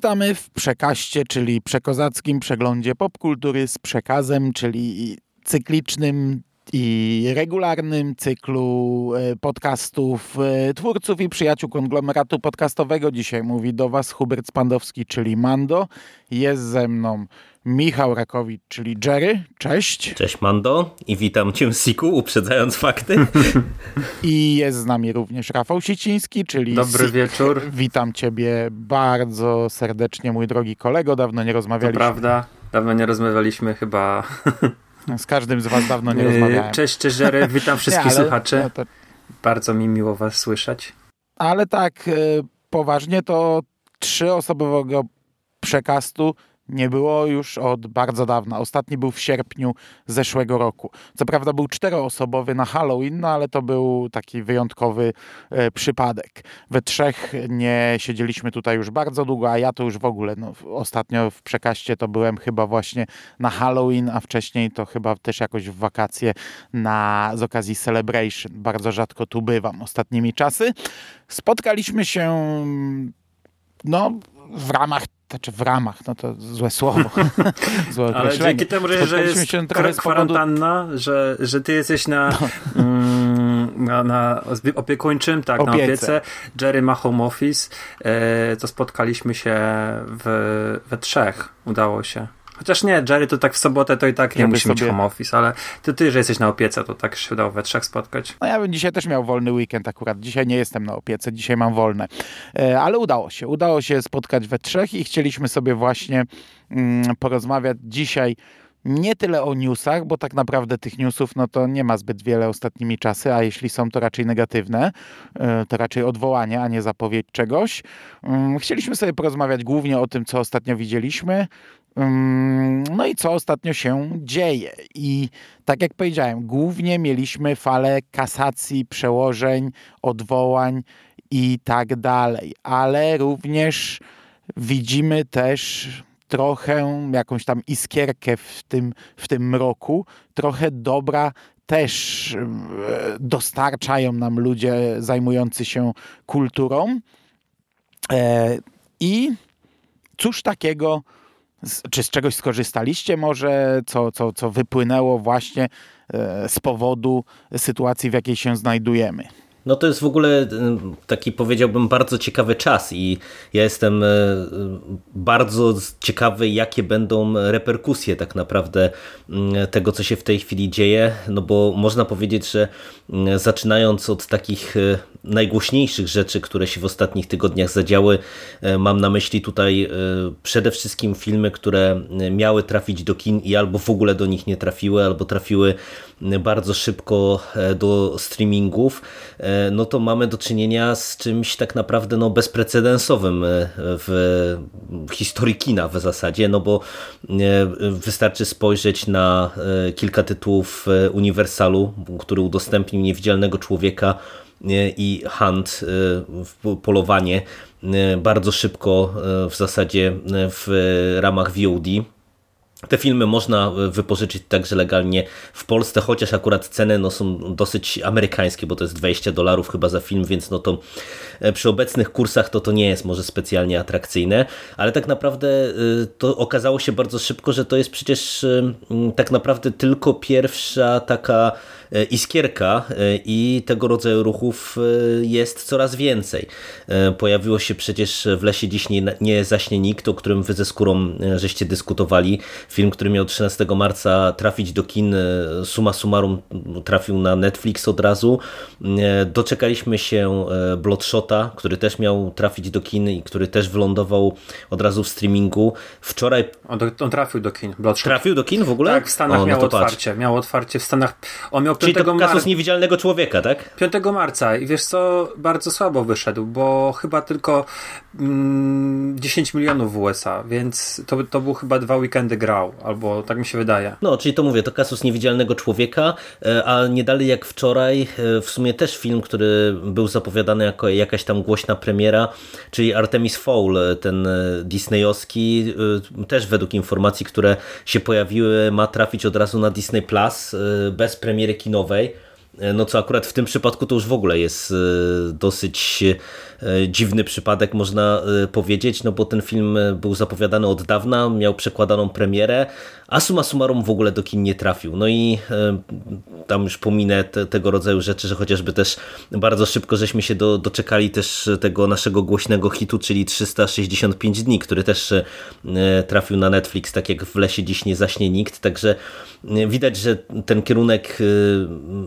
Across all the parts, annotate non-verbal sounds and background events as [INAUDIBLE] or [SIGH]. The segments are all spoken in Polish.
Witamy w Przekaście, czyli przekozackim przeglądzie popkultury z przekazem, czyli cyklicznym i regularnym cyklu e, podcastów e, twórców i przyjaciół konglomeratu podcastowego. Dzisiaj mówi do Was Hubert Spandowski, czyli Mando. Jest ze mną Michał Rakowicz, czyli Jerry. Cześć. Cześć Mando i witam Cię Siku, uprzedzając fakty. [LAUGHS] I jest z nami również Rafał Siciński, czyli Dobry Sik. wieczór. Witam Ciebie bardzo serdecznie, mój drogi kolego. Dawno nie To rozmawialiśmy. prawda. Dawno nie rozmawialiśmy chyba. Z każdym z Was dawno nie rozmawiałem. Cześć, cześć Jerry. [LAUGHS] Witam wszystkich Nie, ale- słuchaczy. no to- Bardzo mi miło was słyszeć. Ale tak e, poważnie to trzyosobowego przekastu nie było już od bardzo dawna. Ostatni był w sierpniu zeszłego roku. Co prawda był czteroosobowy na Halloween, no ale to był taki wyjątkowy e, przypadek. We trzech nie siedzieliśmy tutaj już bardzo długo, a ja to już w ogóle no, ostatnio w przekaście to byłem chyba właśnie na Halloween, a wcześniej to chyba też jakoś w wakacje na, z okazji Celebration. Bardzo rzadko tu bywam ostatnimi czasy. Spotkaliśmy się no, w ramach, znaczy w ramach, no to złe słowo. [LAUGHS] złe Ale dzięki temu, że, jest z powodu- kwarantanna, że, że ty jesteś na, mm, na, na opiekuńczym, tak, na Opiece. opiece. Jerry ma home office. E, to spotkaliśmy się w, we trzech. Udało się. Chociaż nie, Jerry to tak w sobotę to i tak nie Żeby musi mieć sobie- home office, ale to ty, że jesteś na opiece, to tak się udało we trzech spotkać. No ja bym dzisiaj też miał wolny weekend akurat. Dzisiaj nie jestem na opiece, dzisiaj mam wolne. E, Ale udało się. Udało się spotkać we trzech i chcieliśmy sobie właśnie mm, porozmawiać dzisiaj nie tyle o newsach, bo tak naprawdę tych newsów no to nie ma zbyt wiele ostatnimi czasy, a jeśli są to raczej negatywne, e, to raczej odwołanie, a nie zapowiedź czegoś. Mm, Chcieliśmy sobie porozmawiać głównie o tym, co ostatnio widzieliśmy, No i co ostatnio się dzieje. I tak jak powiedziałem, głównie mieliśmy falę kasacji, przełożeń, odwołań i tak dalej, ale również widzimy też trochę jakąś tam iskierkę w tym, w tym mroku, trochę dobra też dostarczają nam ludzie zajmujący się kulturą. E, I cóż takiego z- czy z czegoś skorzystaliście może, co, co, co wypłynęło właśnie e, z powodu sytuacji, w jakiej się znajdujemy? No to jest w ogóle y, taki powiedziałbym bardzo ciekawy czas i ja jestem y, bardzo ciekawy jakie będą reperkusje tak naprawdę y, tego co się w tej chwili dzieje, no bo można powiedzieć, że y, zaczynając od takich y, najgłośniejszych rzeczy, które się w ostatnich tygodniach zadziały, y, mam na myśli tutaj y, przede wszystkim filmy, które y, miały trafić do kin i albo w ogóle do nich nie trafiły, albo trafiły y, bardzo szybko do streamingów, no to mamy do czynienia z czymś tak naprawdę no, bezprecedensowym e, w historii kina w zasadzie, no bo e, wystarczy spojrzeć na e, kilka tytułów Uniwersalu, który udostępnił Niewidzialnego Człowieka i Hunt, polowanie, bardzo szybko w zasadzie w ramach VOD. Te filmy można e, wypożyczyć także legalnie w Polsce, chociaż akurat ceny no, są dosyć amerykańskie, bo to jest 20 dolarów chyba za film, więc no to przy obecnych kursach to to nie jest może specjalnie atrakcyjne, ale tak naprawdę e, to okazało się bardzo szybko, że to jest przecież e, tak naprawdę tylko pierwsza taka e, iskierka e, i tego rodzaju ruchów e, jest coraz więcej. E, Pojawiło się przecież w lesie dziś nie, nie zaśnie nikt, o którym wy ze skórą e, żeście dyskutowali film, który miał 13 marca trafić do kin, suma summarum trafił na Netflix od razu. Doczekaliśmy się Bloodshota, który też miał trafić do kin i który też wylądował od razu w streamingu. Wczoraj... On, do, on trafił do kin. Bloodshot. Trafił do kin w ogóle? Tak, w Stanach o, no miał otwarcie. Miał otwarcie w Stanach. On miał 5 Czyli to kasus niewidzialnego człowieka, tak? 5 marca i wiesz co, bardzo słabo wyszedł, bo chyba tylko mm, 10 milionów w USA, więc to, to był chyba dwa weekendy grał, albo tak mi się wydaje. No, czyli to mówię, to kasus niewidzialnego człowieka, e, a nie dalej jak wczoraj, e, w sumie też film, który był zapowiadany jako jakaś tam głośna premiera, czyli Artemis Fowl, e, ten disneyowski, też według informacji, które się pojawiły, ma trafić od razu na Disney Plus bez premiery kinowej. No co akurat w tym przypadku to już w ogóle jest dosyć dziwny przypadek, można powiedzieć, no bo ten film był zapowiadany od dawna, miał przekładaną premierę, a suma summarum w ogóle do kin nie trafił. No i tam już pominę te, tego rodzaju rzeczy, że chociażby też bardzo szybko żeśmy się do, doczekali też tego naszego głośnego hitu, czyli 365 dni, który też trafił na Netflix, tak jak w lesie dziś nie zaśnie nikt, także widać, że ten kierunek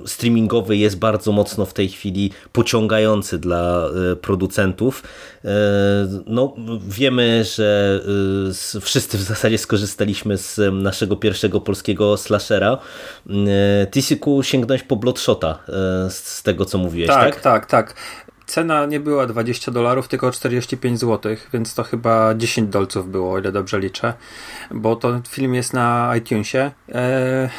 streamingowy jest bardzo mocno w tej chwili pociągający dla producentów. No, wiemy, że wszyscy w zasadzie skorzystaliśmy z naszego pierwszego polskiego slashera. Tisiku sięgnąć po Bloodshota z tego, co mówiłeś, tak? Tak, tak, tak. Cena nie była 20 dolarów, tylko 45 zł, więc to chyba 10 dolców było, o ile dobrze liczę, bo to film jest na iTunesie. Eee,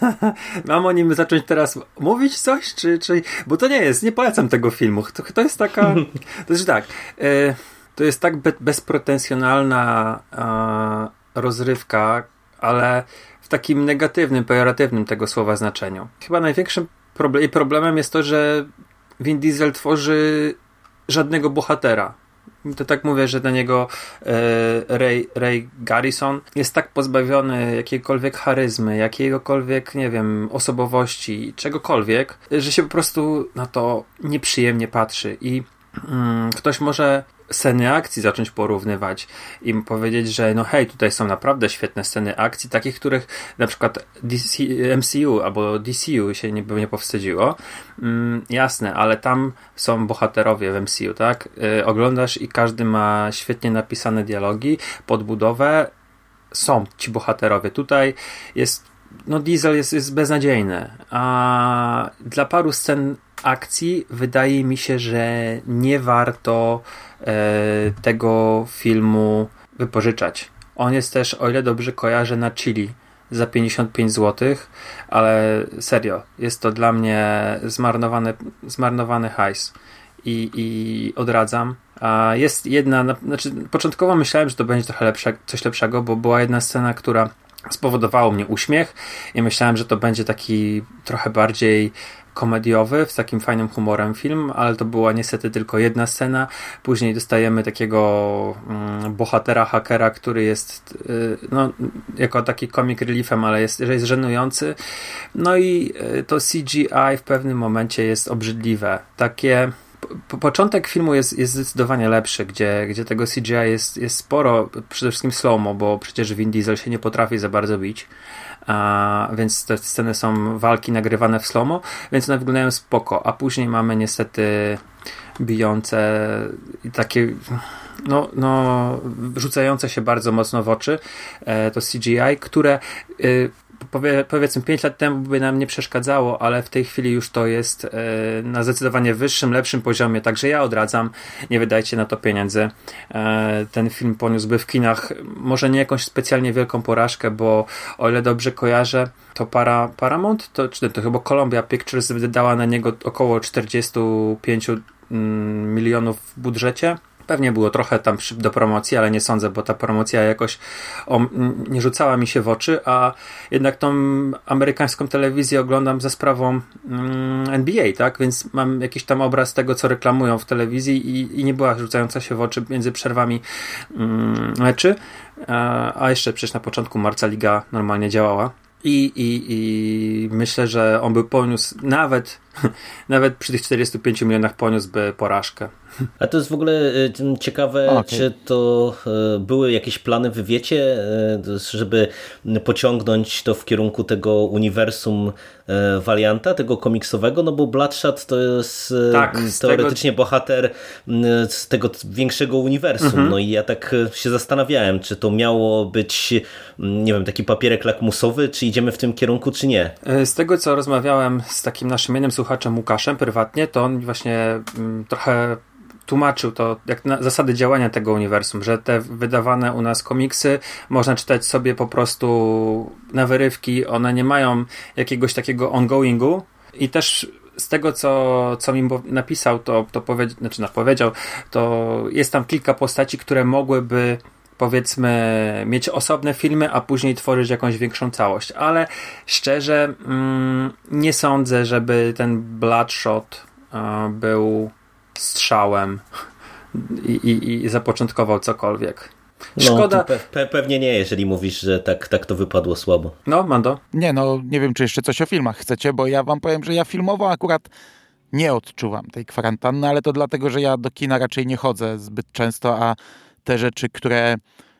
[LAUGHS] mam o nim zacząć teraz mówić coś, czy, czy... bo to nie jest, nie polecam tego filmu. To, to jest taka, [LAUGHS] to jest tak, eee, to jest tak be, bezpretensjonalna rozrywka, ale w takim negatywnym, pejoratywnym tego słowa znaczeniu. Chyba największym problem, problemem jest to, że Vin Diesel tworzy żadnego bohatera. To tak mówię, że dla niego e, Ray, Ray Garrison jest tak pozbawiony jakiejkolwiek charyzmy, jakiegokolwiek, nie wiem, osobowości, czegokolwiek, że się po prostu na to nieprzyjemnie patrzy. I mm, ktoś może sceny akcji zacząć porównywać i powiedzieć, że no hej, tutaj są naprawdę świetne sceny akcji, takich, których na przykład DC, MCU albo DCU się nie, nie powstydziło. Mm, jasne, ale tam są bohaterowie w MCU, tak? Yy, oglądasz i każdy ma świetnie napisane dialogi, podbudowę, są ci bohaterowie. Tutaj jest no Diesel jest, jest beznadziejny, a dla paru scen akcji wydaje mi się, że nie warto e, tego filmu wypożyczać. On jest też, o ile dobrze kojarzę, na Chili za 55 zł, ale serio, jest to dla mnie zmarnowany, zmarnowany hajs i, i odradzam. A jest jedna, znaczy początkowo myślałem, że to będzie trochę lepsze, coś lepszego, bo była jedna scena, która spowodowało mnie uśmiech i myślałem, że to będzie taki trochę bardziej komediowy, z takim fajnym humorem film, ale to była niestety tylko jedna scena. Później dostajemy takiego mm, bohatera, hakera, który jest y, no, jako taki comic reliefem, ale jest, jest żenujący. No i y, to CGI w pewnym momencie jest obrzydliwe. Takie po, początek filmu jest, jest zdecydowanie lepszy, gdzie, gdzie tego CGI jest, jest sporo, przede wszystkim slow-mo, bo przecież Vin Diesel się nie potrafi za bardzo bić, a, więc te sceny są walki nagrywane w slow-mo, więc one wyglądają spoko, a później mamy niestety bijące takie no, no, rzucające się bardzo mocno w oczy e, to CGI, które y, powie, powiedzmy 5 lat temu by nam nie przeszkadzało, ale w tej chwili już to jest e, na zdecydowanie wyższym, lepszym poziomie, także ja odradzam, nie wydajcie na to pieniędzy. E, ten film poniósłby w kinach może nie jakąś specjalnie wielką porażkę, bo o ile dobrze kojarzę, to para, Paramount, to, czy to chyba Columbia Pictures wydała na niego około 45 mm, milionów w budżecie Pewnie było trochę tam do promocji, ale nie sądzę, bo ta promocja jakoś o, nie rzucała mi się w oczy, a jednak tą amerykańską telewizję oglądam za sprawą mm, NBA, tak? Więc mam jakiś tam obraz tego, co reklamują w telewizji i, i nie była rzucająca się w oczy między przerwami mm, meczy. A, a jeszcze przecież na początku marca liga normalnie działała. I, i, I myślę, że on by poniósł nawet [LAUGHS] Nawet przy tych 45 milionach poniósłby porażkę. A to jest w ogóle y, ciekawe, okay. czy to y, były jakieś plany w wiecie, y, żeby pociągnąć to w kierunku tego uniwersum Valianta, tego komiksowego, no bo Bloodshot to jest tak, teoretycznie tego... bohater z tego większego uniwersum, mhm. no i ja tak się zastanawiałem, czy to miało być, nie wiem, taki papierek lakmusowy, czy idziemy w tym kierunku, czy nie. Z tego, co rozmawiałem z takim naszym jednym słuchaczem Łukaszem prywatnie, to on właśnie mm, trochę tłumaczył to, jak zasady działania tego uniwersum, że te wydawane u nas komiksy można czytać sobie po prostu na wyrywki, one nie mają jakiegoś takiego ongoingu i też z tego, co, co mi napisał, to, to powie, znaczy napowiedział, to jest tam kilka postaci, które mogłyby powiedzmy mieć osobne filmy, a później tworzyć jakąś większą całość, ale szczerze mm, nie sądzę, żeby ten Bloodshot y, był strzałem i, i, i zapoczątkował cokolwiek. No, Szkoda. No, pe pe pewnie nie, jeżeli mówisz, że tak, tak to wypadło słabo. No, Mando? Nie, no nie wiem, czy jeszcze coś o filmach chcecie, bo ja wam powiem, że ja filmowo akurat nie odczuwam tej kwarantanny, ale to dlatego, że ja do kina raczej nie chodzę zbyt często, a te rzeczy, które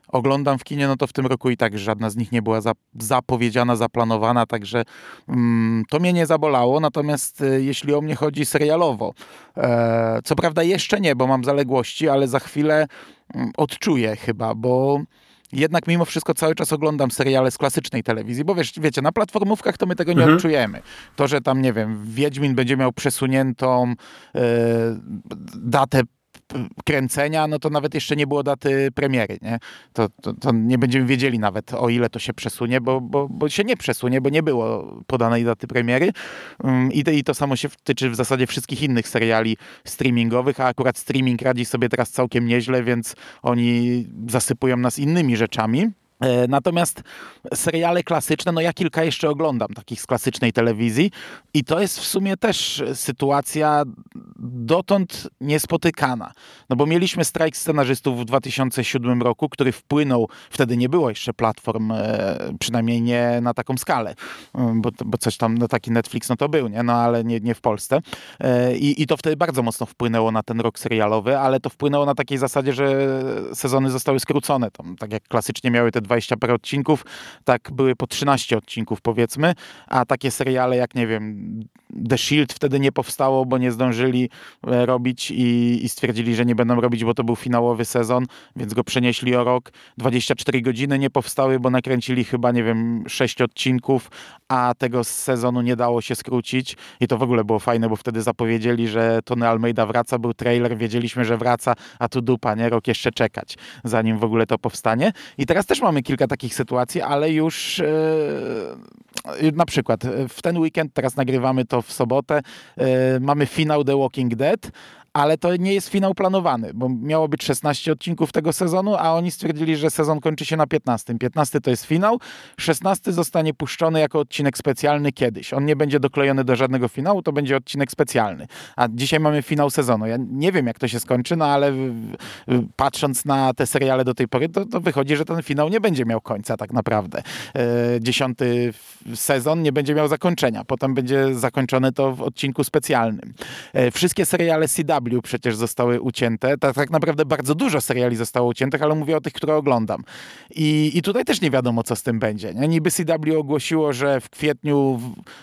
oglądam w kinie, no to w tym roku i tak żadna z nich nie była zapowiedziana, zaplanowana, także mm, to mnie nie zabolało. Natomiast y, jeśli o mnie chodzi serialowo, e, co prawda jeszcze nie, bo mam zaległości, ale za chwilę mm, odczuję chyba, bo jednak mimo wszystko cały czas oglądam seriale z klasycznej telewizji, bo wiesz, wiecie, na platformówkach to my tego nie mhm. odczujemy. To, że tam, nie wiem, Wiedźmin będzie miał przesuniętą e, datę kręcenia, no to nawet jeszcze nie było daty premiery, nie? To, to, to, nie będziemy wiedzieli nawet, o ile to się przesunie, bo, bo, bo się nie przesunie, bo nie było podanej daty premiery mm, I i to samo się tyczy w zasadzie wszystkich innych seriali streamingowych, a akurat streaming radzi sobie teraz całkiem nieźle, więc oni zasypują nas innymi rzeczami. E, natomiast seriale klasyczne, no ja kilka jeszcze oglądam takich z klasycznej telewizji i to jest w sumie też sytuacja dotąd niespotykana. No bo mieliśmy strajk scenarzystów w 2007 roku, który wpłynął, wtedy nie było jeszcze platform, e, przynajmniej nie na taką skalę, e, bo, bo coś tam, no taki Netflix, no to był, nie? No ale nie, nie w Polsce. I, I to wtedy bardzo mocno wpłynęło na ten rok serialowy, ale to wpłynęło na takiej zasadzie, że sezony zostały skrócone. Tam, tak jak klasycznie miały te 20 parę odcinków, tak były po 13 odcinków powiedzmy, a takie seriale jak, nie wiem, The Shield wtedy nie powstało, bo nie zdążyli e, robić i, i stwierdzili, że nie będą robić, bo to był finałowy sezon, więc go przenieśli o rok. 24 godziny nie powstały, bo nakręcili chyba, nie wiem, 6 odcinków, a tego sezonu nie dało się skrócić i to w ogóle było fajne, bo wtedy zapowiedzieli, że Tony Almeida wraca, był trailer, wiedzieliśmy, że wraca, a tu dupa, nie? Rok jeszcze czekać, zanim w ogóle to powstanie. I teraz też mamy kilka takich sytuacji, ale już yy, na przykład w ten weekend, teraz nagrywamy to w sobotę, yy, mamy finał The Walking Dead, ale to nie jest finał planowany, bo miało być 16 odcinków tego sezonu, a oni stwierdzili, że sezon kończy się na 15. 15 to jest finał, 16 zostanie puszczony jako odcinek specjalny kiedyś. On nie będzie doklejony do żadnego finału, to będzie odcinek specjalny. A dzisiaj mamy finał sezonu. Ja nie wiem, jak to się skończy, no ale patrząc na te seriale do tej pory, to, to wychodzi, że ten finał nie będzie miał końca tak naprawdę. E, dziesiąty sezon nie będzie miał zakończenia. Potem będzie zakończone to w odcinku specjalnym. E, wszystkie seriale CW przecież zostały ucięte. Tak, tak naprawdę bardzo dużo seriali zostało uciętych, ale mówię o tych, które oglądam. I, i tutaj też nie wiadomo, co z tym będzie. Nie? Niby CW ogłosiło, że w kwietniu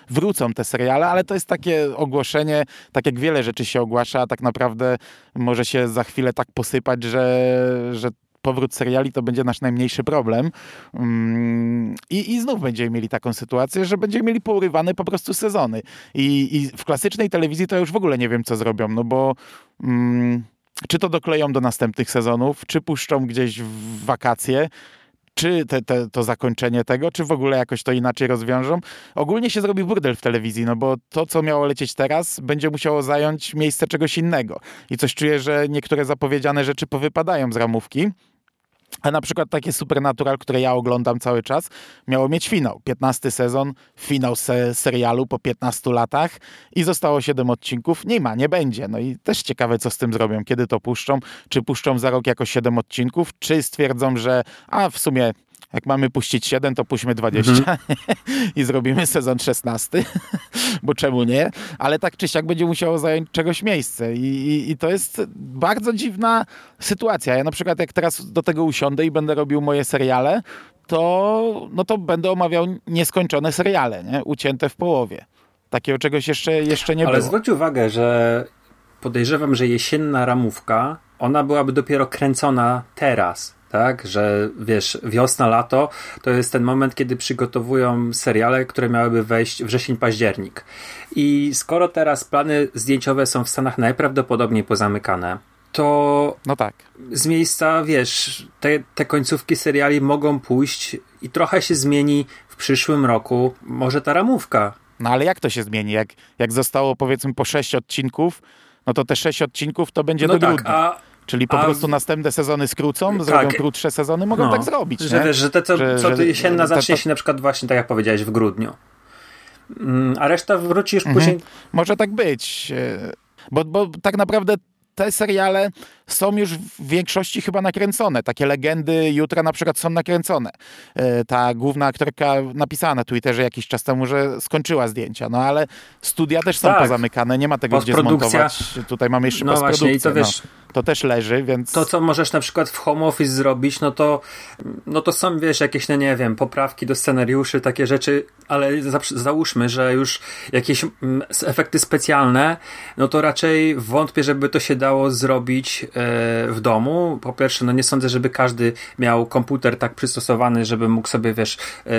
wrócą te seriale, ale to jest takie ogłoszenie, tak jak wiele rzeczy się ogłasza, a tak naprawdę może się za chwilę tak posypać, że, że powrót seriali to będzie nasz najmniejszy problem. Mm, I, I znów będziemy mieli taką sytuację, że będziemy mieli pourywane po prostu sezony. I, I w klasycznej telewizji to już w ogóle nie wiem, co zrobią, no bo. Mm, czy to dokleją do następnych sezonów, czy puszczą gdzieś w wakacje, czy te, te, to zakończenie tego, czy w ogóle jakoś to inaczej rozwiążą. Ogólnie się zrobi burdel w telewizji, no bo to, co miało lecieć teraz, będzie musiało zająć miejsce czegoś innego. I coś czuję, że niektóre zapowiedziane rzeczy powypadają z ramówki. A na przykład takie Supernatural, które ja oglądam cały czas, miało mieć finał. 15 sezon, finał se serialu po 15 latach i zostało 7 odcinków. Nie ma, nie będzie. No i też ciekawe, co z tym zrobią, kiedy to puszczą. Czy puszczą za rok jako 7 odcinków, czy stwierdzą, że a w sumie jak mamy puścić 7, to puśćmy 20 mhm. [LAUGHS] i zrobimy sezon 16. [LAUGHS] bo czemu nie? Ale tak czy siak będzie musiało zająć czegoś miejsce i, i, i to jest bardzo dziwna sytuacja. Ja na przykład jak teraz do tego usiądę i będę robił moje seriale, to, no to będę omawiał nieskończone seriale, nie? ucięte w połowie. Takiego czegoś jeszcze, jeszcze nie Ale było. zwróć uwagę, że podejrzewam, że jesienna ramówka, ona byłaby dopiero kręcona teraz, tak? Że wiesz, wiosna, lato to jest ten moment, kiedy przygotowują seriale, które miałyby wejść wrzesień, październik. I skoro teraz plany zdjęciowe są w Stanach najprawdopodobniej pozamykane, to No tak. z miejsca, wiesz, te, te końcówki seriali mogą pójść i trochę się zmieni w przyszłym roku. Może ta ramówka. No ale jak to się zmieni? Jak, jak zostało powiedzmy po sześć odcinków, no to te sześć odcinków to będzie No do tak, grudnia. a Czyli po a prostu następne sezony skrócą, Tak. zrobią krótsze sezony, mogą No, tak zrobić. Że nie? wiesz, że te co, Że- co że- ty jesienna to- to- zacznie się na przykład właśnie tak jak powiedziałeś w grudniu. Mm, A reszta wróci już Mhm. później. Może tak być. e, Bo, bo tak naprawdę te seriale są już w większości chyba nakręcone. Takie legendy jutra na przykład są nakręcone. E, Ta główna aktorka napisała na Twitterze jakiś czas temu, że skończyła zdjęcia. No ale studia też są Tak. pozamykane, nie ma tego gdzie zmontować. Tutaj mamy jeszcze No właśnie, i to wiesz, no. To też leży, więc... to co możesz na przykład w home office zrobić, no to no to są, wiesz, jakieś, no nie wiem, poprawki do scenariuszy, takie rzeczy, ale za, załóżmy, że już jakieś mm, efekty specjalne, no to raczej wątpię, żeby to się dało zrobić e, w domu. Po pierwsze, no nie sądzę, żeby każdy miał komputer tak przystosowany, żeby mógł sobie, wiesz, e,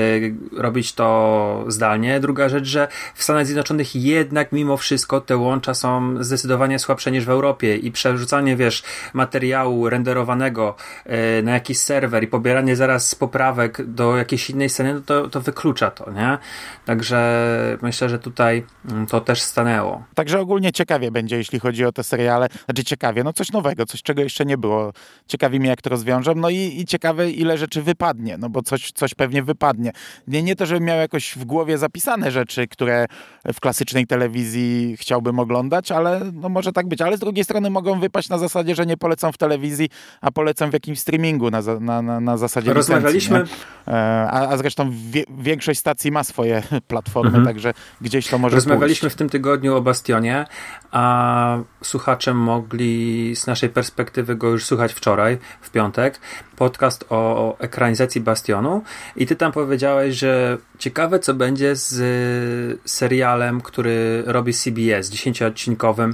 robić to zdalnie. Druga rzecz, że w Stanach Zjednoczonych jednak mimo wszystko te łącza są zdecydowanie słabsze niż w Europie i przerzucanie, wiesz, materiału renderowanego e, na jakiś serwer i pobieranie zaraz poprawek do jakiejś innej sceny, no to, to wyklucza to, nie? Także myślę, że tutaj mm, to też stanęło. Także ogólnie ciekawie będzie, jeśli chodzi o te seriale. Znaczy ciekawie, no coś nowego, coś czego jeszcze nie było. Ciekawi mnie, jak to rozwiążą. No i, i ciekawe, ile rzeczy wypadnie, no bo coś, coś pewnie wypadnie. Nie, nie to, żebym miał jakoś w głowie zapisane rzeczy, które w klasycznej telewizji chciałbym oglądać, ale no może tak być. Ale z drugiej strony mogą wypaść na zasadzie, że nie polecam w telewizji, a polecam w jakimś streamingu na, na, na, na zasadzie Rozmawialiśmy, licencji? E, A, a zresztą wie, większość stacji ma swoje [LAUGHS] platformy, Mhm. także gdzieś to może Rozmawialiśmy pójść. w tym tygodniu o Bastionie, a słuchacze mogli z naszej perspektywy go już słuchać wczoraj, w piątek, podcast o, o ekranizacji Bastionu i ty tam powiedziałeś, że ciekawe co będzie z y, serialem, który robi CBS, 10-odcinkowym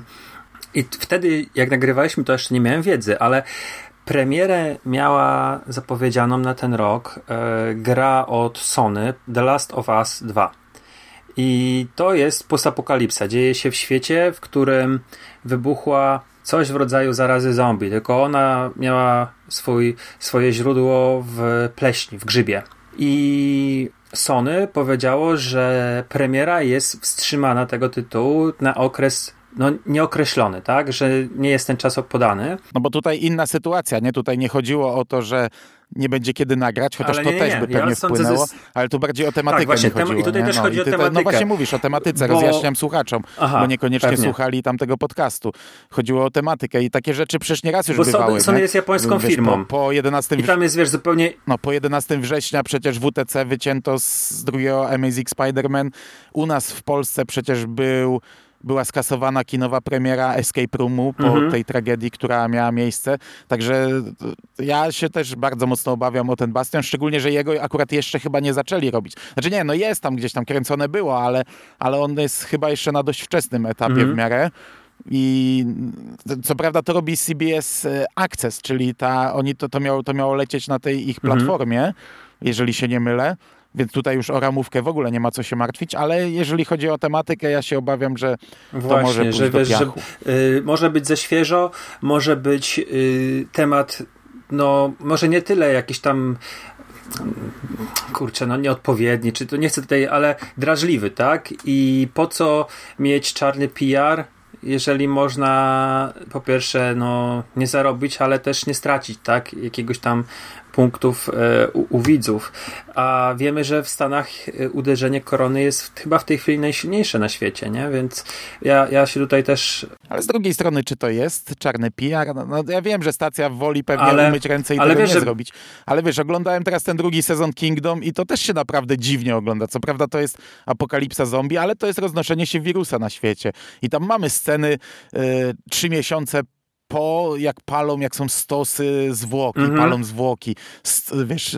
i wtedy jak nagrywaliśmy to jeszcze nie miałem wiedzy, ale premierę miała zapowiedzianą na ten rok e, gra od Sony The Last of Us 2. I to jest postapokalipsa. Dzieje się w świecie, w którym wybuchła coś w rodzaju zarazy zombie, tylko ona miała swój, swoje źródło w pleśni, w grzybie. I Sony powiedziało, że premiera jest wstrzymana tego tytułu na okres no, nieokreślony, tak? Że nie jest ten czas podany. No bo tutaj inna sytuacja, nie? Tutaj nie chodziło o to, że nie będzie kiedy nagrać, chociaż Ale to nie, też nie, by ja pewnie sądzę, wpłynęło, jest- ale tu bardziej o tematykę Tak, właśnie, chodziło. i tutaj nie? też no, chodzi o No tematykę. właśnie mówisz o tematyce, Bo- rozjaśniam słuchaczom, Aha, bo niekoniecznie pewnie. słuchali tamtego podcastu. Chodziło o tematykę i takie rzeczy przecież nieraz już Bo bywały. Sony, Sony nie? jest japońską Wiesz, firmą. Po, po 11 I tam jest, wiesz, zupełnie no, po 11 września przecież WTC wycięto z, z drugiego Amazing Spider-Man. U nas w Polsce przecież był, była skasowana kinowa premiera Escape Roomu po Mhm. tej tragedii, która miała miejsce. Także y, ja się też bardzo mocno obawiam o ten Bastion, szczególnie, że jego akurat jeszcze chyba nie zaczęli robić. Znaczy nie, no jest tam gdzieś tam kręcone było, ale, ale on jest chyba jeszcze na dość wczesnym etapie Mhm. w miarę. I co prawda to robi CBS Access, czyli ta, oni to, to, miało, to miało lecieć na tej ich Mhm. platformie, jeżeli się nie mylę. Więc tutaj już o ramówkę w ogóle nie ma co się martwić, ale jeżeli chodzi o tematykę, ja się obawiam, że to może Właśnie, pójść że wiesz, że y, może być za świeżo, może być y, temat, no może nie tyle jakiś tam kurczę, no nieodpowiedni, czy to nie chcę tutaj, ale drażliwy, tak? I po co mieć czarny PR, jeżeli można po pierwsze no, nie zarobić, ale też nie stracić tak, jakiegoś tam punktów e, u, u, widzów. A wiemy, że w Stanach e, uderzenie korony jest chyba w tej chwili najsilniejsze na świecie, nie? Więc ja, ja się tutaj też. Ale z drugiej strony, czy to jest czarny PR? No, no ja wiem, że stacja woli pewnie ale, umyć ręce i ale tego wiesz, nie że... zrobić. Ale wiesz, oglądałem teraz ten drugi sezon Kingdom i to też się naprawdę dziwnie ogląda. Co prawda to jest apokalipsa zombie, ale to jest roznoszenie się wirusa na świecie. I tam mamy sceny y, trzy miesiące po, jak palą, jak są stosy zwłoki, -hmm. palą zwłoki. Wiesz,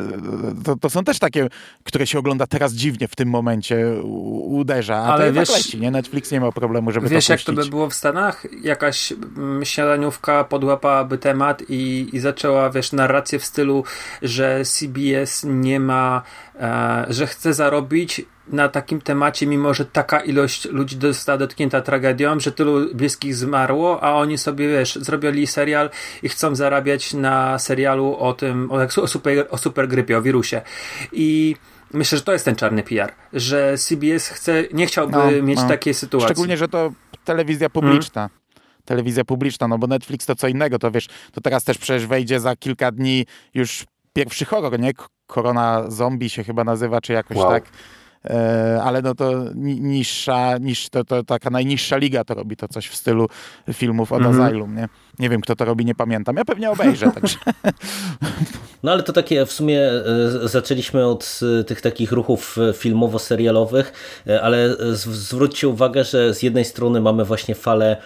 to, to, są też takie, które się ogląda teraz dziwnie w tym momencie, uderza, a Ale to wiesz, leci, nie? Netflix nie ma problemu, żeby wiesz, to Wiesz, jak to by było w Stanach? Jakaś mm, śniadaniówka podłapałaby temat i, i zaczęła, wiesz, narrację w stylu, że CBS nie ma, e, że chce zarobić na takim temacie, mimo że taka ilość ludzi została dotknięta tragedią, że tylu bliskich zmarło, a oni sobie, wiesz, zrobili serial i chcą zarabiać na serialu o tym, o, o, super, o supergrypie, o wirusie. I myślę, że to jest ten czarny PR, że CBS chce, nie chciałby no, mieć no. takiej sytuacji. Szczególnie, że to telewizja publiczna. Hmm telewizja publiczna, no bo Netflix to co innego, to wiesz, to teraz też przecież wejdzie za kilka dni już pierwszy horror, nie? Korona Zombie się chyba nazywa, czy jakoś wow. tak. E, ale no to niższa, niż, to, to taka najniższa liga to robi to coś w stylu filmów od mm -hmm. Asylum, nie? Nie wiem, kto to robi, nie pamiętam. Ja pewnie obejrzę, [LAUGHS] także... No ale to takie w sumie e, zaczęliśmy od e, tych takich ruchów filmowo-serialowych, ale zwróćcie uwagę, że z jednej strony mamy właśnie falę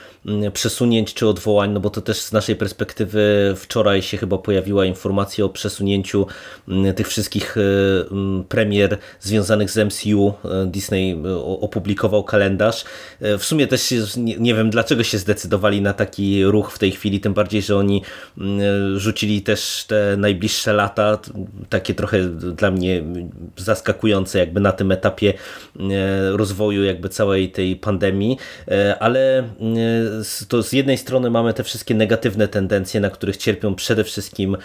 przesunięć czy odwołań, no bo to też z naszej perspektywy wczoraj się chyba pojawiła informacja o przesunięciu tych wszystkich premier związanych z MCU MCU e, Disney e, opublikował kalendarz. E, w sumie też nie, wiem dlaczego się zdecydowali na taki ruch w tej chwili, tym bardziej, że oni mm, rzucili też te najbliższe lata, takie trochę dla mnie zaskakujące jakby na tym etapie rozwoju jakby całej tej pandemii, ale to z jednej strony mamy te wszystkie negatywne tendencje, na których cierpią przede wszystkim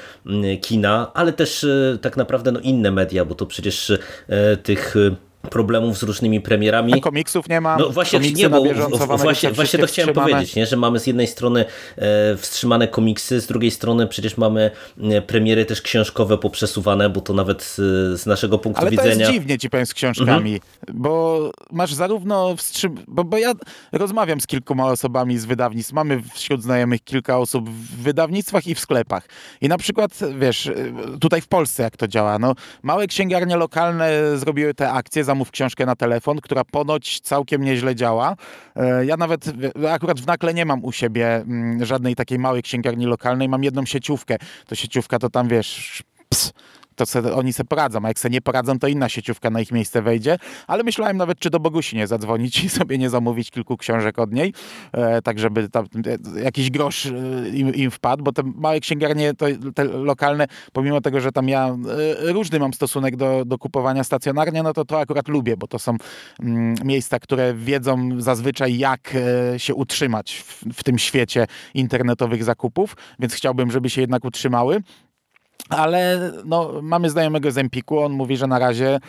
kina, ale też tak naprawdę no inne media, bo to przecież tych problemów z różnymi premierami. A komiksów nie ma. No właśnie, nie, bo właśnie, właśnie to chciałem powiedzieć, nie? że mamy z jednej strony e, wstrzymane komiksy, z drugiej strony przecież mamy e, premiery też książkowe poprzesuwane, bo to nawet z, z naszego punktu Ale widzenia... Ale to jest dziwnie ci powiem z książkami, mhm. bo masz zarówno wstrzym... Bo, bo ja rozmawiam z kilkoma osobami z wydawnictw, mamy wśród znajomych kilka osób w wydawnictwach i w sklepach. I na przykład, wiesz, tutaj w Polsce jak to działa, no małe księgarnie lokalne zrobiły te akcje, zamów książkę na telefon, która ponoć całkiem nieźle działa. E, ja nawet akurat w Nakle nie mam u siebie mm, żadnej takiej małej księgarni lokalnej, mam jedną sieciówkę. To sieciówka to tam, wiesz, ps, to se, oni se poradzą, a jak se nie poradzą, to inna sieciówka na ich miejsce wejdzie, ale myślałem nawet, czy do Bogusi nie zadzwonić i sobie nie zamówić kilku książek od niej, e, tak żeby tam, e, jakiś grosz e, im, im, wpadł, bo te małe księgarnie, to, te lokalne, pomimo tego, że tam ja e, różny mam stosunek do, do kupowania stacjonarnie, no to to akurat lubię, bo to są mm, miejsca, które wiedzą zazwyczaj, jak e, się utrzymać w, w tym świecie internetowych zakupów, więc chciałbym, żeby się jednak utrzymały ale no, mamy znajomego z Empiku, on mówi, że na razie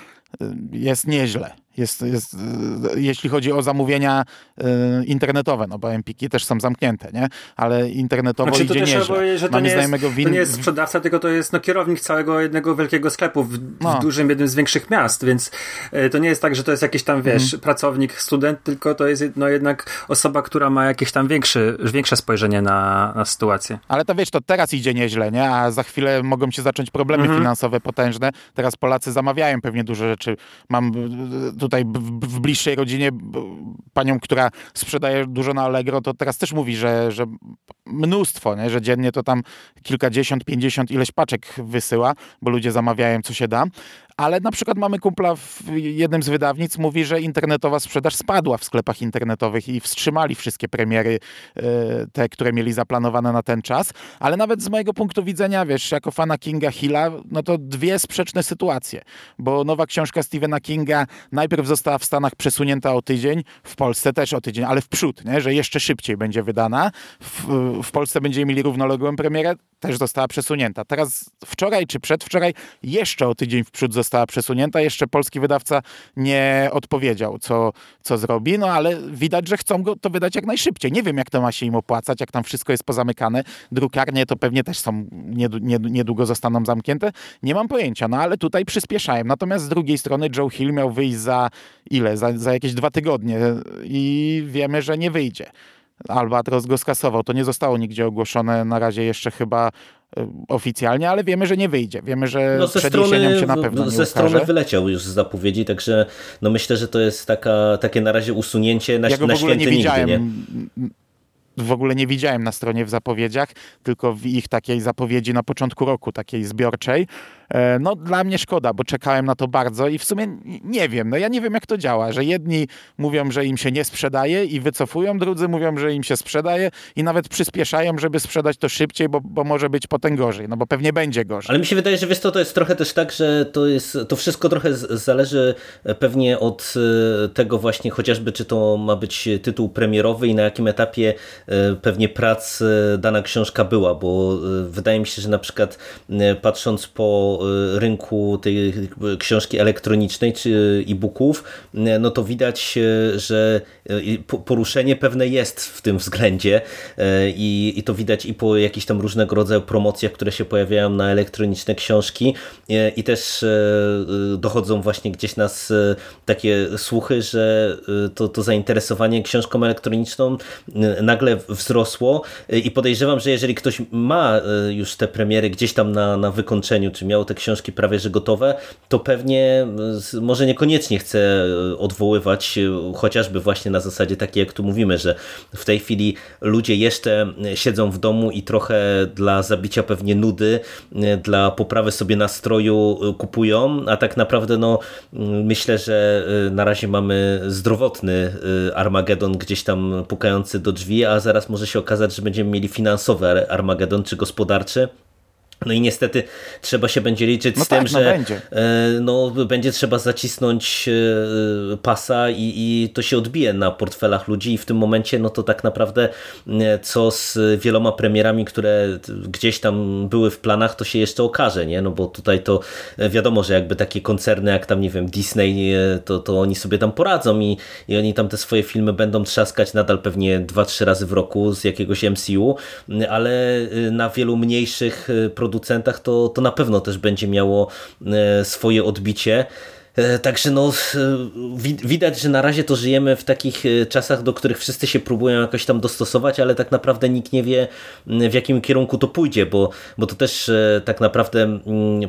y, jest nieźle. Jest, jest, y, jeśli chodzi o zamówienia y, internetowe, no bo Empiki też są zamknięte, nie? Ale internetowo znaczy, idzie nieźle. Powiedzieć, że to nie, jest, win... to nie jest sprzedawca, tylko to jest no, kierownik całego jednego wielkiego sklepu w, no. w dużym, jednym z większych miast, więc y, to nie jest tak, że to jest jakiś tam, wiesz, mhm. pracownik, student, tylko to jest no, jednak osoba, która ma jakieś tam większy, większe spojrzenie na, na sytuację. Ale to wiesz, to teraz idzie nieźle, nie? A za chwilę mogą się zacząć problemy mhm. finansowe potężne. Teraz Polacy zamawiają pewnie dużo rzeczy. Mam tutaj w, bliższej rodzinie panią, która sprzedaje dużo na Allegro, to teraz też mówi, że, że mnóstwo, nie? że dziennie to tam kilkadziesiąt, pięćdziesiąt ileś paczek wysyła, bo ludzie zamawiają co się da. Ale na przykład mamy kumpla w jednym z wydawnic, mówi, że internetowa sprzedaż spadła w sklepach internetowych i wstrzymali wszystkie premiery, e, te, które mieli zaplanowane na ten czas. Ale nawet z mojego punktu widzenia, wiesz, jako fana Kinga Hilla, no to dwie sprzeczne sytuacje. Bo nowa książka Stephena Kinga najpierw została w Stanach przesunięta o tydzień, w Polsce też o tydzień, ale w przód, nie? że jeszcze szybciej będzie wydana. W, w Polsce będziemy mieli równoległą premierę, też została przesunięta. Teraz wczoraj czy przedwczoraj jeszcze o tydzień w przód została przesunięta. Jeszcze polski wydawca nie odpowiedział, co, co zrobi, no ale widać, że chcą go to wydać jak najszybciej. Nie wiem, jak to ma się im opłacać, jak tam wszystko jest pozamykane. Drukarnie to pewnie też są, niedługo zostaną zamknięte. Nie mam pojęcia, no ale tutaj przyspieszałem. Natomiast z drugiej strony Joe Hill miał wyjść za ile? Za, za jakieś dwa tygodnie i wiemy, że nie wyjdzie. Albatros go skasował. To nie zostało nigdzie ogłoszone na razie jeszcze chyba oficjalnie, ale wiemy, że nie wyjdzie. Wiemy, że no, przed strony, się na pewno Ze strony wyleciał już z zapowiedzi, także no myślę, że to jest taka, takie na razie usunięcie na, ja go na w ogóle nie widziałem. nie? w ogóle nie widziałem na stronie w zapowiedziach, tylko w ich takiej zapowiedzi na początku roku, takiej zbiorczej. E, no dla mnie szkoda, bo czekałem na to bardzo i w sumie nie wiem, no ja nie wiem jak to działa, że jedni mówią, że im się nie sprzedaje i wycofują, drudzy mówią, że im się sprzedaje i nawet przyspieszają, żeby sprzedać to szybciej, bo, bo może być potem gorzej, no bo pewnie będzie gorzej. Ale mi się wydaje, że wiesz to, to jest trochę też tak, że to jest, to wszystko trochę zależy e, pewnie od e, tego właśnie chociażby, czy to ma być tytuł premierowy i na jakim etapie pewnie prac dana książka była, bo wydaje mi się, że na przykład patrząc po rynku tej książki elektronicznej czy e-booków, e, no to widać, e, że poruszenie pewne jest w tym względzie i, i to widać i po jakichś tam różnego rodzaju promocjach, które się pojawiają na elektroniczne książki i też dochodzą właśnie gdzieś nas takie słuchy, że to, to zainteresowanie książką elektroniczną nagle wzrosło i podejrzewam, że jeżeli ktoś ma już te premiery gdzieś tam na, na wykończeniu, czy miał te książki prawie że gotowe, to pewnie może niekoniecznie chce e, odwoływać, e, chociażby właśnie na zasadzie takiej, jak tu mówimy, że w tej chwili ludzie jeszcze siedzą w domu i trochę dla zabicia pewnie nudy, e, dla poprawy sobie nastroju kupują, a tak naprawdę no myślę, że na razie mamy zdrowotny Armagedon gdzieś tam pukający do drzwi, a zaraz może się okazać, że będziemy mieli finansowy Armagedon czy gospodarczy. No i niestety trzeba się będzie liczyć no z tak, tym, no że będzie. E, no, będzie trzeba zacisnąć e, pasa i, i to się odbije na portfelach ludzi i w tym momencie no to tak naprawdę e, co z wieloma premierami, które gdzieś tam były w planach, to się jeszcze okaże, nie? No bo tutaj to wiadomo, że jakby takie koncerny jak tam, nie wiem, Disney, to, to oni sobie tam poradzą i, i oni tam te swoje filmy będą trzaskać nadal pewnie dwa, trzy razy w roku z jakiegoś MCU, ale na wielu mniejszych produkcjach producentach, to, to na pewno też będzie miało e, swoje odbicie. E, także no, widać, że na razie to żyjemy w takich e, czasach, do których wszyscy się próbują jakoś tam dostosować, ale tak naprawdę nikt nie wie, w jakim kierunku to pójdzie, bo, bo to też tak naprawdę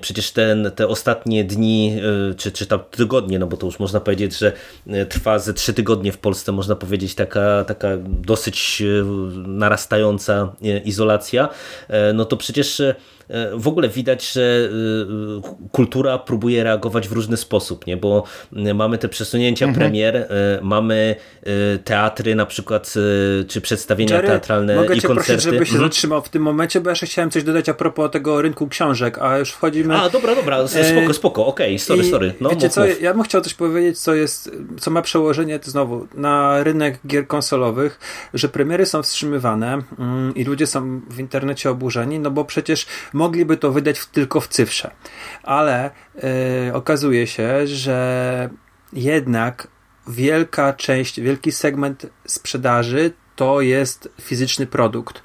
przecież ten, te ostatnie dni, czy, czy tam tygodnie, no bo to już można powiedzieć, że trwa ze trzy tygodnie w Polsce, można powiedzieć, taka, taka dosyć narastająca izolacja, no to przecież E, w ogóle widać, że e, kultura próbuje reagować w różny sposób, nie? bo mamy te przesunięcia mhm. premier, e, mamy teatry na przykład, czy przedstawienia Jerry, teatralne mogę i cię koncerty. prosić, żeby się mhm. zatrzymał w tym momencie, bo jeszcze chciałem coś dodać a propos tego rynku książek, a już wchodzimy... A, dobra, dobra, spoko, spoko, okej, okay, sorry, sorry. No, wiecie mów, co, mów. ja bym chciał coś powiedzieć, co jest, co ma przełożenie znowu na rynek gier konsolowych, że premiery są wstrzymywane mm, i ludzie są w internecie oburzeni, no bo przecież mogliby to wydać w, tylko w cyfrze. Ale yy, okazuje się, że jednak wielka część, wielki segment sprzedaży to jest fizyczny produkt,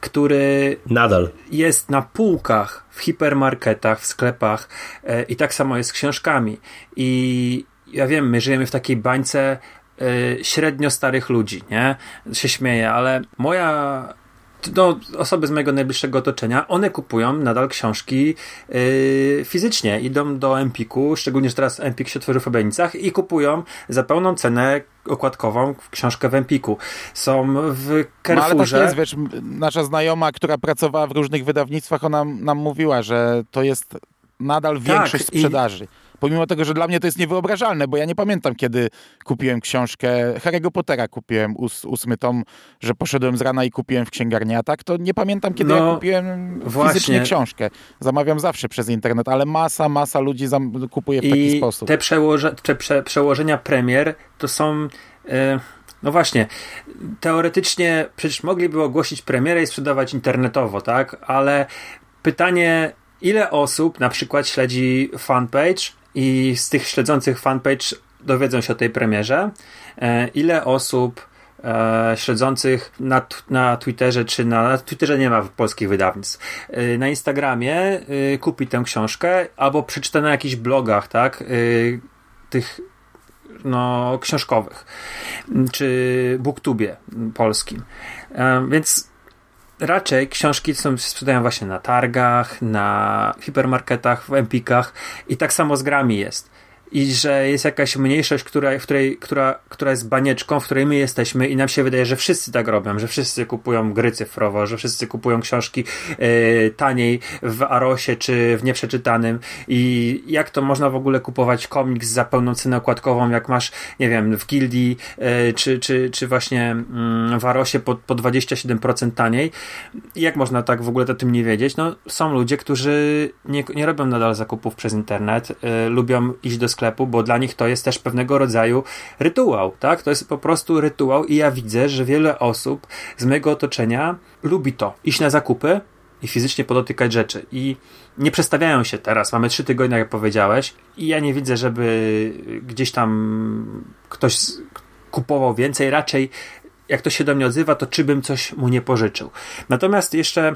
który nadal jest na półkach w hipermarketach, w sklepach yy, i tak samo jest z książkami. I ja wiem, my żyjemy w takiej bańce yy, średnio starych ludzi, nie? Się śmieję, ale moja no, osoby z mojego najbliższego otoczenia, one kupują nadal książki yy, fizycznie. Idą do Empiku, szczególnie, że teraz Empik się otworzył w Obenicach i kupują za pełną cenę okładkową książkę w Empiku. Są w Carrefourze. No, ale tak jest, wiesz, nasza znajoma, która pracowała w różnych wydawnictwach, ona nam mówiła, że to jest nadal większość tak, sprzedaży. I Pomimo tego, że dla mnie to jest niewyobrażalne, bo ja nie pamiętam, kiedy kupiłem książkę Harry'ego Pottera, kupiłem ós, ósmy tom, że poszedłem z rana i kupiłem w księgarni, a tak to nie pamiętam, kiedy No, ja kupiłem właśnie. fizycznie książkę. Zamawiam zawsze przez internet, ale masa, masa ludzi kupuje w taki I sposób. te przełoże, te prze, przełożenia premier to są. E, no właśnie, teoretycznie przecież mogliby ogłosić premierę i sprzedawać internetowo, tak? Ale pytanie, ile osób na przykład śledzi fanpage i z tych śledzących fanpage dowiedzą się o tej premierze? E, ile osób e, śledzących na, na Twitterze, czy na, na Twitterze nie ma polskich wydawnictw, e, na Instagramie kupi tę książkę albo przeczyta na jakichś blogach, tak, tych no, książkowych, czy booktubie polskim. Więc raczej książki są, sprzedają właśnie na targach, na hipermarketach, w empikach i tak samo z grami jest. I że jest jakaś mniejszość, która, w której, która, która jest banieczką, w której my jesteśmy i nam się wydaje, że wszyscy tak robią, że wszyscy kupują gry cyfrowo, że wszyscy kupują książki e, taniej w Arosie czy w nieprzeczytanym i jak to można w ogóle kupować komiks za pełną cenę okładkową, jak masz, nie wiem, w Gildii e, czy, czy, czy właśnie mm, w Arosie po, po 27% taniej. Jak można tak w ogóle o tym nie wiedzieć? No, są ludzie, którzy nie, nie robią nadal zakupów przez internet, y, lubią iść do sklepu, bo dla nich to jest też pewnego rodzaju rytuał, tak? To jest po prostu rytuał i ja widzę, że wiele osób z mojego otoczenia lubi to, iść na zakupy i fizycznie podotykać rzeczy i nie przestawiają się teraz. Mamy trzy tygodnie, jak powiedziałeś i ja nie widzę, żeby gdzieś tam ktoś kupował więcej, raczej jak to się do mnie odzywa, to czy bym coś mu nie pożyczył. Natomiast jeszcze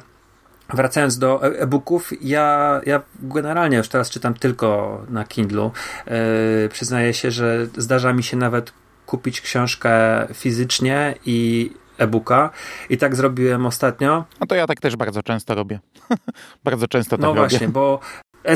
wracając do e- e-booków, ja, ja generalnie już teraz czytam tylko na Kindlu. Yy, przyznaję się, że zdarza mi się nawet kupić książkę fizycznie i e-booka. I tak zrobiłem ostatnio. No to ja tak też bardzo często robię. [LAUGHS] bardzo często tak No robię. właśnie, bo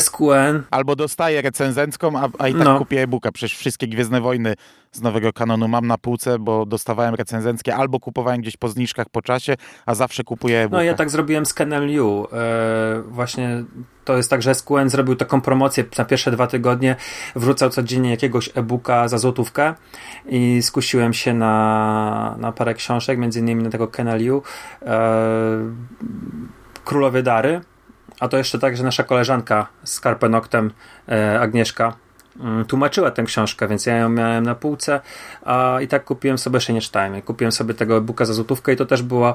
SQN Albo dostaję recenzencką, a, a i tak No. kupię e-booka. Przecież wszystkie Gwiezdne Wojny z nowego kanonu mam na półce, bo dostawałem recenzenckie, albo kupowałem gdzieś po zniżkach po czasie, a zawsze kupuję e-booka. No ja tak zrobiłem z KNLU. E, właśnie to jest tak, że SQN zrobił taką promocję na pierwsze dwa tygodnie, wrzucał codziennie jakiegoś e-booka za złotówkę i skusiłem się na, na parę książek, między innymi na tego KNLU. E, Królowie Dary. A to jeszcze tak, że nasza koleżanka z Karpenoktem, e, Agnieszka, tłumaczyła tę książkę, więc ja ją miałem na półce, a i tak kupiłem sobie, jeszcze nie czytałem, kupiłem sobie tego e-booka za złotówkę i to też była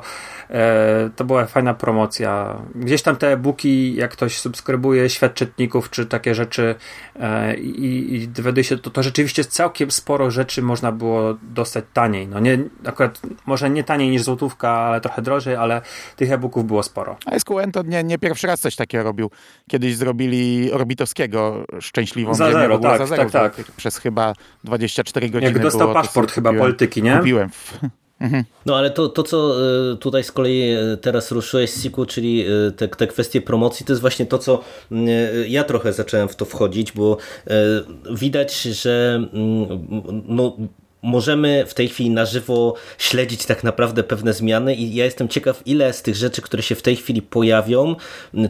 e, to była fajna promocja. Gdzieś tam te e-booki, jak ktoś subskrybuje świat czytników, czy takie rzeczy e, i, i dowiaduje się, to, to rzeczywiście całkiem sporo rzeczy można było dostać taniej. No nie, akurat może nie taniej niż złotówka, ale trochę drożej, ale tych e-booków było sporo. A SQN to nie, nie pierwszy raz coś takiego robił. Kiedyś zrobili Orbitowskiego szczęśliwą Za ziemię, zero, tak, za zero, tak, tak. Przez chyba 24 godziny Jak dostał było, paszport chyba kupiłem, polityki, nie? Kupiłem. W, [LAUGHS] No ale to, to co e, tutaj z kolei e, teraz ruszyłeś Siku, czyli e, te, te kwestie promocji, to jest właśnie to, co ja trochę zacząłem w to wchodzić, bo widać, że no, możemy w tej chwili na żywo śledzić tak naprawdę pewne zmiany i ja jestem ciekaw, ile z tych rzeczy, które się w tej chwili pojawią,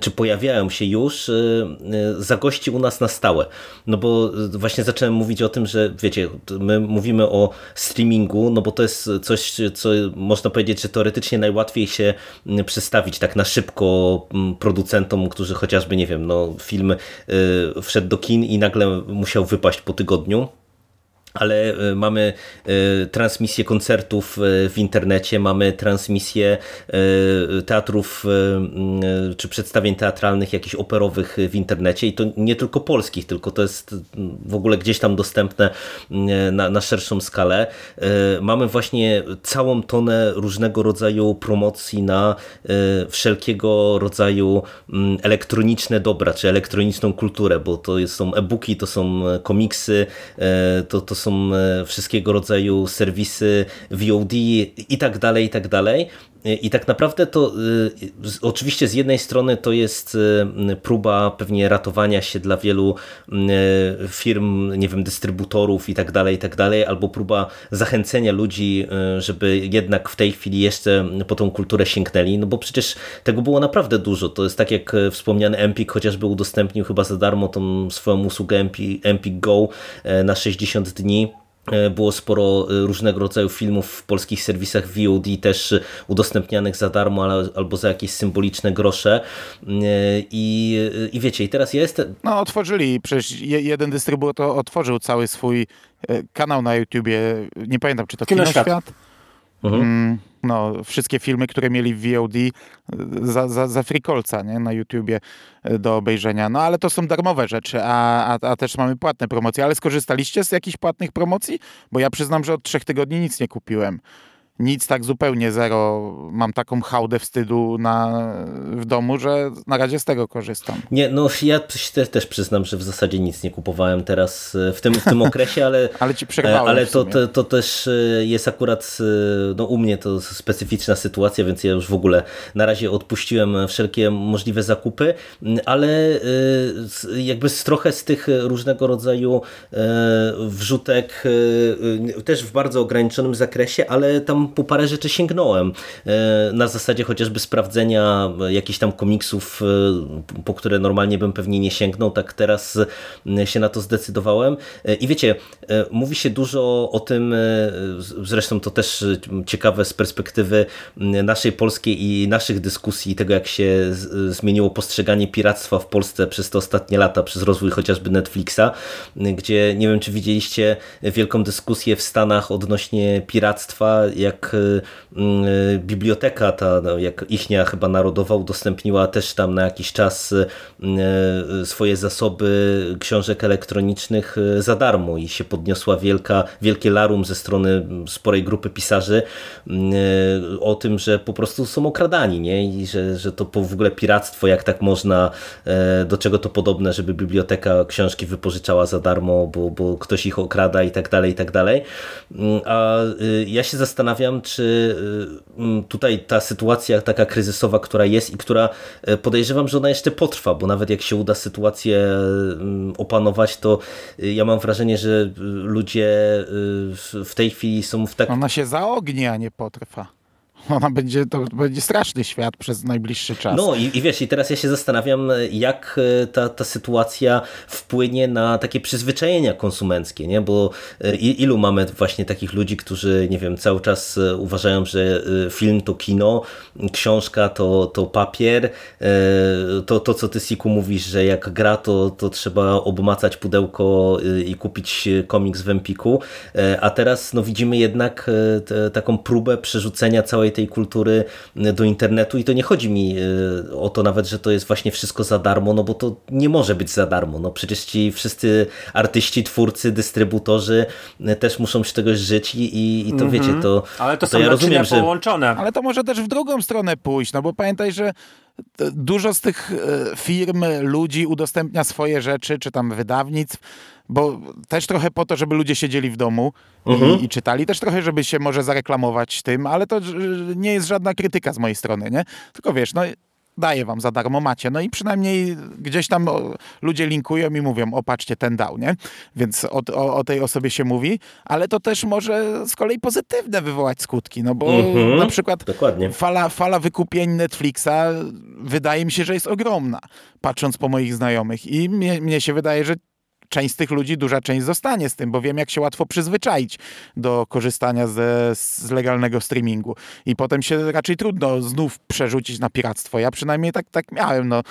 czy pojawiają się już, y, y, zagości u nas na stałe. No bo y, właśnie zacząłem mówić o tym, że wiecie, my mówimy o streamingu, no bo to jest coś, co można powiedzieć, że teoretycznie najłatwiej się m, przedstawić tak na szybko producentom, którzy chociażby, nie wiem, no film wszedł do kin i nagle musiał wypaść po tygodniu ale y, mamy y, transmisję koncertów y, w internecie, mamy transmisję teatrów czy przedstawień teatralnych, jakichś operowych w internecie i to nie tylko polskich, tylko to jest w ogóle gdzieś tam dostępne na, na szerszą skalę. Mamy właśnie całą tonę różnego rodzaju promocji na wszelkiego rodzaju elektroniczne dobra, czy elektroniczną kulturę, bo to są e-booki, to są e, komiksy, e, to, to są e, wszystkiego rodzaju serwisy VOD i tak dalej, i tak dalej. I tak naprawdę to y, oczywiście z jednej strony to jest y, próba pewnie ratowania się dla wielu y, firm, nie wiem, dystrybutorów i tak dalej, i tak dalej, albo próba zachęcenia ludzi, żeby jednak w tej chwili jeszcze po tą kulturę sięgnęli, no bo przecież tego było naprawdę dużo. To jest tak jak wspomniany Empik chociażby udostępnił chyba za darmo tą swoją usługę Empik, Go na 60 dni było sporo e, różnego rodzaju filmów w polskich serwisach VOD też udostępnianych za darmo albo za jakieś symboliczne grosze. E, I, i wiecie, i teraz ja jestem... No otworzyli, przecież jeden dystrybutor otworzył cały swój kanał na YouTubie, nie pamiętam czy to Kinoświat? Kinoświat? Mhm. Mm, no, wszystkie filmy, które mieli w VOD e, za, za, za nie? na YouTubie e, do obejrzenia. No ale to są darmowe rzeczy, a, a, a też mamy płatne promocje. Ale skorzystaliście z jakichś płatnych promocji? Bo ja przyznam, że od trzech tygodni nic nie kupiłem nic tak zupełnie zero. Mam taką hałdę wstydu na, w domu, że na razie z tego korzystam. Nie, no ja też, też przyznam, że w zasadzie nic nie kupowałem teraz e, w tym, w tym okresie, ale, [LAUGHS] ale, ci przerwałem ale to, to, to, też e, jest akurat e, no u mnie to specyficzna sytuacja, więc ja już w ogóle na razie odpuściłem wszelkie możliwe zakupy, ale jakby z trochę z tych różnego rodzaju wrzutek też w bardzo ograniczonym zakresie, ale tam po parę rzeczy sięgnąłem. E, na zasadzie chociażby sprawdzenia jakichś tam komiksów, e, po które normalnie bym pewnie nie sięgnął, tak teraz e, się na to zdecydowałem. I wiecie, mówi się dużo o tym, zresztą to też ciekawe z perspektywy naszej polskiej i naszych dyskusji, tego jak się zmieniło postrzeganie piractwa w Polsce przez te ostatnie lata, przez rozwój chociażby Netflixa, gdzie nie wiem, czy widzieliście wielką dyskusję w Stanach odnośnie piractwa, jak jak y, y, biblioteka ta, no, jak ichnia chyba narodowa udostępniła też tam na jakiś czas y, swoje zasoby książek elektronicznych za darmo i się podniosła wielka, wielkie larum ze strony sporej grupy pisarzy o tym, że po prostu są okradani nie? i że, że to w ogóle piractwo, jak tak można, do czego to podobne, żeby biblioteka książki wypożyczała za darmo, bo, bo ktoś ich okrada i tak dalej, i tak dalej. Mm, a ja się zastanawiam, zastanawiam, czy y, tutaj ta sytuacja taka kryzysowa, która jest i która e, podejrzewam, że ona jeszcze potrwa, bo nawet jak się uda sytuację opanować, to y, ja mam wrażenie, że ludzie y, w tej chwili są w tak... Ona się zaogni, a nie potrwa. [LAUGHS] Ona będzie, to będzie straszny świat przez najbliższy czas. No i, i wiesz, i teraz ja się zastanawiam, jak e, ta, ta sytuacja wpłynie na takie przyzwyczajenia konsumenckie, nie? Bo e, ilu mamy właśnie takich ludzi, którzy, nie wiem, cały czas e, uważają, że film to kino, książka to, to papier, to, to co ty Siku mówisz, że jak gra, to, to trzeba obmacać pudełko i kupić komiks w Empiku, a teraz no widzimy jednak taką próbę przerzucenia całej tej kultury do internetu i to nie chodzi mi e, o to nawet, że to jest właśnie wszystko za darmo, no bo to nie może być za darmo. No przecież ci wszyscy artyści, twórcy, dystrybutorzy e, też muszą z czegoś żyć i, i to mm -hmm. wiecie, to Ale to, to są ja rozumiem, że połączone. Ale to może też w drugą stronę pójść, no bo pamiętaj, że dużo z tych e, firm, ludzi udostępnia swoje rzeczy, czy tam wydawnictw, bo też trochę po to, żeby ludzie siedzieli w domu mhm. i, i, czytali, też trochę, żeby się może zareklamować tym, ale to nie jest żadna krytyka z mojej strony, nie? Tylko wiesz, no daję wam za darmo, macie. No i przynajmniej gdzieś tam ludzie linkują i mówią, o patrzcie, ten dał, nie? Więc o, o, o tej osobie się mówi, ale to też może z kolei pozytywne wywołać skutki, no bo mhm, na przykład Fala, fala wykupień Netflixa wydaje mi się, że jest ogromna, patrząc po moich znajomych i mnie, mnie się wydaje, że część z tych ludzi, duża część zostanie z tym, bo wiem, jak się łatwo przyzwyczaić do korzystania ze, z legalnego streamingu. I potem się raczej trudno znów przerzucić na piractwo. Ja przynajmniej tak, tak miałem, no,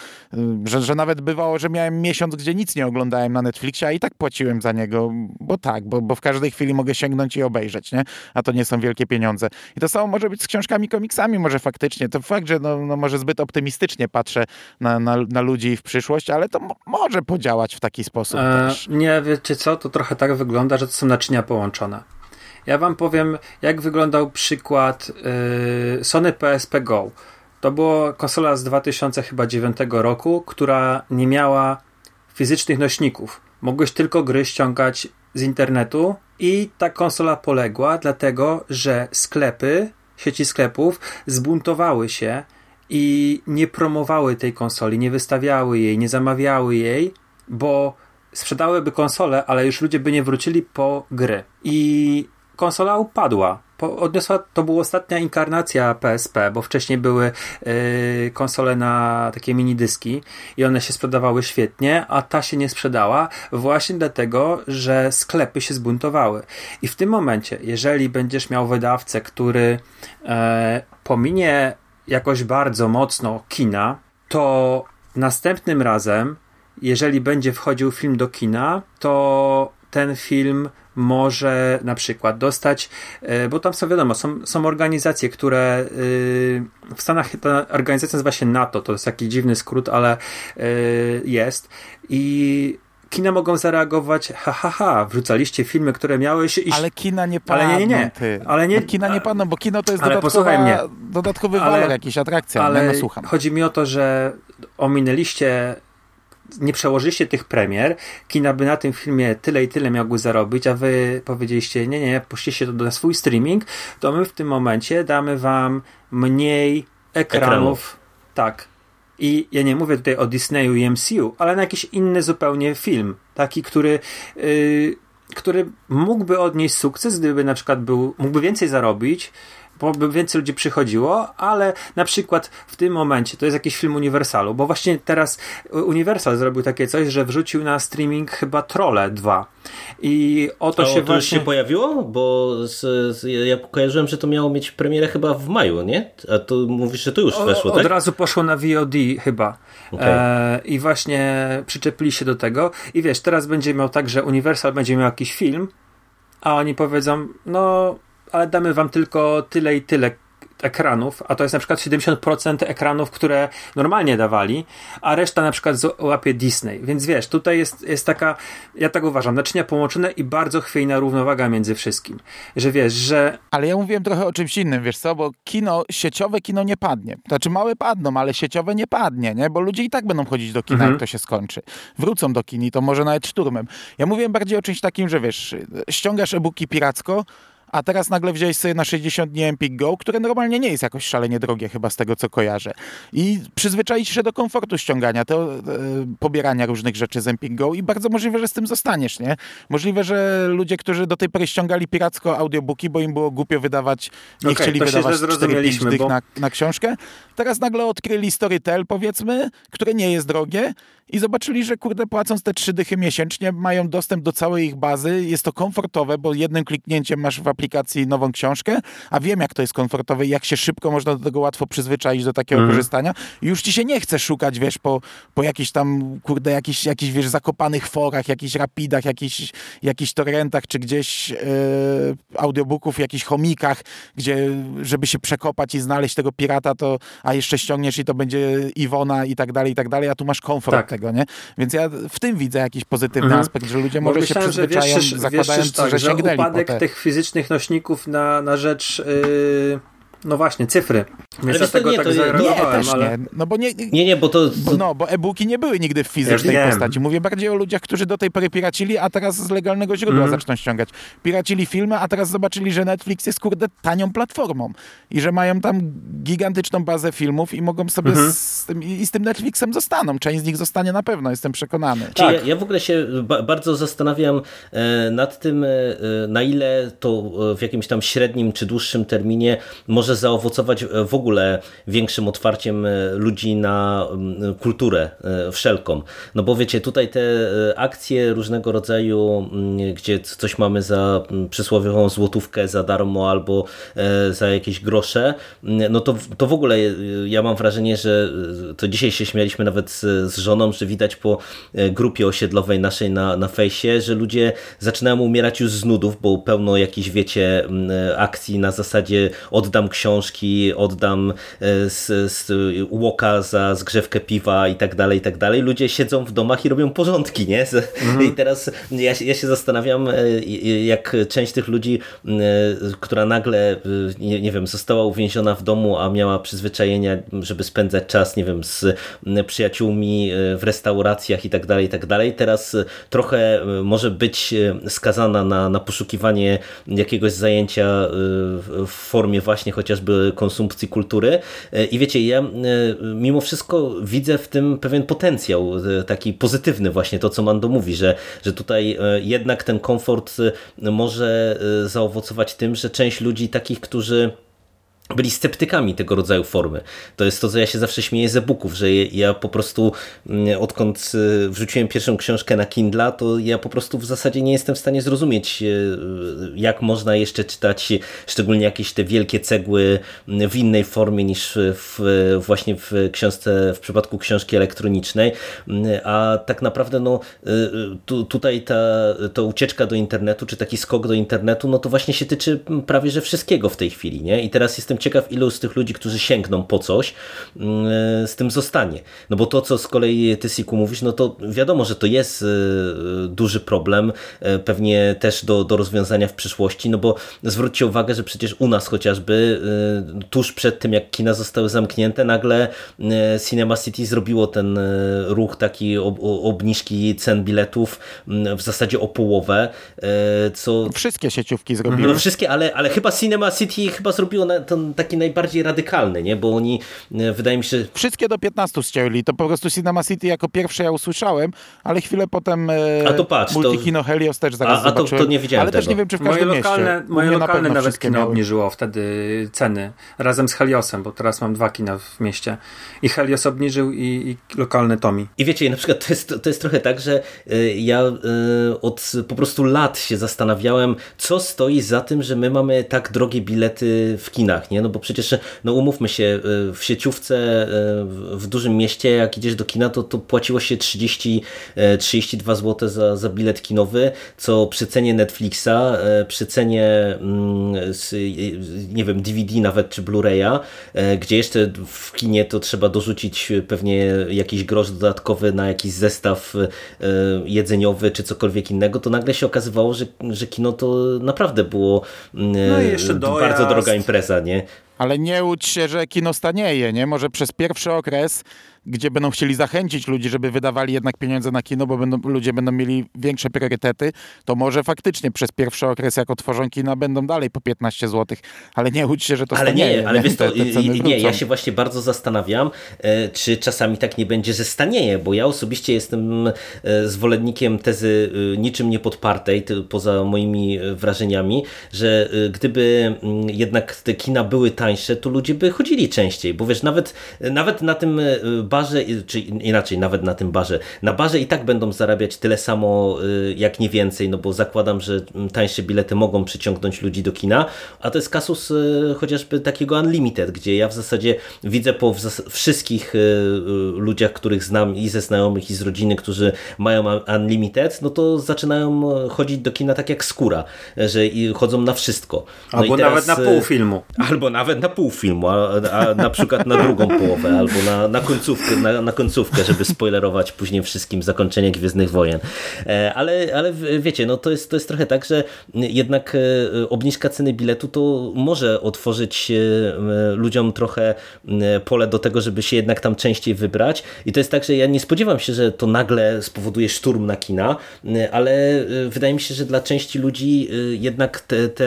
że, że nawet bywało, że miałem miesiąc, gdzie nic nie oglądałem na Netflixie, a i tak płaciłem za niego, bo tak, bo, bo w każdej chwili mogę sięgnąć i obejrzeć, nie? A to nie są wielkie pieniądze. I to samo może być z książkami, komiksami, może faktycznie. To fakt, że no, no może zbyt optymistycznie patrzę na, na, na ludzi w przyszłość, ale to może podziałać w taki sposób. E nie, wiecie co, to trochę tak wygląda, że to są naczynia połączone. Ja wam powiem, jak wyglądał przykład yy, Sony PSP Go. To była konsola z 2009 roku, która nie miała fizycznych nośników. Mogłeś tylko gry ściągać z internetu i ta konsola poległa, dlatego że sklepy sieci sklepów zbuntowały się i nie promowały tej konsoli, nie wystawiały jej, nie zamawiały jej, bo sprzedałyby konsolę, ale już ludzie by nie wrócili po gry. I konsola upadła. Po, odniosła, to była ostatnia inkarnacja PSP, bo wcześniej były yy, konsole na takie mini dyski i one się sprzedawały świetnie, a ta się nie sprzedała właśnie dlatego, że sklepy się zbuntowały. I w tym momencie, jeżeli będziesz miał wydawcę, który yy, pominie jakoś bardzo mocno kina, to następnym razem, jeżeli będzie wchodził film do kina, to ten film może na przykład dostać, e, bo tam są wiadomo, są, są organizacje, które y, w Stanach ta organizacja nazywa się NATO, to jest taki dziwny skrót, ale y, jest i kina mogą zareagować, ha, ha, ha, wrzucaliście filmy, które miały się iść... Ale kina nie padną, ale nie, nie, nie. ty. Ale nie, no, kina nie padną, bo kino to jest ale dodatkowa, mnie. dodatkowy ale, walor, jakiś atrakcja. Ale no, słucham. chodzi mi o to, że ominęliście nie przełożyliście tych premier, kina by na tym filmie tyle i tyle miały zarobić, a wy powiedzieliście, nie, nie, puścicie to na swój streaming, to my w tym momencie damy wam mniej ekranów. ekranów. Tak. I ja nie mówię tutaj o Disneyu i MCU, ale na jakiś inny zupełnie film. Taki, który, yy, który mógłby odnieść sukces, gdyby na przykład był, mógłby więcej zarobić, bo by więcej ludzi przychodziło, ale na przykład w tym momencie to jest jakiś film Universalu, bo właśnie teraz Universal zrobił takie coś, że wrzucił na streaming chyba Trolle 2. I oto o, się to właśnie... się pojawiło? Bo z, z, ja kojarzyłem, że to miało mieć premierę chyba w maju, nie? A tu mówisz, że to już weszło, tak? Od razu poszło na VOD chyba. Okay. E, I właśnie przyczepili się do tego. I wiesz, teraz będzie miał tak, że Universal będzie miał jakiś film, a oni powiedzą, no ale damy wam tylko tyle i tyle ekranów, a to jest na przykład 70% ekranów, które normalnie dawali, a reszta na przykład łapie Disney. Więc wiesz, tutaj jest, jest taka, ja tak uważam, naczynia połączone i bardzo chwiejna równowaga między wszystkim. Że wiesz, że... Ale ja mówiłem trochę o czymś innym, wiesz co, bo kino, sieciowe kino nie padnie. Znaczy małe padną, ale sieciowe nie padnie, nie? Bo ludzie i tak będą chodzić do kina, mhm. jak to się skończy. Wrócą do kin i to może nawet szturmem. Ja mówiłem bardziej o czymś takim, że wiesz, ściągasz e-booki piracko, a teraz nagle wziąłeś sobie na 60 dni Empik Go, które normalnie nie jest jakoś szalenie drogie chyba z tego, co kojarzę. I przyzwyczaić się do komfortu ściągania, to, e, pobierania różnych rzeczy z Empik Go i bardzo możliwe, że z tym zostaniesz, nie? Możliwe, że ludzie, którzy do tej pory ściągali piracko audiobooki, bo im było głupio wydawać, nie okay, chcieli wydawać 4-5 dych bo... na, na książkę, teraz nagle odkryli Storytel, powiedzmy, które nie jest drogie i zobaczyli, że kurde, płacąc te trzy dychy miesięcznie, mają dostęp do całej ich bazy. Jest to komfortowe, bo jednym kliknięciem masz w aplikacji nową książkę, a wiem, jak to jest komfortowe i jak się szybko można do tego łatwo przyzwyczaić do takiego mm. korzystania. I już ci się nie chce szukać, wiesz, po, po jakichś tam, kurde, jakichś, jakichś, wiesz, zakopanych forach, jakichś rapidach, jakichś, jakichś torrentach, czy gdzieś yy, audiobooków, jakichś chomikach, gdzie, żeby się przekopać i znaleźć tego pirata, to, a jeszcze ściągniesz i to będzie Iwona i tak dalej, i tak dalej, a tu masz komfort tak tego, nie? Więc ja w tym widzę jakiś pozytywny mhm. aspekt, że ludzie może myślałem, się przyzwyczają, że wiesz, zakładając, wiesz, tak, że że upadek tych fizycznych nośników na, na rzecz... Yy no właśnie, cyfry. Więc ale tego nie, tak zareagowałem, nie, ale... Nie. No bo nie, nie, nie, bo to... No, bo e-booki nie były nigdy w fizycznej ja postaci. Mówię bardziej o ludziach, którzy do tej pory piracili, a teraz z legalnego źródła mm. zaczną ściągać. Piracili filmy, a teraz zobaczyli, że Netflix jest kurde tanią platformą i że mają tam gigantyczną bazę filmów i mogą sobie -hmm. z tym, i z tym Netflixem zostaną. Część z nich zostanie na pewno, jestem przekonany. Tak. Ja, ja w ogóle się ba bardzo zastanawiam e, nad tym, e, na ile to e, w jakimś tam średnim czy dłuższym terminie może zaowocować w ogóle większym otwarciem e, ludzi na kulturę e, wszelką. No bo wiecie, tutaj te e, akcje różnego rodzaju, gdzie coś mamy za przysłowiową złotówkę za darmo albo za jakieś grosze, no to, to w ogóle ja mam wrażenie, że to dzisiaj się śmialiśmy nawet z, z żoną, że widać po grupie osiedlowej naszej na, na fejsie, że ludzie zaczynają umierać już z nudów, bo pełno jakichś, wiecie, akcji na zasadzie oddam książki, oddam e, z, z łoka za zgrzewkę piwa i tak dalej, i tak dalej. Ludzie siedzą w domach i robią porządki, nie? Mhm. I teraz ja, ja się zastanawiam, e, jak część tych ludzi, e, która nagle, nie, nie wiem, została uwięziona w domu, a miała przyzwyczajenia, żeby spędzać czas, nie wiem, z przyjaciółmi w restauracjach i tak dalej, i tak dalej, teraz trochę może być skazana na, na poszukiwanie jakiegoś zajęcia w formie właśnie chociaż chociażby konsumpcji kultury. I wiecie, ja mimo wszystko widzę w tym pewien potencjał, taki pozytywny właśnie, to co Mando mówi, że, że tutaj jednak ten komfort może zaowocować tym, że część ludzi takich, którzy byli sceptykami tego rodzaju formy. To jest to, co ja się zawsze śmieję z e-booków, że ja po prostu mm, odkąd y, wrzuciłem pierwszą książkę na Kindle, to ja po prostu w zasadzie nie jestem w stanie zrozumieć, y, jak można jeszcze czytać szczególnie jakieś te wielkie cegły mm, w innej formie niż w, właśnie w książce, w przypadku książki elektronicznej. Mm, a tak naprawdę no, y, tu, tutaj ta, ta ucieczka do internetu, czy taki skok do internetu, no to właśnie się tyczy prawie że wszystkiego w tej chwili. Nie? I teraz jestem jestem ciekaw, ilu z tych ludzi, którzy sięgną po coś, mm, z tym zostanie. No bo to, co z kolei ty, Siku, mówisz, no to wiadomo, że to jest e, duży problem, e, pewnie też do, do rozwiązania w przyszłości, no bo zwróćcie uwagę, że przecież u nas chociażby tuż przed tym, jak kina zostały zamknięte, nagle Cinema City zrobiło ten ruch taki ob, obniżki cen biletów w zasadzie o połowę, co... Wszystkie sieciówki zrobiły. No, wszystkie, ale, ale chyba Cinema City chyba zrobiło ten taki najbardziej radykalny, nie? bo oni, e, wydaje mi się... Wszystkie do 15 ścięli, to po prostu Cinema City jako pierwsze ja usłyszałem, ale chwilę potem e, a to patrz, Multikino to... Helios też zaraz a, a to, to, nie widziałem Ale tego. też nie wiem, czy w każdym moje lokalne, mieście. Moje lokalne na nawet kino miały. obniżyło wtedy ceny, razem z Heliosem, bo teraz mam dwa kina w mieście. I Helios obniżył i, i lokalny Tomi. I wiecie, na przykład to jest, to jest trochę tak, że y, ja od po prostu lat się zastanawiałem, co stoi za tym, że my mamy tak drogie bilety w kinach, nie? No bo przecież no umówmy się, y, w sieciówce y, w dużym mieście, jak idziesz do kina, to, to płaciło się 30, 32 zł za, za bilet kinowy, co przy cenie Netflixa, y, przy cenie mm, nie wiem, DVD nawet, czy Blu-raya, gdzie jeszcze w kinie to trzeba dorzucić pewnie jakiś grosz dodatkowy na jakiś zestaw jedzeniowy, czy cokolwiek innego, to nagle się okazywało, że, że kino to naprawdę było no bardzo droga impreza, nie? Ale nie łudź się, że kino stanieje, nie? Może przez pierwszy okres gdzie będą chcieli zachęcić ludzi, żeby wydawali jednak pieniądze na kino, bo będą, ludzie będą mieli większe priorytety, to może faktycznie przez pierwszy okres, jak otworzą kina, będą dalej po 15 zł, ale nie łudź się, że to ale stanieje. Nie, ale wiesz, to, [LAUGHS] nie, nie, ja się właśnie bardzo zastanawiam, e, czy czasami tak nie będzie, że stanieje, bo ja osobiście jestem e, zwolennikiem tezy e, niczym nie podpartej, poza moimi wrażeniami, że gdyby mm, jednak te kina były tańsze, to ludzie by chodzili częściej, bo wiesz, nawet, nawet na tym barze, czy inaczej, nawet na tym barze, na barze i tak będą zarabiać tyle samo, y, jak nie więcej, no bo zakładam, że tańsze bilety mogą przyciągnąć ludzi do kina, a to jest kasus y, chociażby takiego Unlimited, gdzie ja w zasadzie widzę po wszystkich y, ludziach, których znam i ze znajomych, i z rodziny, którzy mają Unlimited, no to zaczynają chodzić do kina tak jak skóra, że chodzą na wszystko. No albo teraz, nawet na pół filmu. Albo nawet na pół filmu, a, a na przykład na drugą połowę, albo na, na końcówkę na, na końcówkę, żeby spoilerować później wszystkim zakończenie Gwiezdnych Wojen. E, ale, ale wiecie, no to jest, to jest trochę tak, że jednak e, obniżka ceny biletu to może otworzyć e, ludziom trochę pole do tego, żeby się jednak tam częściej wybrać. I to jest tak, że ja nie spodziewam się, że to nagle spowoduje szturm na kina, ale wydaje mi się, że dla części ludzi jednak te, te,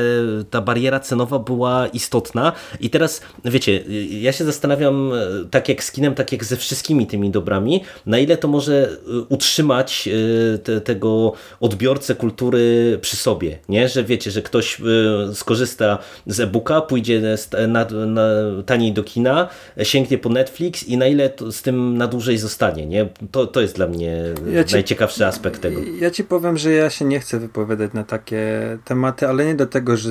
ta bariera cenowa była istotna. I teraz, wiecie, ja się zastanawiam, tak jak z kinem, tak jak ze wszystkimi wszystkimi tymi dobrami, na ile to może y, utrzymać y, te, tego odbiorcę kultury przy sobie, nie? Że wiecie, że ktoś y, skorzysta z e-booka, pójdzie na, na, taniej do kina, sięgnie po Netflix i na ile z tym na dłużej zostanie, nie? To, to jest dla mnie ja ci, najciekawszy aspekt tego. Ja ci powiem, że ja się nie chcę wypowiadać na takie tematy, ale nie do tego, że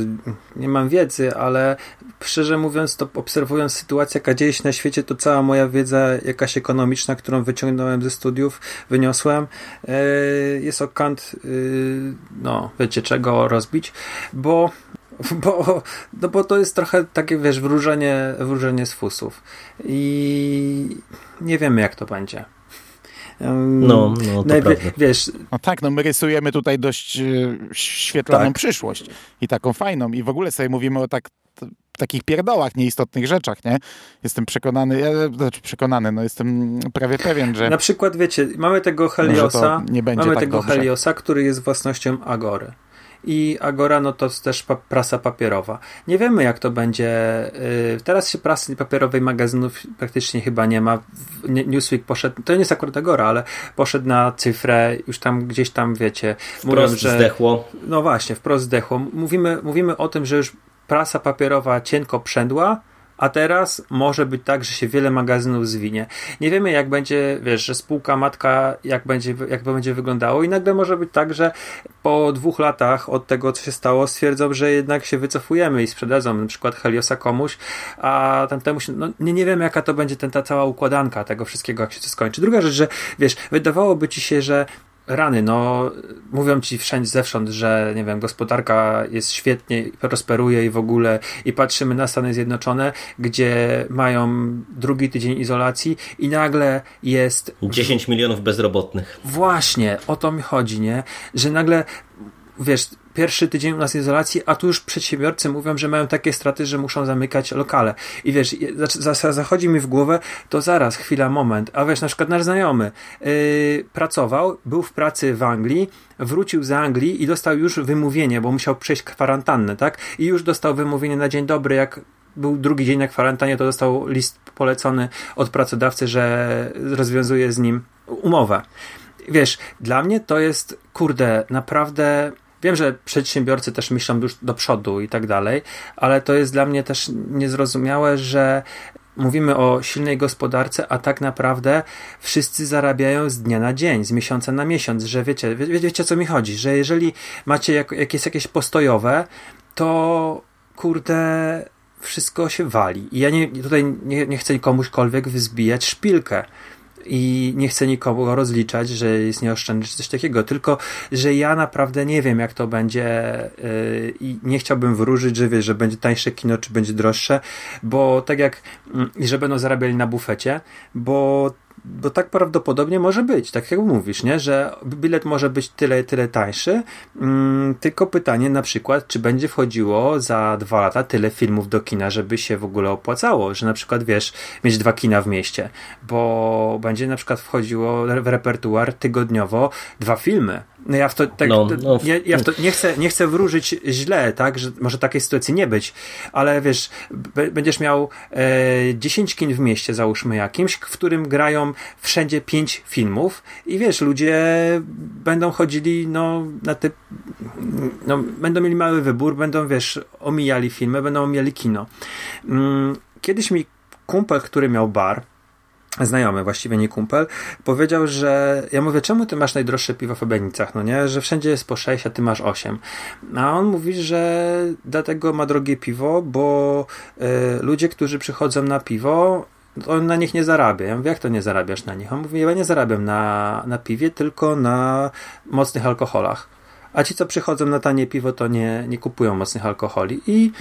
nie mam wiedzy, ale szczerze mówiąc, to obserwując sytuację, jaka dzieje się na świecie, to cała moja wiedza jakaś ekonomiczna, którą wyciągnąłem ze studiów, wyniosłem, e, jest o kant, e, no, wiecie czego rozbić, bo [LAUGHS] bo, no bo to jest trochę takie, wiesz, wróżenie, wróżenie z fusów. I nie wiemy, jak to będzie. No, no to prawda. Wiesz, no tak, no my rysujemy tutaj dość świetlaną tak. przyszłość i taką fajną i w ogóle sobie mówimy o tak takich pierdołach, nieistotnych rzeczach, nie? Jestem przekonany, ja, znaczy przekonany, no jestem prawie pewien, że... Na przykład, wiecie, mamy tego Heliosa, nie będzie mamy tak tego dobrze. Heliosa, który jest własnością Agory. i Agora no to też pa prasa papierowa. Nie wiemy jak to będzie. Yy, teraz się prasy papierowej magazynów praktycznie chyba nie ma. Newsweek poszedł, to nie jest akurat Agora, ale poszedł na cyfrę, już tam gdzieś tam wiecie. Wprost mówią, że, zdechło. No właśnie, wprost zdechło. Mówimy, mówimy o tym, że już prasa papierowa cienko przędła, a teraz może być tak, że się wiele magazynów zwinie. Nie wiemy, jak będzie, wiesz, że spółka matka, jak będzie, jak będzie wyglądało, i nagle może być tak, że po dwóch latach od tego, co się stało, stwierdzą, że jednak się wycofujemy i sprzedadzą na przykład Heliosa komuś, a tamtemu się, no nie, nie wiemy, jaka to będzie ten, ta cała układanka tego wszystkiego, jak się to skończy. Druga rzecz, że wiesz, wydawałoby ci się, że rany, no mówią ci wszędzie zewsząd, że nie wiem, gospodarka jest świetnie, prosperuje i w ogóle i patrzymy na Stany Zjednoczone, gdzie mają drugi tydzień izolacji i nagle jest 10 milionów bezrobotnych. Właśnie, o to mi chodzi, nie? Że nagle wiesz, pierwszy tydzień u nas izolacji, a tu już przedsiębiorcy mówią, że mają takie straty, że muszą zamykać lokale. I wiesz, zachodzi mi w głowę, to zaraz, chwila, moment. A wiesz, na przykład nasz znajomy yy, pracował, był w pracy w Anglii, wrócił z Anglii i dostał już wymówienie, bo musiał przejść kwarantannę, tak? I już dostał wymówienie na dzień dobry, jak był drugi dzień na kwarantannie, to dostał list polecony od pracodawcy, że rozwiązuje z nim umowę. Wiesz, dla mnie to jest, kurde, naprawdę Wiem, że przedsiębiorcy też myślą już do przodu i tak dalej, ale to jest dla mnie też niezrozumiałe, że mówimy o silnej gospodarce, a tak naprawdę wszyscy zarabiają z dnia na dzień, z miesiąca na miesiąc, że wiecie, wie, wiecie co mi chodzi, że jeżeli macie jak, jakieś, jakieś postojowe, to kurde wszystko się wali. I ja nie, tutaj nie, nie chcę komuśkolwiek wzbijać szpilkę i nie chcę nikogo rozliczać, że jest nieoszczędny czy coś takiego, tylko że ja naprawdę nie wiem, jak to będzie yy, i nie chciałbym wróżyć, że wiesz, że będzie tańsze kino, czy będzie droższe, bo tak jak, yy, że będą zarabiali na bufecie, bo bo tak prawdopodobnie może być, tak jak mówisz, nie? że bilet może być tyle, tyle tańszy, mm, tylko pytanie na przykład, czy będzie wchodziło za dwa lata tyle filmów do kina, żeby się w ogóle opłacało, że na przykład, wiesz, mieć dwa kina w mieście, bo będzie na przykład wchodziło w repertuar tygodniowo dwa filmy, ja w to, tak, no, no. Nie, ja w to nie, chcę, nie chcę wróżyć źle, tak, że może takiej sytuacji nie być, ale wiesz, będziesz miał e, 10 kin w mieście, załóżmy jakimś, w którym grają wszędzie 5 filmów i wiesz, ludzie będą chodzili no, na te, no, będą mieli mały wybór, będą, wiesz, omijali filmy, będą omijali kino. Mm, kiedyś mi kumpel, który miał bar, znajomy, właściwie nie kumpel, powiedział, że ja mówię, czemu ty masz najdroższe piwo w Obenicach, no nie, że wszędzie jest po 6, a ty masz 8. A on mówi, że dlatego ma drogie piwo, bo y, ludzie, którzy przychodzą na piwo, on na nich nie zarabia. Ja mówię, jak to nie zarabiasz na nich? On mówi, ja nie zarabiam na, na piwie, tylko na mocnych alkoholach. A ci, co przychodzą na tanie piwo, to nie, nie kupują mocnych alkoholi. I,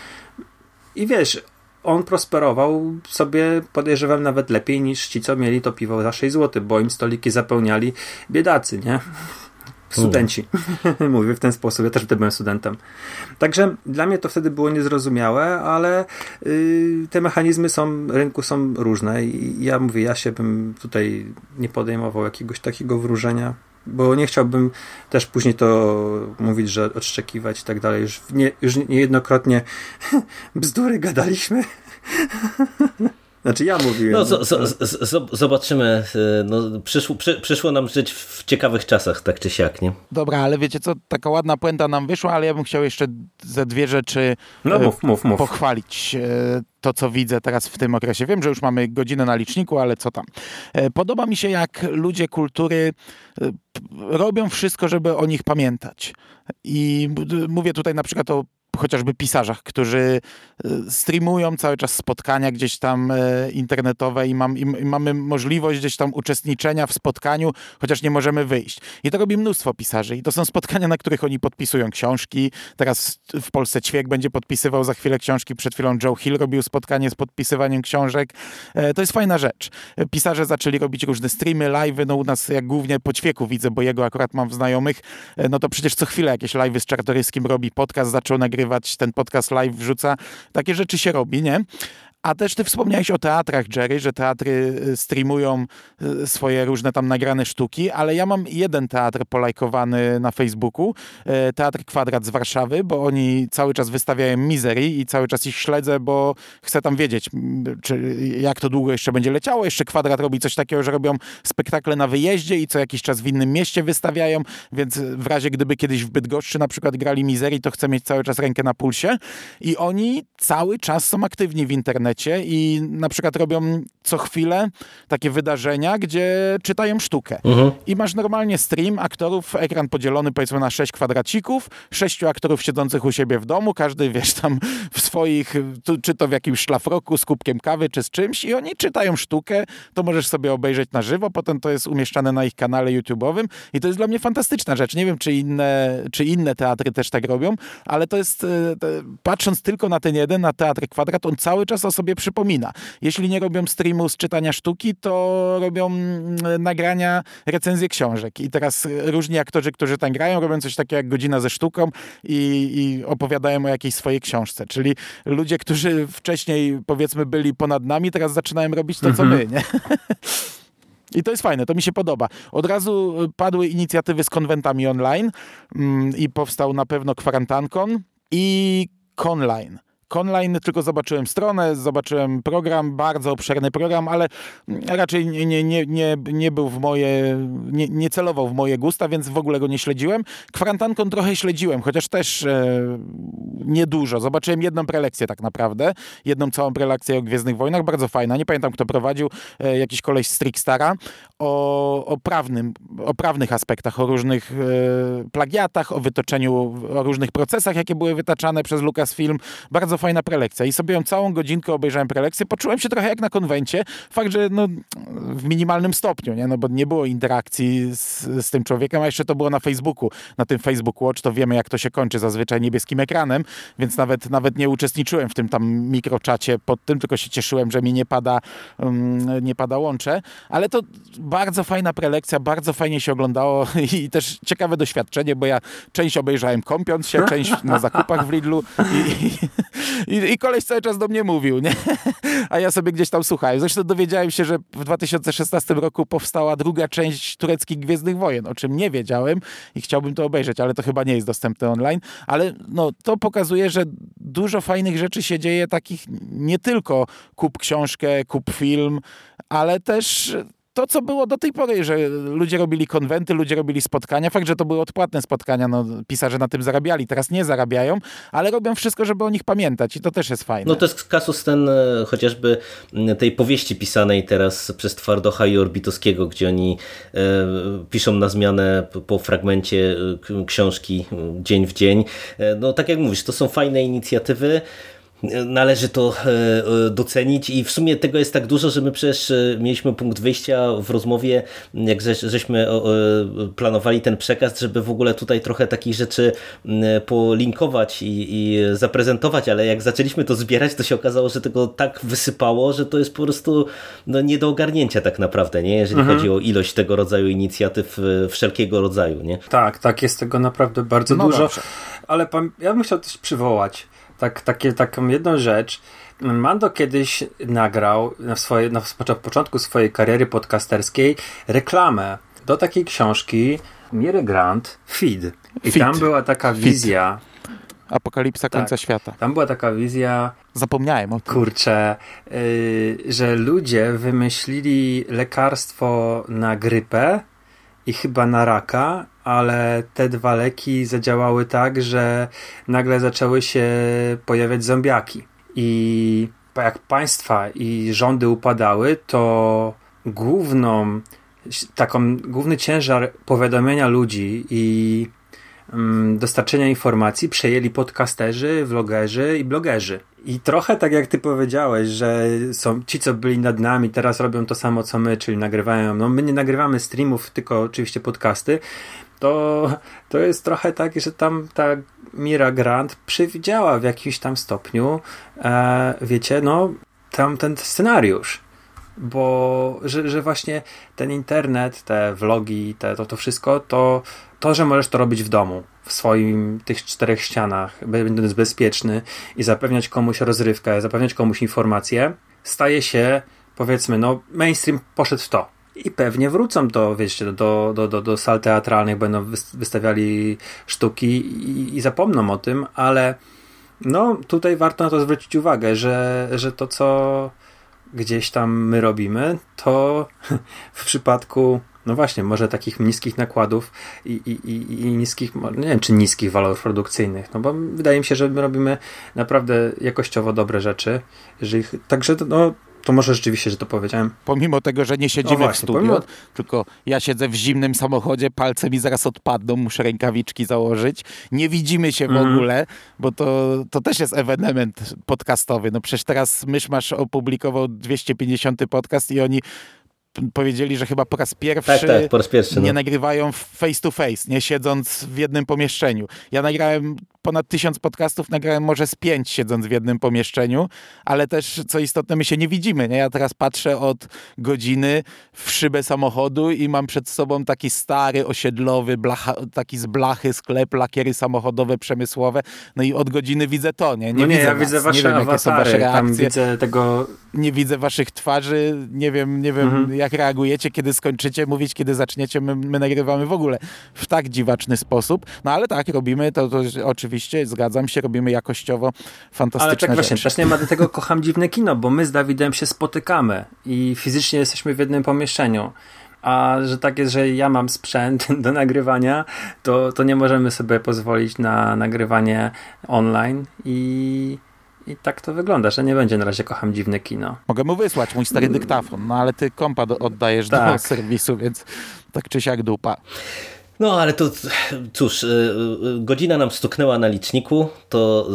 i wiesz, on prosperował sobie, podejrzewam, nawet lepiej niż ci, co mieli to piwo za 6 zł, bo im stoliki zapełniali biedacy, nie? Studenci. [LAUGHS] Mówię w ten sposób. Ja też wtedy byłem studentem. Także dla mnie to wtedy było niezrozumiałe, ale yy, te mechanizmy są, rynku są różne i ja mówię, ja się bym tutaj nie podejmował jakiegoś takiego wróżenia bo nie chciałbym też później to mówić, że odszczekiwać i tak dalej. Już, nie, już niejednokrotnie [LAUGHS] bzdury gadaliśmy. [LAUGHS] Znaczy ja mówiłem. No, z, z, z, zobaczymy. Y, no, przyszło, przy, przyszło nam żyć w ciekawych czasach, tak czy siak, nie? Dobra, ale wiecie co, taka ładna puenta nam wyszła, ale ja bym chciał jeszcze ze dwie rzeczy no, y, mów, mów, mów. pochwalić y, to, co widzę teraz w tym okresie. Wiem, że już mamy godzinę na liczniku, ale co tam. Podoba mi się, jak ludzie kultury robią wszystko, żeby o nich pamiętać. I mówię tutaj na przykład o chociażby pisarzach, którzy e, streamują cały czas spotkania gdzieś tam e, internetowe i, mam, i, mamy możliwość gdzieś tam uczestniczenia w spotkaniu, chociaż nie możemy wyjść. I to robi mnóstwo pisarzy i to są spotkania, na których oni podpisują książki. Teraz w Polsce Ćwiek będzie podpisywał za chwilę książki. Przed chwilą Joe Hill robił spotkanie z podpisywaniem książek. E, to jest fajna rzecz. Pisarze zaczęli robić różne streamy, live'y, no u nas jak głównie po Ćwieku widzę, bo jego akurat mam w znajomych, no to przecież co chwilę jakieś live'y z Czartoryskim robi, podcast zaczął nagrywać, ten podcast live wrzuca. Takie rzeczy się robi, nie? A też ty wspomniałeś o teatrach, Jerry, że teatry y, streamują y, swoje różne tam nagrane sztuki, ale ja mam jeden teatr polajkowany na Facebooku, y, Teatr Kwadrat z Warszawy, bo oni cały czas wystawiają Misery i cały czas ich śledzę, bo chcę tam wiedzieć, czy, jak to długo jeszcze będzie leciało. Jeszcze Kwadrat robi coś takiego, że robią spektakle na wyjeździe i co jakiś czas w innym mieście wystawiają, więc w razie gdyby kiedyś w Bydgoszczy na przykład grali Misery, to chcę mieć cały czas rękę na pulsie i oni cały czas są aktywni w internecie i na przykład robią co chwilę takie wydarzenia, gdzie czytają sztukę. I masz normalnie stream aktorów, ekran podzielony powiedzmy na sześć kwadracików, sześciu aktorów siedzących u siebie w domu, każdy wiesz tam w swoich, tu, czy to w jakimś szlafroku z kubkiem kawy, czy z czymś i oni czytają sztukę, to możesz sobie obejrzeć na żywo, potem to jest umieszczane na ich kanale YouTube'owym i to jest dla mnie fantastyczna rzecz. Nie wiem, czy inne, czy inne teatry też tak robią, ale to jest, e, patrząc tylko na ten jeden, na Teatr Kwadrat, on cały czas sobie przypomina. Jeśli nie robią streamu z czytania sztuki, to robią mm, nagrania, recenzje książek. I teraz różni aktorzy, którzy tam grają, robią coś takiego jak godzina ze sztuką i, i opowiadają o jakiejś swojej książce. Czyli ludzie, którzy wcześniej powiedzmy byli ponad nami, teraz zaczynają robić to, co my, nie? [LAUGHS] I to jest fajne, to mi się podoba. Od razu padły inicjatywy z konwentami online mm, i powstał na pewno kwarantankon i Conline. Conline tylko zobaczyłem stronę, zobaczyłem program, bardzo obszerny program, ale raczej nie, nie, nie, nie, nie był w moje, nie, nie celował w moje gusta, więc w ogóle go nie śledziłem. Kwarantankon trochę śledziłem, chociaż też e, niedużo. Zobaczyłem jedną prelekcję tak naprawdę, jedną całą prelekcję o Gwiezdnych Wojnach, bardzo fajna. Nie pamiętam kto prowadził, e, jakiś koleś z Trickstara, o, o, prawnym, o prawnych aspektach, o różnych e, plagiatach, o wytoczeniu, o różnych procesach, jakie były wytaczane przez Lucasfilm. Bardzo fajna prelekcja i sobie ją całą godzinkę obejrzałem prelekcję. Poczułem się trochę jak na konwencie. Fakt, że no, w minimalnym stopniu, nie? No, bo nie było interakcji z, z tym człowiekiem, a jeszcze to było na Facebooku. Na tym Facebook Watch to wiemy, jak to się kończy zazwyczaj niebieskim ekranem, więc nawet, nawet nie uczestniczyłem w tym tam mikroczacie pod tym, tylko się cieszyłem, że mi nie pada, um, nie pada łącze. Ale to bardzo fajna prelekcja, bardzo fajnie się oglądało [LAUGHS] i też ciekawe doświadczenie, bo ja część obejrzałem kąpiąc się, część na zakupach w Lidlu i, i, i, i koleś cały czas do mnie mówił, nie? A ja sobie gdzieś tam słuchałem. Zresztą dowiedziałem się, że w 2016 roku powstała druga część tureckich Gwiezdnych Wojen, o czym nie wiedziałem i chciałbym to obejrzeć, ale to chyba nie jest dostępne online. Ale no, to pokazuje, że dużo fajnych rzeczy się dzieje, takich nie tylko kup książkę, kup film, ale też to, co było do tej pory, że ludzie robili konwenty, ludzie robili spotkania. Fakt, że to były odpłatne spotkania, no pisarze na tym zarabiali, teraz nie zarabiają, ale robią wszystko, żeby o nich pamiętać i to też jest fajne. No to jest kasus ten e, chociażby tej powieści pisanej teraz przez Twardocha i Orbitowskiego, gdzie oni e, piszą na zmianę po, fragmencie e, książki dzień w dzień. E, no tak jak mówisz, to są fajne inicjatywy. Należy to e, e, docenić i w sumie tego jest tak dużo, że my przecież e, mieliśmy punkt wyjścia w rozmowie, jak żeś, żeśmy planowali ten przekaz, żeby w ogóle tutaj trochę takich rzeczy polinkować i, i zaprezentować, ale jak zaczęliśmy to zbierać, to się okazało, że tego tak wysypało, że to jest po prostu no, nie do ogarnięcia tak naprawdę, nie? jeżeli chodzi o ilość tego rodzaju inicjatyw wszelkiego rodzaju. Nie? Tak, tak, jest tego naprawdę bardzo No dużo. dobrze. Ale ja bym chciał też przywołać tak, takie, taką jedną rzecz. Mando kiedyś nagrał na, swoje, na początku swojej kariery podcasterskiej reklamę do takiej książki Miry Grant, Feed. I Feed. tam była taka Feed. wizja, Apokalipsa Tak. końca świata. tam była taka wizja Zapomniałem o tym. Kurczę, yy, że ludzie wymyślili lekarstwo na grypę i chyba na raka, ale te dwa leki zadziałały tak, że nagle zaczęły się pojawiać zombiaki. I jak państwa i rządy upadały, to główną, taką, główny ciężar powiadomienia ludzi i mm, dostarczenia informacji przejęli podcasterzy, vlogerzy i blogerzy. I trochę tak jak ty powiedziałeś, że są ci, co byli nad nami, teraz robią to samo co my, czyli nagrywają. No my nie nagrywamy streamów, tylko oczywiście podcasty. To, to jest trochę tak, że tam ta Mira Grant przewidziała w jakimś tam stopniu, e, wiecie, no, tam ten scenariusz. bo że, że właśnie ten internet, te vlogi, te, to, to wszystko, to to, że możesz to robić w domu, w swoim tych czterech ścianach, będąc bezpieczny i zapewniać komuś rozrywkę, zapewniać komuś informacje, staje się, powiedzmy, no mainstream poszedł w to. I pewnie wrócą to, wiecie, do, do, do, do sal teatralnych, będą wystawiali sztuki i, i zapomną o tym, ale no tutaj warto na to zwrócić uwagę, że, że to, co gdzieś tam my robimy, to [LAUGHS] w przypadku no właśnie, może takich niskich nakładów i, i, i, i niskich, nie wiem czy niskich walorów produkcyjnych, no bo wydaje mi się, że my robimy naprawdę jakościowo dobre rzeczy. Jeżeli, także no, to może rzeczywiście, że to powiedziałem. Pomimo tego, że nie siedzimy właśnie, w studiu, pomimo... tylko ja siedzę w zimnym samochodzie, palce mi zaraz odpadną, muszę rękawiczki założyć. Nie widzimy się w mm. ogóle, bo to, to też jest ewenement podcastowy. No przecież teraz Myszmasz opublikował 250 podcast i oni powiedzieli, że chyba po raz pierwszy, tak, tak, po raz pierwszy nie no. nagrywają face to face, nie siedząc w jednym pomieszczeniu. Ja nagrałem ponad tysiąc podcastów, nagrałem może z pięć siedząc w jednym pomieszczeniu, ale też co istotne, my się nie widzimy. Nie? Ja teraz patrzę od godziny w szybę samochodu i mam przed sobą taki stary, osiedlowy, blacha, taki z blachy sklep, lakiery samochodowe, przemysłowe. No i od godziny widzę to, nie? Nie, no nie widzę ja was. widzę wasze nie wiem, awatary, jakie są wasze reakcje. Widzę tego... Nie widzę waszych twarzy, nie wiem, nie wiem mhm. jak reagujecie, kiedy skończycie mówić, kiedy zaczniecie. My, my nagrywamy w ogóle w tak dziwaczny sposób. No ale tak, robimy to, to oczywiście oczywiście, zgadzam się, robimy jakościowo fantastyczne Ale tak właśnie, rzeczy. też nie ma do tego kocham dziwne kino, bo my z Dawidem się spotykamy i fizycznie jesteśmy w jednym pomieszczeniu. A że tak jest, że ja mam sprzęt [LAUGHS] do nagrywania, to, to nie możemy sobie pozwolić na nagrywanie online i, i tak to wygląda, że nie będzie na razie kocham dziwne kino. Mogę mu wysłać mój stary dyktafon, no ale ty kompa oddajesz tak. do serwisu, więc tak czy siak dupa. No ale to cóż, y, y, godzina nam stuknęła na liczniku, to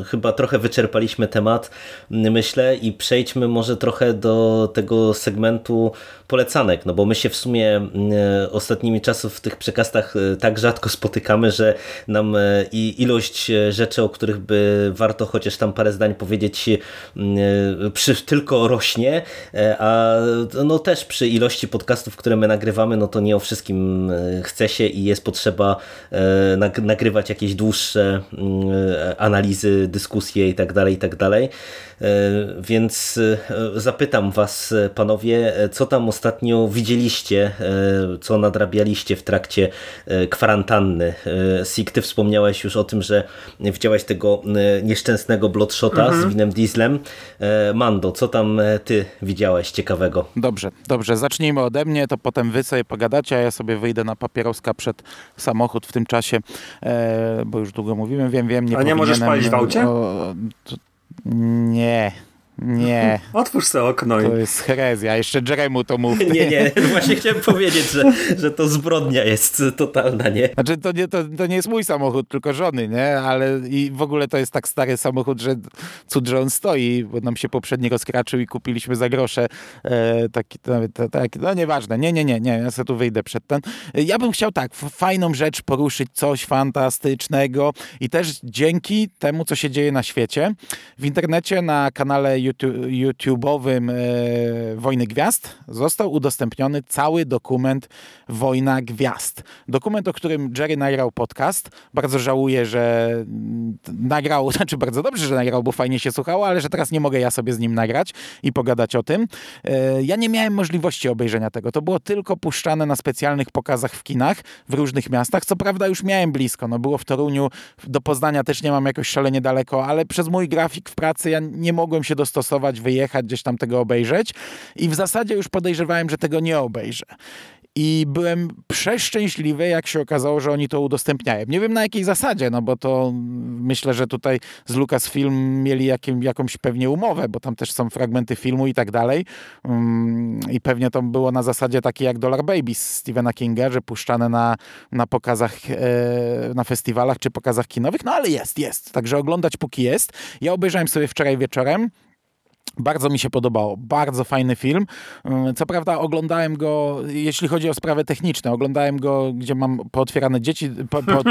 y, chyba trochę wyczerpaliśmy temat, myślę, i przejdźmy może trochę do tego segmentu polecanek, no bo my się w sumie ostatnimi czasy w tych przekastach tak rzadko spotykamy, że nam i ilość rzeczy, o których by warto chociaż tam parę zdań powiedzieć, przy, tylko rośnie, a no też przy ilości podcastów, które my nagrywamy, no to nie o wszystkim chce się i jest potrzeba e, nagrywać jakieś dłuższe mm, e, analizy, dyskusje itd., tak itd. Tak e, więc zapytam Was, panowie, co tam ostatnio widzieliście, co nadrabialiście w trakcie kwarantanny? Sik, ty wspomniałeś już o tym, że widziałeś tego nieszczęsnego Bloodshota mhm. z Winem Dieslem. Mando, co tam ty widziałeś ciekawego? Dobrze, dobrze, zacznijmy ode mnie, to potem wy sobie pogadacie, a ja sobie wyjdę na papieroska przed samochód w tym czasie, e, bo już długo mówimy, wiem, wiem, nie A nie możesz palić w aucie? O, nie, nie. [LAUGHS] Otwórz sobie okno. To jest herezja. Jeszcze Jeremu to mówi. [LAUGHS] Nie, nie. [LAUGHS] Właśnie chciałem powiedzieć, że, że to zbrodnia jest totalna, nie? Znaczy, to nie, to, to nie jest mój samochód, tylko żony, nie? Ale i w ogóle to jest tak stary samochód, że cud, że on stoi, bo nam się poprzedni rozkraczył i kupiliśmy za grosze e, taki, tak, no nieważne. Nie, nie, nie, nie. Ja sobie tu wyjdę przed ten. Ja bym chciał tak, fajną rzecz poruszyć, coś fantastycznego i też dzięki temu, co się dzieje na świecie, w internecie na kanale YouTube'owym e, Wojny Gwiazd został udostępniony cały dokument Wojna Gwiazd. Dokument, o którym Jerry nagrał podcast. Bardzo żałuję, że nagrał, [LAUGHS] znaczy bardzo dobrze, że nagrał, bo fajnie się słuchało, ale że teraz nie mogę ja sobie z nim nagrać i pogadać o tym. E, ja nie miałem możliwości obejrzenia tego. To było tylko puszczane na specjalnych pokazach w kinach w różnych miastach. Co prawda już miałem blisko. No było w Toruniu, do Poznania też nie mam jakoś szalenie daleko, ale przez mój grafik w pracy ja nie mogłem się dostosować dostosować, wyjechać, gdzieś tam tego obejrzeć i w zasadzie już podejrzewałem, że tego nie obejrzę. I byłem przeszczęśliwy, jak się okazało, że oni to udostępniają. Nie wiem na jakiej zasadzie, no bo to myślę, że tutaj z Lucasfilm mieli jakim, jakąś pewnie umowę, bo tam też są fragmenty filmu i tak dalej. Mm, I pewnie to było na zasadzie takiej jak Dollar Babies Stephena Kinga, że puszczane na, na pokazach, e, na festiwalach czy pokazach kinowych. No ale jest, jest. Także oglądać póki jest. Ja obejrzałem sobie wczoraj wieczorem. Bardzo mi się podobało. Bardzo fajny film. Mm, co prawda oglądałem go, jeśli chodzi o sprawy techniczne, oglądałem go, gdzie mam pootwierane dzieci. Po, po,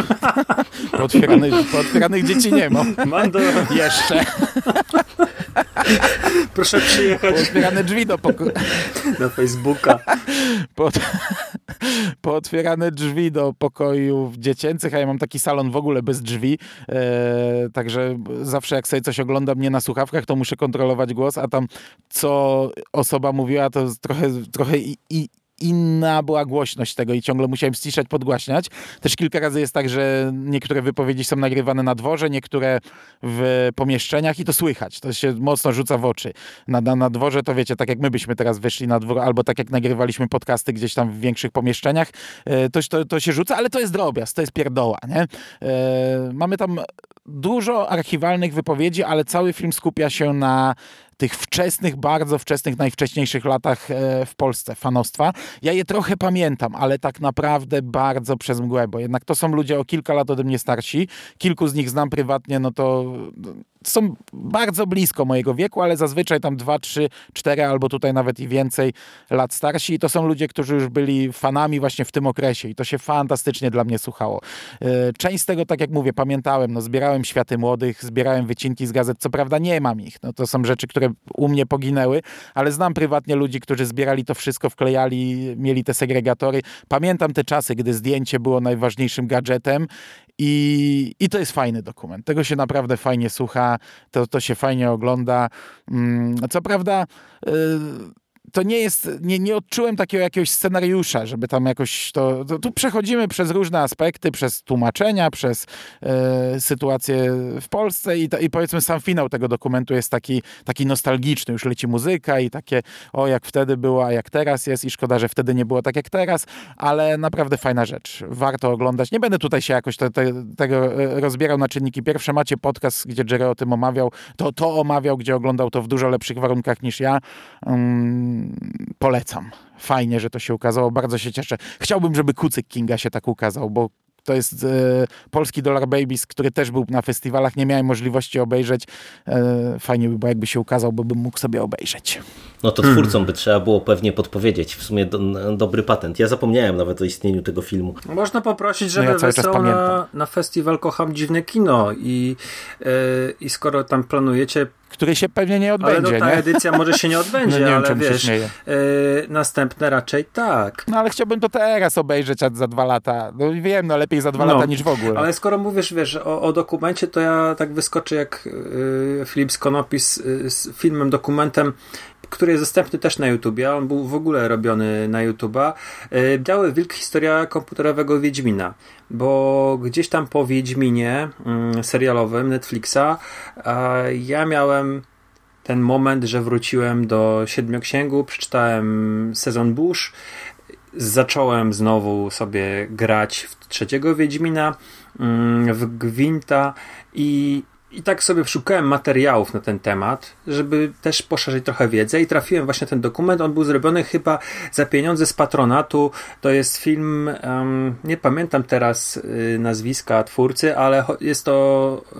[LAUGHS] pootwierane, pootwieranych dzieci nie mam. [LAUGHS] Mando. Jeszcze. [LAUGHS] Proszę przyjechać Pootwierane drzwi do pokoju. na Facebooka. Po, pootwierane drzwi do pokojów dziecięcych, a ja mam taki salon w ogóle bez drzwi, e, także zawsze jak sobie coś oglądam nie na słuchawkach, to muszę kontrolować głos, a tam co osoba mówiła, to trochę, trochę i, i inna była głośność tego i ciągle musiałem ściszać, podgłaśniać. Też kilka razy jest tak, że niektóre wypowiedzi są nagrywane na dworze, niektóre w pomieszczeniach i to słychać. To się mocno rzuca w oczy. Na, na, na dworze to wiecie, tak jak my byśmy teraz wyszli na dwór, albo tak jak nagrywaliśmy podcasty gdzieś tam w większych pomieszczeniach, e, to, to, to się rzuca, ale to jest drobiazg, to jest pierdoła, nie? E, mamy tam dużo archiwalnych wypowiedzi, ale cały film skupia się na tych wczesnych, bardzo wczesnych, najwcześniejszych latach e, w Polsce fanostwa. Ja je trochę pamiętam, ale tak naprawdę bardzo przez mgłę, bo jednak to są ludzie o kilka lat ode mnie starsi. Kilku z nich znam prywatnie, no to są bardzo blisko mojego wieku, ale zazwyczaj tam 2, 3, 4 albo tutaj nawet i więcej lat starsi i to są ludzie, którzy już byli fanami właśnie w tym okresie i to się fantastycznie dla mnie słuchało. E, część z tego, tak jak mówię, pamiętałem, no zbierałem Światy Młodych, zbierałem wycinki z gazet, co prawda nie mam ich, no to są rzeczy, które u mnie poginęły, ale znam prywatnie ludzi, którzy zbierali to wszystko, wklejali, mieli te segregatory. Pamiętam te czasy, gdy zdjęcie było najważniejszym gadżetem i, I to jest fajny dokument. Tego się naprawdę fajnie słucha, to, to się fajnie ogląda. Mm, co prawda. Yy, to nie jest, nie, nie odczułem takiego jakiegoś scenariusza, żeby tam jakoś to, to tu przechodzimy przez różne aspekty, przez tłumaczenia, przez e, sytuację w Polsce i, i powiedzmy sam finał tego dokumentu jest taki, taki nostalgiczny, już leci muzyka i takie o jak wtedy było, a jak teraz jest i szkoda, że wtedy nie było tak jak teraz, ale naprawdę fajna rzecz, warto oglądać. Nie będę tutaj się jakoś te, te, tego e, rozbierał na czynniki pierwsze, macie podcast, gdzie Jerry o tym omawiał, to, to omawiał, gdzie oglądał to w dużo lepszych warunkach niż ja. Um, polecam. Fajnie, że to się ukazało, bardzo się cieszę. Chciałbym, żeby Kucyk Kinga się tak ukazał, bo to jest e, polski Dollar Babies, który też był na festiwalach. Nie miałem możliwości obejrzeć. E, fajnie by było, jakby się ukazał, bo bym mógł sobie obejrzeć. No to twórcom hmm. by trzeba było pewnie podpowiedzieć. W sumie do, dobry patent. Ja zapomniałem nawet o istnieniu tego filmu. Można poprosić, żeby no ja wysłał na, na festiwal Kocham Dziwne Kino i, yy, i skoro tam planujecie który się pewnie nie odbędzie. Ale no, ta nie? edycja może się nie [LAUGHS] odbędzie, no nie ale wiem, wiesz, yy, następne raczej tak. No ale chciałbym to teraz obejrzeć za dwa lata. No wiem, no lepiej za dwa no, lata niż w ogóle. Ale skoro mówisz, wiesz, o, o dokumencie, to ja tak wyskoczę jak yy, Filip Skonopis yy, z filmem, dokumentem który jest dostępny też na YouTubie, on był w ogóle robiony na YouTuba. E, Biały Wilk, historia komputerowego Wiedźmina, bo gdzieś tam po Wiedźminie mm, serialowym Netflixa ja miałem ten moment, że wróciłem do Siedmioksięgu, przeczytałem sezon Bush, zacząłem znowu sobie grać w trzeciego Wiedźmina, mm, w Gwinta i i tak sobie szukałem materiałów na ten temat, żeby też poszerzyć trochę wiedzę i trafiłem właśnie na ten dokument. On był zrobiony chyba za pieniądze z patronatu. To jest film, um, nie pamiętam teraz y, nazwiska twórcy, ale jest to y,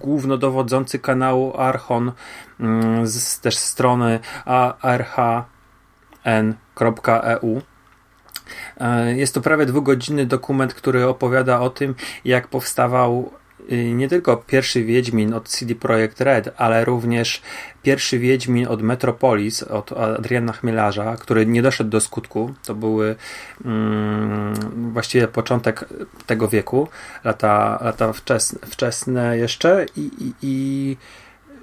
głównodowodzący kanału Archon y, z też strony arhn.eu. E, jest to prawie dwugodzinny dokument, który opowiada o tym, jak powstawał nie tylko pierwszy Wiedźmin od CD Projekt Red, ale również pierwszy Wiedźmin od Metropolis, od Adriana Chmielarza, który nie doszedł do skutku. To były mm, właściwie początek tego wieku, lata, lata wczesne, wczesne jeszcze i, i, i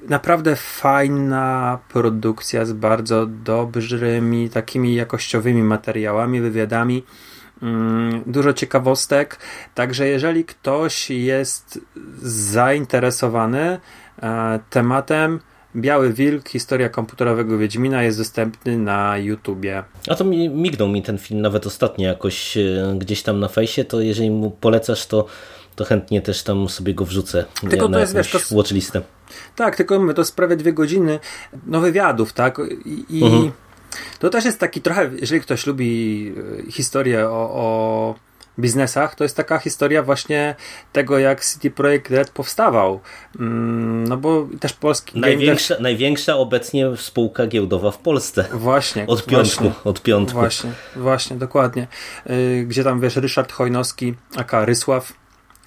naprawdę fajna produkcja z bardzo dobrymi, takimi jakościowymi materiałami, wywiadami. Mm, dużo ciekawostek. Także jeżeli ktoś jest zainteresowany e, tematem, Biały Wilk, historia komputerowego Wiedźmina jest dostępny na YouTubie. A to mi, mignął mi ten film nawet ostatnio jakoś e, gdzieś tam na fejsie, to jeżeli mu polecasz, to, to chętnie też tam sobie go wrzucę tylko na to jest, wiesz, to... watchlistę. Tak, tylko my to jest prawie dwie godziny no, wywiadów, tak? I, i... Mhm to też jest taki trochę, jeżeli ktoś lubi e, historię o, o biznesach, to jest taka historia właśnie tego, jak City Projekt Red powstawał. Mm, no bo też polski największa, największa obecnie spółka giełdowa w Polsce. Właśnie. Od piątku. Właśnie, od piątku. Właśnie, właśnie, dokładnie. E, gdzie tam wiesz, Ryszard Chojnowski, aka Rysław,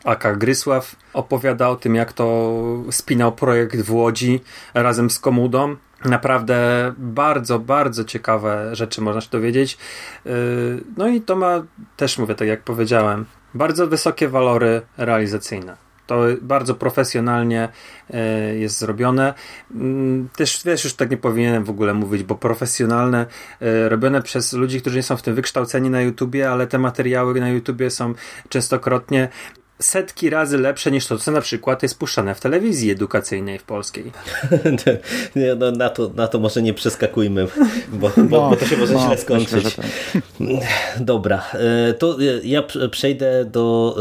Aka Grysław opowiada o tym, jak to spinał projekt w Łodzi razem z Komudą. Naprawdę bardzo, bardzo ciekawe rzeczy można się dowiedzieć. Yy, no i to ma, też mówię, tak jak powiedziałem, bardzo wysokie walory realizacyjne. To bardzo profesjonalnie yy, jest zrobione. Mm, też wiesz, już tak nie powinienem w ogóle mówić, bo profesjonalne, yy, robione przez ludzi, którzy nie są w tym wykształceni na YouTubie, ale te materiały na YouTubie są częstokrotnie setki razy lepsze niż to, co na przykład jest puszczane w telewizji edukacyjnej w polskiej. [LAUGHS] nie, no, na, to, na to może nie przeskakujmy, bo, bo, no, bo to się może no, źle skończyć. Myślę, tak. [LAUGHS] Dobra, e, to e, ja przejdę do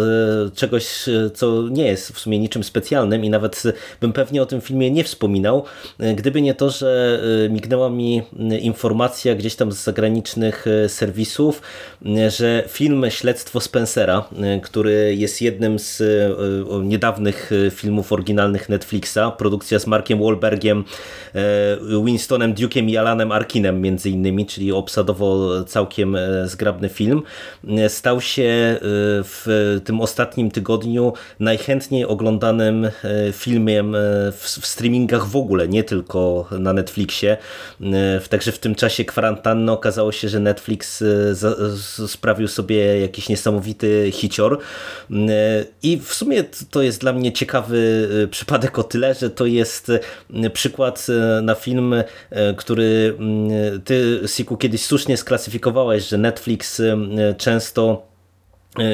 e, czegoś, co nie jest w sumie niczym specjalnym i nawet bym pewnie o tym filmie nie wspominał, gdyby nie to, że mignęła mi informacja gdzieś tam z zagranicznych serwisów, że film Śledztwo Spencera, który jest jednym jednym z e, niedawnych e, filmów oryginalnych Netflixa, produkcja z Markiem Wahlbergiem, e, Winstonem Duke'em i Alanem Arkinem między innymi, czyli obsadowo całkiem zgrabny film, stał się w tym ostatnim tygodniu najchętniej oglądanym filmem w streamingach w ogóle, nie tylko na Netflixie. Także w tym czasie kwarantanny okazało się, że Netflix sprawił sobie jakiś niesamowity hicior i w sumie to jest dla mnie ciekawy e, przypadek o tyle, że to jest e, przykład e, na film, który mm, ty, Siku, kiedyś słusznie sklasyfikowałeś, że Netflix często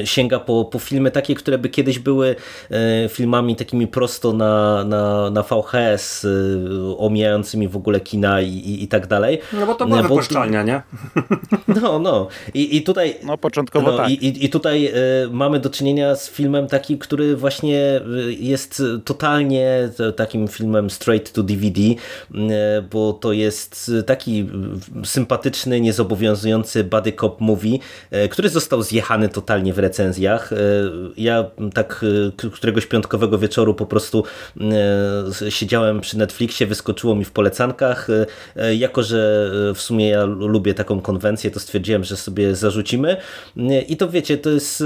sięga po, po filmy takie, które by kiedyś były e, filmami takimi prosto na, na, na VHS, e, omijającymi w ogóle kina i, i, i tak dalej. No bo to była wypuszczalnia, nie? [LAUGHS] No, no. I, i tutaj... No początkowo no, tak. I, I tutaj mamy do czynienia z filmem takim, który właśnie jest totalnie takim filmem straight to DVD, bo to jest taki sympatyczny, niezobowiązujący buddy cop movie, który został zjechany totalnie w recenzjach. E, ja tak e, któregoś piątkowego wieczoru po prostu e, siedziałem przy Netflixie, wyskoczyło mi w polecankach. Jako, że w sumie ja lubię taką konwencję, to stwierdziłem, że sobie zarzucimy. I to wiecie, to jest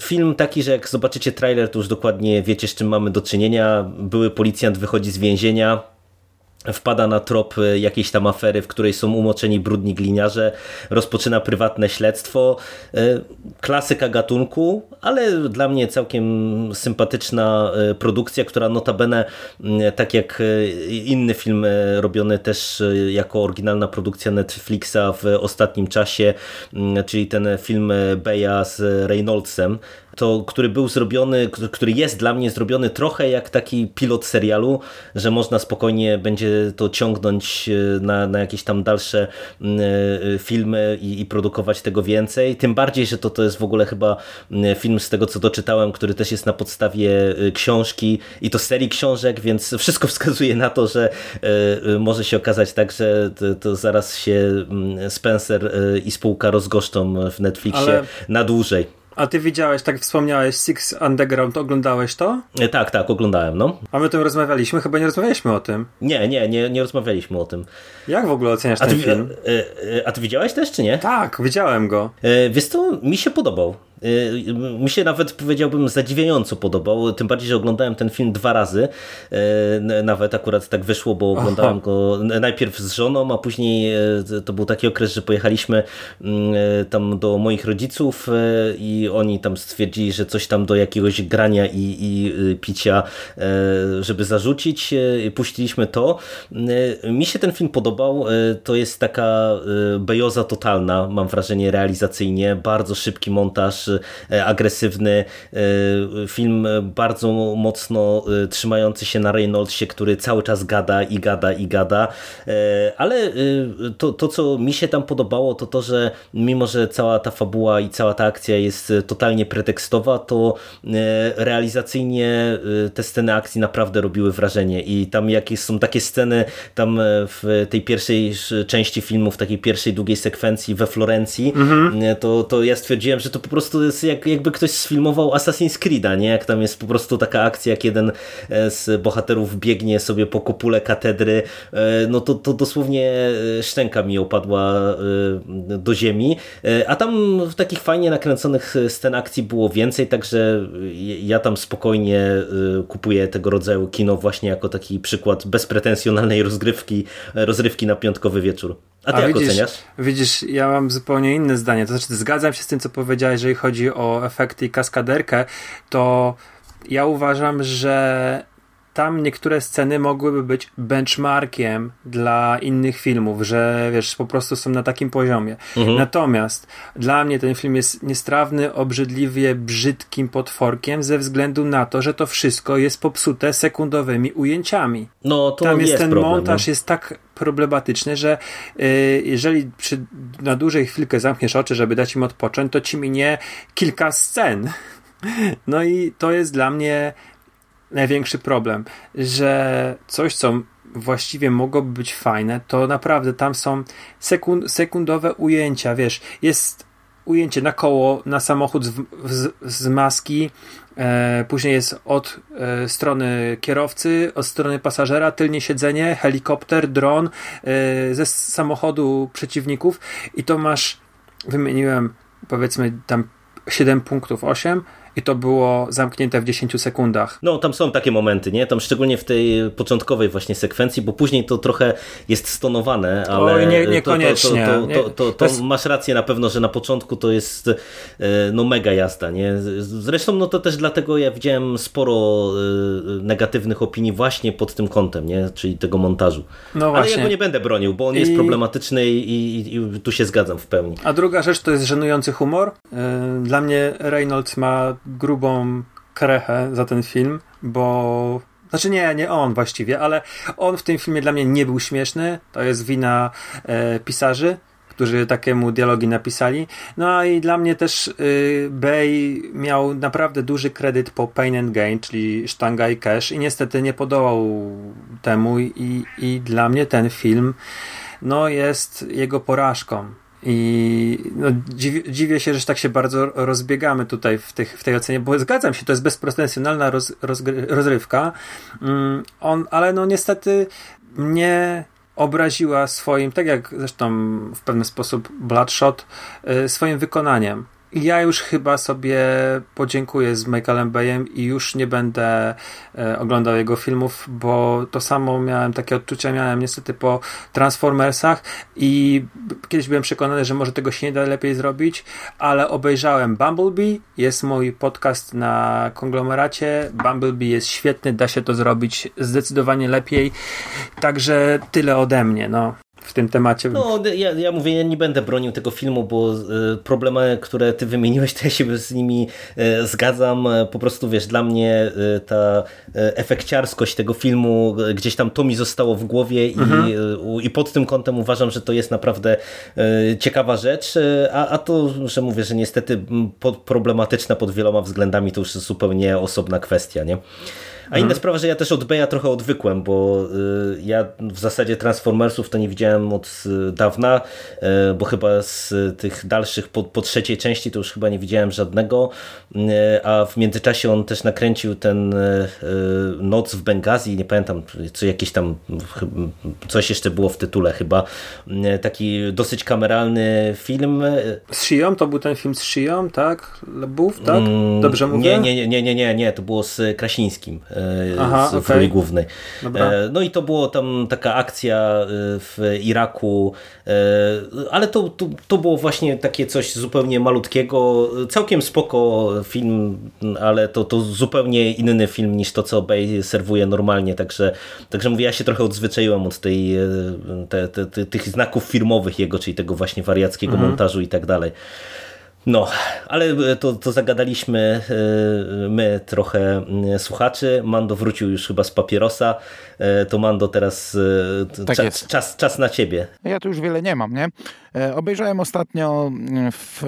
film taki, że jak zobaczycie trailer, to już dokładnie wiecie, z czym mamy do czynienia. Były policjant wychodzi z więzienia, wpada na trop e, jakiejś tam afery, w której są umoczeni brudni gliniarze, rozpoczyna prywatne śledztwo. E, klasyka gatunku, ale dla mnie całkiem sympatyczna e, produkcja, która notabene, tak jak inny film robiony też jako oryginalna produkcja Netflixa w ostatnim czasie, czyli ten film Beja z Reynoldsem, to, który był zrobiony, który jest dla mnie zrobiony trochę jak taki pilot serialu, że można spokojnie będzie to ciągnąć e, na, na jakieś tam dalsze mm, e, filmy i, i produkować tego więcej. Tym bardziej, że to, to jest w ogóle chyba mm, film z tego, co doczytałem, który też jest na podstawie e, książki i to serii książek, więc wszystko [LAUGHS] wskazuje na to, że może się okazać tak, że to, to zaraz się mm, Spencer i spółka rozgoszczą w Netflixie Ale... na dłużej. A ty widziałeś, tak wspomniałeś, Six Underground, oglądałeś to? E, tak, tak, oglądałem, no. A my o tym rozmawialiśmy? Chyba nie rozmawialiśmy o tym. Nie, nie, nie, nie rozmawialiśmy o tym. Jak w ogóle oceniasz a ten ty, film? A, e, a ty widziałeś też, czy nie? Tak, widziałem go. E, wiesz co, mi się podobał. Y, mi się nawet powiedziałbym zadziwiająco podobał, tym bardziej, że oglądałem ten film dwa razy, y, nawet akurat tak wyszło, bo oglądałem Aha. go najpierw z żoną, a później y, to był taki okres, że pojechaliśmy tam do moich rodziców i oni tam stwierdzili, że coś tam do jakiegoś grania i, i picia, żeby zarzucić, puściliśmy to. Mi się ten film podobał, to jest taka bejoza totalna, mam wrażenie realizacyjnie, bardzo szybki montaż, E, agresywny e, film, bardzo mocno e, trzymający się na Reynoldsie, który cały czas gada i gada i gada, ale to, to co mi się tam podobało, to to, że mimo, że cała ta fabuła i cała ta akcja jest totalnie pretekstowa, to realizacyjnie te sceny akcji naprawdę robiły wrażenie i tam jakieś są takie sceny tam w tej pierwszej części filmu, w takiej pierwszej długiej sekwencji we Florencji, mhm. to, to ja stwierdziłem, że to po prostu jest jak, jakby ktoś sfilmował Assassin's Creed'a, nie? Jak tam jest po prostu taka akcja, jak jeden e, z bohaterów biegnie sobie po kopule katedry, e, no to, to dosłownie szczęka mi opadła do ziemi, a tam w takich fajnie nakręconych scen akcji było więcej, także ja tam spokojnie kupuję tego rodzaju kino właśnie jako taki przykład bezpretensjonalnej [LAUGHS] rozgrywki, rozrywki na piątkowy wieczór. A ty A jak widzisz, oceniasz? Widzisz, ja mam zupełnie inne zdanie. To znaczy, zgadzam się z tym, co powiedziałeś, jeżeli chodzi o efekty i kaskaderkę, to ja uważam, że tam niektóre sceny mogłyby być benchmarkiem dla innych filmów, że wiesz, po prostu są na takim poziomie. Mhm. Natomiast dla mnie ten film jest niestrawny, obrzydliwie brzydkim potworkiem ze względu na to, że to wszystko jest popsute sekundowymi ujęciami. No, to Tam jest, jest ten problem, montaż no. jest tak problematyczny, że yy, jeżeli przy, na dłużej chwilkę zamkniesz oczy, żeby dać im odpocząć, to ci minie kilka scen. [LAUGHS] No i to jest dla mnie największy problem, że coś, co właściwie mogłoby być fajne, to naprawdę tam są sekund, sekundowe ujęcia, wiesz, jest ujęcie na koło, na samochód z, z, z maski, e, później jest od e, strony kierowcy, od strony pasażera, tylnie siedzenie, helikopter, dron, e, ze samochodu przeciwników i to masz, wymieniłem powiedzmy tam 7 punktów, 8, i to było zamknięte w 10 sekundach. No, tam są takie momenty, nie? Tam szczególnie w tej początkowej właśnie sekwencji, bo później to trochę jest stonowane, ale Oj, nie, niekoniecznie. To, to, to, to, jest... masz rację na pewno, że na początku to jest e, no mega jazda, nie? Zresztą no to też dlatego ja widziałem sporo e, negatywnych opinii właśnie pod tym kątem, nie? Czyli tego montażu. No właśnie. Ale ja go nie będę bronił, bo on I... jest problematyczny i, i, i tu się zgadzam w pełni. A druga rzecz to jest żenujący humor. E, dla mnie Reynolds ma grubą krechę za ten film, bo znaczy nie, nie on właściwie, ale on w tym filmie dla mnie nie był śmieszny. To jest wina e, pisarzy, którzy takiemu dialogi napisali. No i dla mnie też y, Bay miał naprawdę duży kredyt po Pain and Gain, czyli Sztanga i Cash i niestety nie podołał temu i, i dla mnie ten film no, jest jego porażką. I no, dziwię, dziwię, się, że tak się bardzo rozbiegamy tutaj w, tych, w tej ocenie, bo zgadzam się, to jest bezpretensjonalna roz, rozrywka, mm, on, ale no niestety mnie obraziła swoim, tak jak zresztą w pewien sposób Bloodshot, y, swoim wykonaniem ja już chyba sobie podziękuję z Michaelem Bayem i już nie będę e, oglądał jego filmów, bo to samo miałem, takie odczucia miałem niestety po Transformersach i kiedyś byłem przekonany, że może tego się nie da lepiej zrobić, ale obejrzałem Bumblebee, jest mój podcast na konglomeracie, Bumblebee jest świetny, da się to zrobić zdecydowanie lepiej, także tyle ode mnie, no w tym temacie. No, ja, ja mówię, ja nie będę bronił tego filmu, bo y, problemy, które ty wymieniłeś, to ja się z nimi y, zgadzam. Po prostu, wiesz, dla mnie y, ta efekciarskość tego filmu, gdzieś tam to mi zostało w głowie mhm. i, i pod tym kątem uważam, że to jest naprawdę ciekawa rzecz, a, a to, że mówię, że niestety problematyczne pod wieloma względami, to już jest zupełnie osobna kwestia, nie? A inna mhm. sprawa, że ja też od Beja trochę odwykłem, bo y, ja w zasadzie Transformersów to nie widziałem od y, dawna, y, bo chyba z tych dalszych po, po trzeciej części to już chyba nie widziałem żadnego, a w międzyczasie on też nakręcił ten Noc w Bengazji, nie pamiętam, co jakieś tam coś jeszcze było w tytule chyba, taki dosyć kameralny film. Z Shią? To był ten film z Shią, tak? Lebów, tak? Mm, Dobrze mówię? Nie, nie, nie, nie, nie, nie, to było z Krasińskim. Aha, w okay. roli głównej. Dobra. E, no i to było tam taka akcja e, w Iraku, e, ale to, to, to było właśnie takie coś zupełnie malutkiego, całkiem spoko film, ale to, to zupełnie inny film niż to, co Bay serwuje normalnie, także, także mówię, ja się trochę odzwyczaiłem od tej, te, te, te, tych znaków filmowych jego, czyli tego właśnie wariackiego mhm. montażu i tak dalej. No, ale e, to, to zagadaliśmy e, my trochę słuchaczy. Mando wrócił już chyba z papierosa. E, to Mando teraz tak cza, czas, czas na ciebie. Ja tu już wiele nie mam, nie? Obejrzałem ostatnio w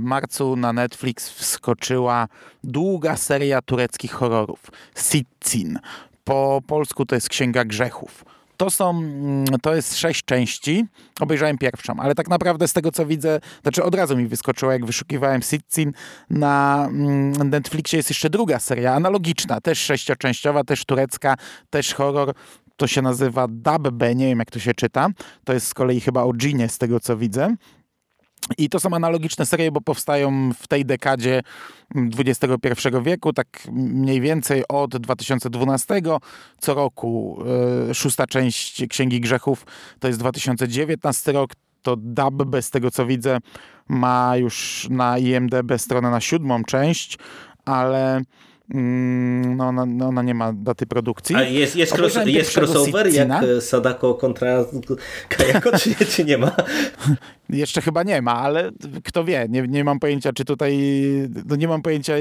marcu na Netflix wskoczyła długa seria tureckich horrorów. Sitzin. Po polsku to jest Księga Grzechów. To są, mm, to jest sześć części. Obejrzałem pierwszą, ale tak naprawdę z tego co widzę, znaczy od razu mi wyskoczyło, jak wyszukiwałem Sitcin, na mm, Netflixie jest jeszcze druga seria, analogiczna, też sześcioczęściowa, też turecka, też horror. To się nazywa Dabbe, nie wiem jak to się czyta. To jest z kolei chyba o dżinie z tego co widzę. I to są analogiczne serie, bo powstają w tej dekadzie XXI wieku, tak mniej więcej od 2012. Co roku e, szósta część Księgi Grzechów to jest 2019 rok. To DAB, z tego co widzę, ma już na IMDB stronę na siódmą część, ale Mm, no, ona, no, ona, nie ma daty produkcji. A jest, jest, cross, jest crossover jak e, Sadako kontra Kajako, czy, czy nie ma? [LAUGHS] Jeszcze chyba nie ma, ale kto wie, nie, nie mam pojęcia, czy tutaj, no nie mam pojęcia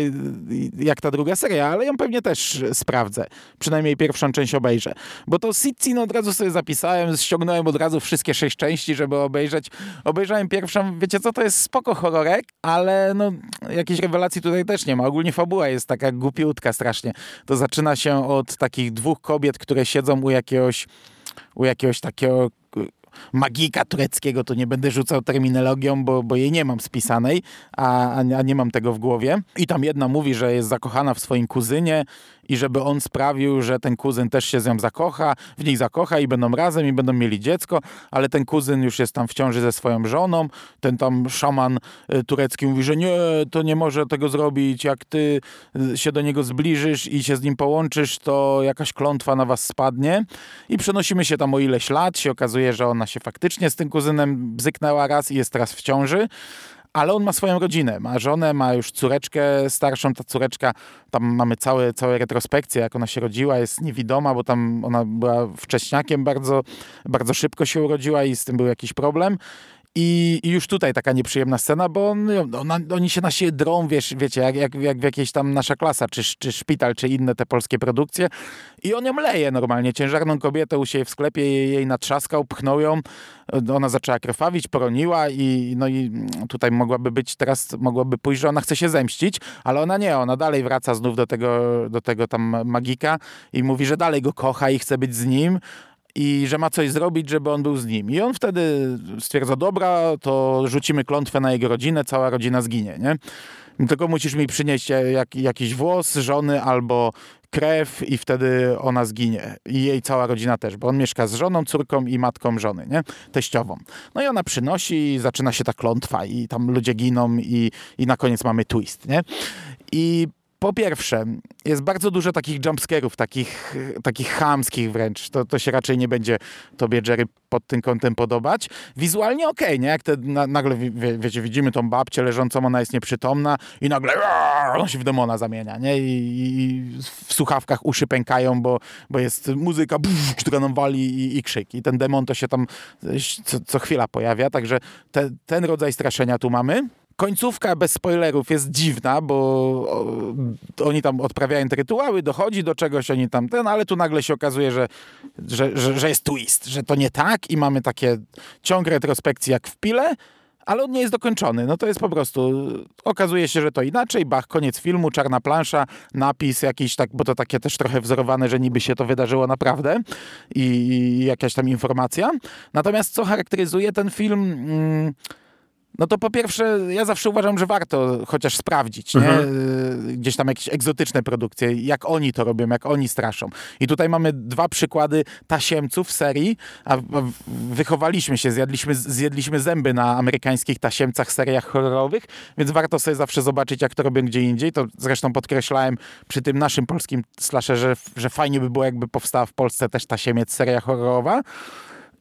jak ta druga seria, ale ją pewnie też sprawdzę. Przynajmniej pierwszą część obejrzę. Bo to Sitcin od razu sobie zapisałem, ściągnąłem od razu wszystkie sześć części, żeby obejrzeć. Obejrzałem pierwszą, wiecie co, to jest spoko horrorek, ale no jakiejś rewelacji tutaj też nie ma. Ogólnie fabuła jest taka głupiutka strasznie. To zaczyna się od takich dwóch kobiet, które siedzą u jakiegoś u jakiegoś takiego magika tureckiego, to nie będę rzucał terminologią, bo, bo jej nie mam spisanej, a, a nie mam tego w głowie. I tam jedna mówi, że jest zakochana w swoim kuzynie i żeby on sprawił, że ten kuzyn też się z nią zakocha, w nich zakocha i będą razem i będą mieli dziecko, ale ten kuzyn już jest tam w ciąży ze swoją żoną. Ten tam szaman y, turecki mówi, że nie, to nie może tego zrobić. Jak ty y, się do niego zbliżysz i się z nim połączysz, to jakaś klątwa na was spadnie. I przenosimy się tam o ileś lat. Się okazuje, że ona się faktycznie z tym kuzynem bzyknęła raz i jest teraz w ciąży ale on ma swoją rodzinę, ma żonę, ma już córeczkę starszą, ta córeczka, tam mamy całe, całe retrospekcje, jak ona się rodziła, jest niewidoma, bo tam ona była wcześniakiem bardzo, bardzo szybko się urodziła i z tym był jakiś problem. I, I, już tutaj taka nieprzyjemna scena, bo on, ona, oni się na siebie drą, wiesz, wiecie, jak, jak, jak w jakiejś tam nasza klasa, czy, czy szpital, czy inne te polskie produkcje. I on ją leje normalnie. Ciężarną kobietę u siebie w sklepie jej, jej natrzaskał, pchnął ją. Ona zaczęła krwawić, poroniła i no i tutaj mogłaby być, teraz mogłaby pójść, że ona chce się zemścić, ale ona nie, ona dalej wraca znów do tego, do tego tam magika i mówi, że dalej go kocha i chce być z nim, i że ma coś zrobić, żeby on był z nim. I on wtedy stwierdza, dobra, to rzucimy klątwę na jego rodzinę, cała rodzina zginie, nie? Tylko musisz mi przynieść jak, jakiś włos żony albo krew i wtedy ona zginie. I jej cała rodzina też, bo on mieszka z żoną, córką i matką żony, nie? Teściową. No i ona przynosi i zaczyna się ta klątwa i tam ludzie giną i, i na koniec mamy twist, nie? I po pierwsze, jest bardzo dużo takich jumpscarów, takich, takich chamskich wręcz. To, to się raczej nie będzie tobie, Jerry, pod tym kątem podobać. Wizualnie okej, okay, nie? Jak te, na, nagle, wie, wiecie, widzimy tą babcię leżącą, ona jest nieprzytomna i nagle on się w demona zamienia, nie? I, i w słuchawkach uszy pękają, bo, bo jest muzyka, buf, która nam wali i, i krzyk. I ten demon to się tam co, co chwila pojawia, także te, ten rodzaj straszenia tu mamy. Końcówka bez spoilerów jest dziwna, bo oni tam odprawiają te rytuały, dochodzi do czegoś, oni tam ten, ale tu nagle się okazuje, że, że, że, że jest twist, że to nie tak i mamy takie ciąg retrospekcji jak w Pile, ale on nie jest dokończony. No to jest po prostu, okazuje się, że to inaczej, bach, koniec filmu, czarna plansza, napis jakiś tak, bo to takie też trochę wzorowane, że niby się to wydarzyło naprawdę i, i jakaś tam informacja. Natomiast co charakteryzuje ten film... Mm, no to po pierwsze, ja zawsze uważam, że warto chociaż sprawdzić, nie? Mhm. Y, gdzieś tam jakieś egzotyczne produkcje, jak oni to robią, jak oni straszą. I tutaj mamy dwa przykłady tasiemców serii, a wychowaliśmy się, zjadliśmy, zjedliśmy zęby na amerykańskich tasiemcach, seriach horrorowych, więc warto sobie zawsze zobaczyć, jak to robią gdzie indziej. To zresztą podkreślałem przy tym naszym polskim slasherze, że fajnie by było, jakby powstała w Polsce też tasiemiec seria horrorowa.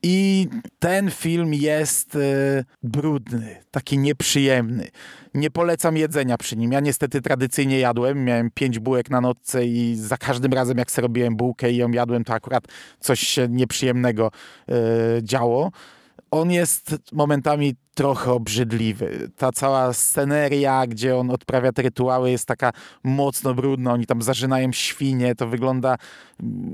I ten film jest e, brudny, taki nieprzyjemny. Nie polecam jedzenia przy nim. Ja niestety tradycyjnie jadłem. Miałem pięć bułek na nocce i za każdym razem, jak sobie bułkę i ją jadłem, to akurat coś się nieprzyjemnego e, działo. On jest momentami trochę obrzydliwy. Ta cała sceneria, gdzie on odprawia te rytuały jest taka mocno brudna, oni tam zażynają świnie, to wygląda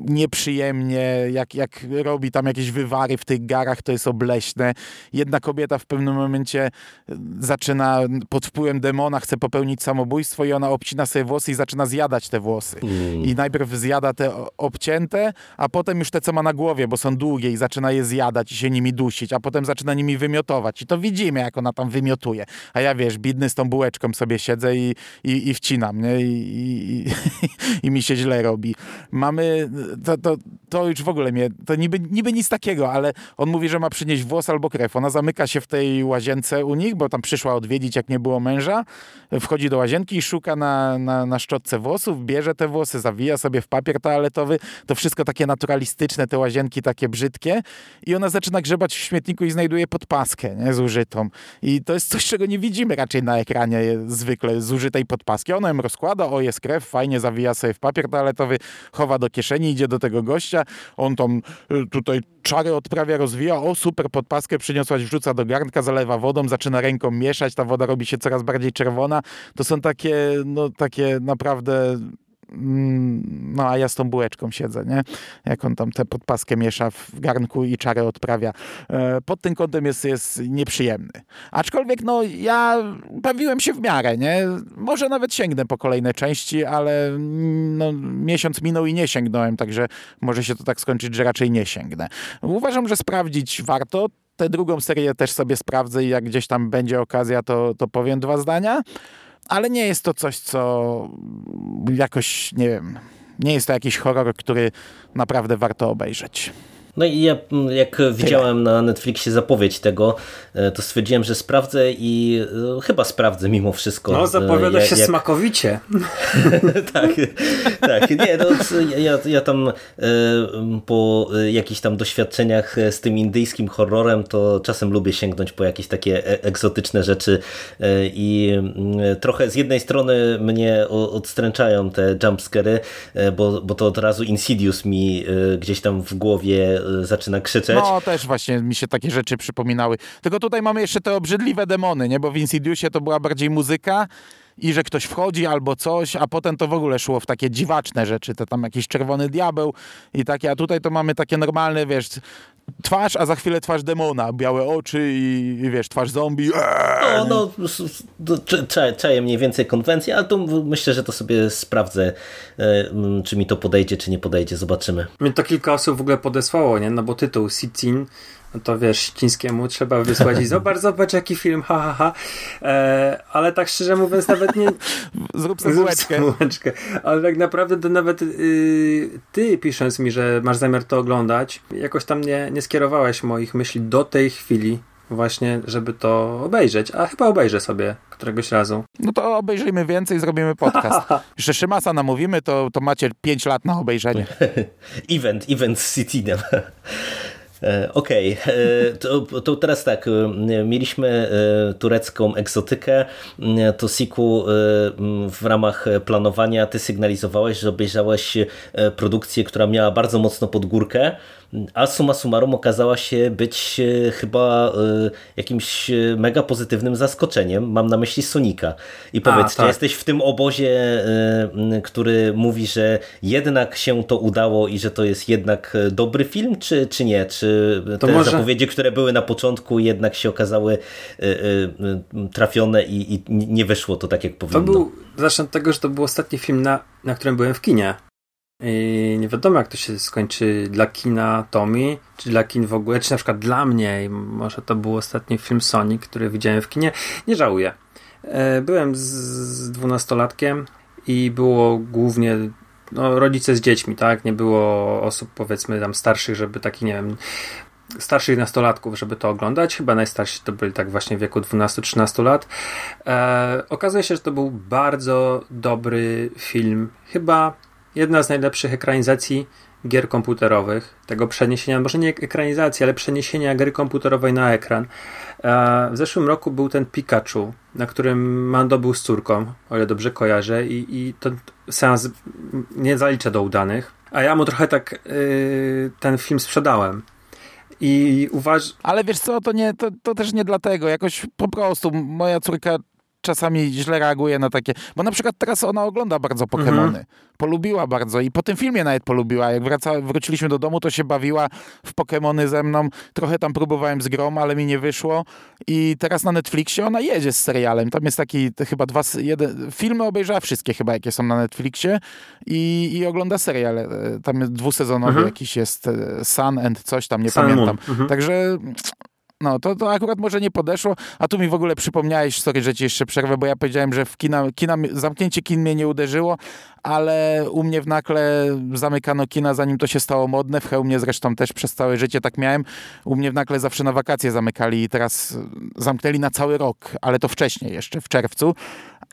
nieprzyjemnie, jak, jak robi tam jakieś wywary w tych garach, to jest obleśne. Jedna kobieta w pewnym momencie e, zaczyna pod wpływem demona, chce popełnić samobójstwo i ona obcina sobie włosy i zaczyna zjadać te włosy. Mm. I najpierw zjada te obcięte, a potem już te, co ma na głowie, bo są długie i zaczyna je zjadać i się nimi dusić, a potem zaczyna nimi wymiotować. I to widzimy, jak ona tam wymiotuje. A ja, wiesz, bidny z tą bułeczką sobie siedzę i, i, i wcinam, nie? I, i, [LAUGHS] i, mi się źle robi. Mamy, to, to, to już w ogóle mnie, to niby, niby nic takiego, ale on mówi, że ma przynieść włos albo krew. Ona zamyka się w tej łazience u nich, bo tam przyszła odwiedzić, jak nie było męża. Wchodzi do łazienki i szuka na, na, na szczotce włosów, bierze te włosy, zawija sobie w papier toaletowy. To wszystko takie naturalistyczne, te łazienki takie brzydkie. I ona zaczyna grzebać w śmietniku i znajduje podpaskę nie. I to jest coś, czego nie widzimy raczej na ekranie zwykle, zużytej podpaski. Ona ją rozkłada, o jest krew, fajnie zawija sobie w papier toaletowy, chowa do kieszeni, idzie do tego gościa, on tam y, tutaj czary odprawia, rozwija, o super podpaskę przyniosłaś, wrzuca do garnka, zalewa wodą, zaczyna ręką mieszać, ta woda robi się coraz bardziej czerwona. To są takie, no takie naprawdę no a ja z tą bułeczką siedzę, nie? Jak on tam tę podpaskę miesza w garnku i czarę odprawia. E, Pod tym kątem jest, jest nieprzyjemny. Aczkolwiek, no, ja bawiłem się w miarę, nie? Może nawet sięgnę po kolejne części, ale mm, no, miesiąc minął i nie sięgnąłem, także może się to tak skończyć, że raczej nie sięgnę. Uważam, że sprawdzić warto. Tę drugą serię też sobie sprawdzę i jak gdzieś tam będzie okazja, to, to powiem dwa zdania. Ale nie jest to coś, co jakoś, nie wiem, nie jest to jakiś horror, który naprawdę warto obejrzeć. No i ja mm, jak widziałem na Netflixie zapowiedź tego, e, to stwierdziłem, że sprawdzę i e, chyba sprawdzę mimo wszystko. No, e, zapowiada jak- się jak- smakowicie. [LAUGHS] tak, tak, nie, no, ja, ja tam po jakichś tam doświadczeniach z tym indyjskim horrorem, to czasem lubię sięgnąć po jakieś takie egzotyczne rzeczy i mm, trochę z jednej strony mnie odstręczają te jumpscary, bo, bo to od razu Insidious mi gdzieś tam w głowie zaczyna krzyczeć. No, też właśnie mi się takie rzeczy przypominały. Tylko tutaj mamy jeszcze te obrzydliwe demony, nie? Bo w Insidiousie to była bardziej muzyka i że ktoś wchodzi albo coś, a potem to w ogóle szło w takie dziwaczne rzeczy, to tam jakiś czerwony diabeł i takie, a tutaj to mamy takie normalne, wiesz, twarz, a za chwilę twarz demona, białe oczy i, i wiesz, twarz zombie. No, no, cza- czaję mniej więcej konwencję, ale to myślę, że to sobie sprawdzę, e, czy mi to podejdzie, czy nie podejdzie, zobaczymy. Mnie to kilka osób w ogóle podesłało, nie? No bo tytuł Sitin, no to wiesz, chińskiemu trzeba wysłać i zobacz, [LAUGHS] zobacz jaki film, ha, ha, ha. E, ale tak szczerze mówiąc nawet nie... [LAUGHS] Zrób sobie bułeczkę. Ale tak naprawdę to nawet y, ty pisząc mi, że masz zamiar to oglądać, jakoś tam nie, nie skierowałeś moich myśli do tej chwili właśnie, żeby to obejrzeć. A chyba obejrzę sobie któregoś razu. No to obejrzyjmy więcej, zrobimy podcast. [LAUGHS] Jeszcze Szymasa namówimy, to, to macie 5 lat na obejrzenie. Event, event. E, Okej, e, to, to teraz tak, e, mieliśmy e, turecką egzotykę, e, to Siku e, w ramach planowania ty sygnalizowałeś, że obejrzałeś e, produkcję, która miała bardzo mocno pod górkę, a summa summarum okazała się być e, chyba e, jakimś e, mega pozytywnym zaskoczeniem, mam na myśli Sonika. I powiedz, czy tak. jesteś w tym obozie, który mówi, że jednak się to udało i że to jest jednak dobry film, czy, czy nie? Czy To te może- zapowiedzi, które były na początku jednak się okazały trafione i, i nie wyszło to tak jak To powinno? był, zacznę od tego, że to był ostatni film, na, na którym byłem w kinie. I nie wiadomo, jak to się skończy dla kina Tommy, czy dla kin w ogóle, czy na przykład dla mnie. I może to był ostatni film Sonic, który widziałem w kinie. Nie żałuję. E, Byłem z dwunastolatkiem i było głównie no, rodzice z dziećmi, tak? Nie było osób, powiedzmy, tam starszych, żeby taki, nie wiem, starszych nastolatków, żeby to oglądać. Chyba najstarsi to byli tak właśnie w wieku 12-13 lat. E, okazuje się, że to był bardzo dobry film. Chyba jedna z najlepszych ekranizacji gier komputerowych. Tego przeniesienia, może nie ekranizacji, ale przeniesienia gry komputerowej na ekran. E, w zeszłym roku był ten Pikachu, na którym Mando był z córką, o ile dobrze kojarzę, i, i ten seans nie zaliczę do udanych. A ja mu trochę tak y, ten film sprzedałem. I uważ... Ale wiesz co, to, nie, to, to też nie dlatego. Jakoś po prostu moja córka czasami źle reaguje na takie, bo na przykład teraz ona ogląda bardzo Pokémony. Mhm. Polubiła bardzo i po tym filmie nawet polubiła. Jak wraca, wróciliśmy do domu, to się bawiła w Pokémony ze mną. Trochę tam próbowałem z grom, ale mi nie wyszło. I teraz na Netflixie ona jedzie z serialem. Tam jest taki chyba dwa, jeden, filmy obejrzała wszystkie chyba, jakie są na Netflixie i, i ogląda serial. E, tam jest dwusezonowy mhm. jakiś jest e, Sun and coś tam, nie Sun pamiętam. Mhm. Także no, to, to akurat może nie podeszło, a tu mi w ogóle przypomniałeś, sorry, że ci jeszcze przerwę, bo ja powiedziałem, że w kina, kina, zamknięcie kin mnie nie uderzyło, ale u mnie w Nakle zamykano kina, zanim to się stało modne, w Chełmie zresztą też przez całe życie tak miałem. U mnie w Nakle zawsze na wakacje zamykali i teraz zamknęli na cały rok, ale to wcześniej jeszcze, w czerwcu.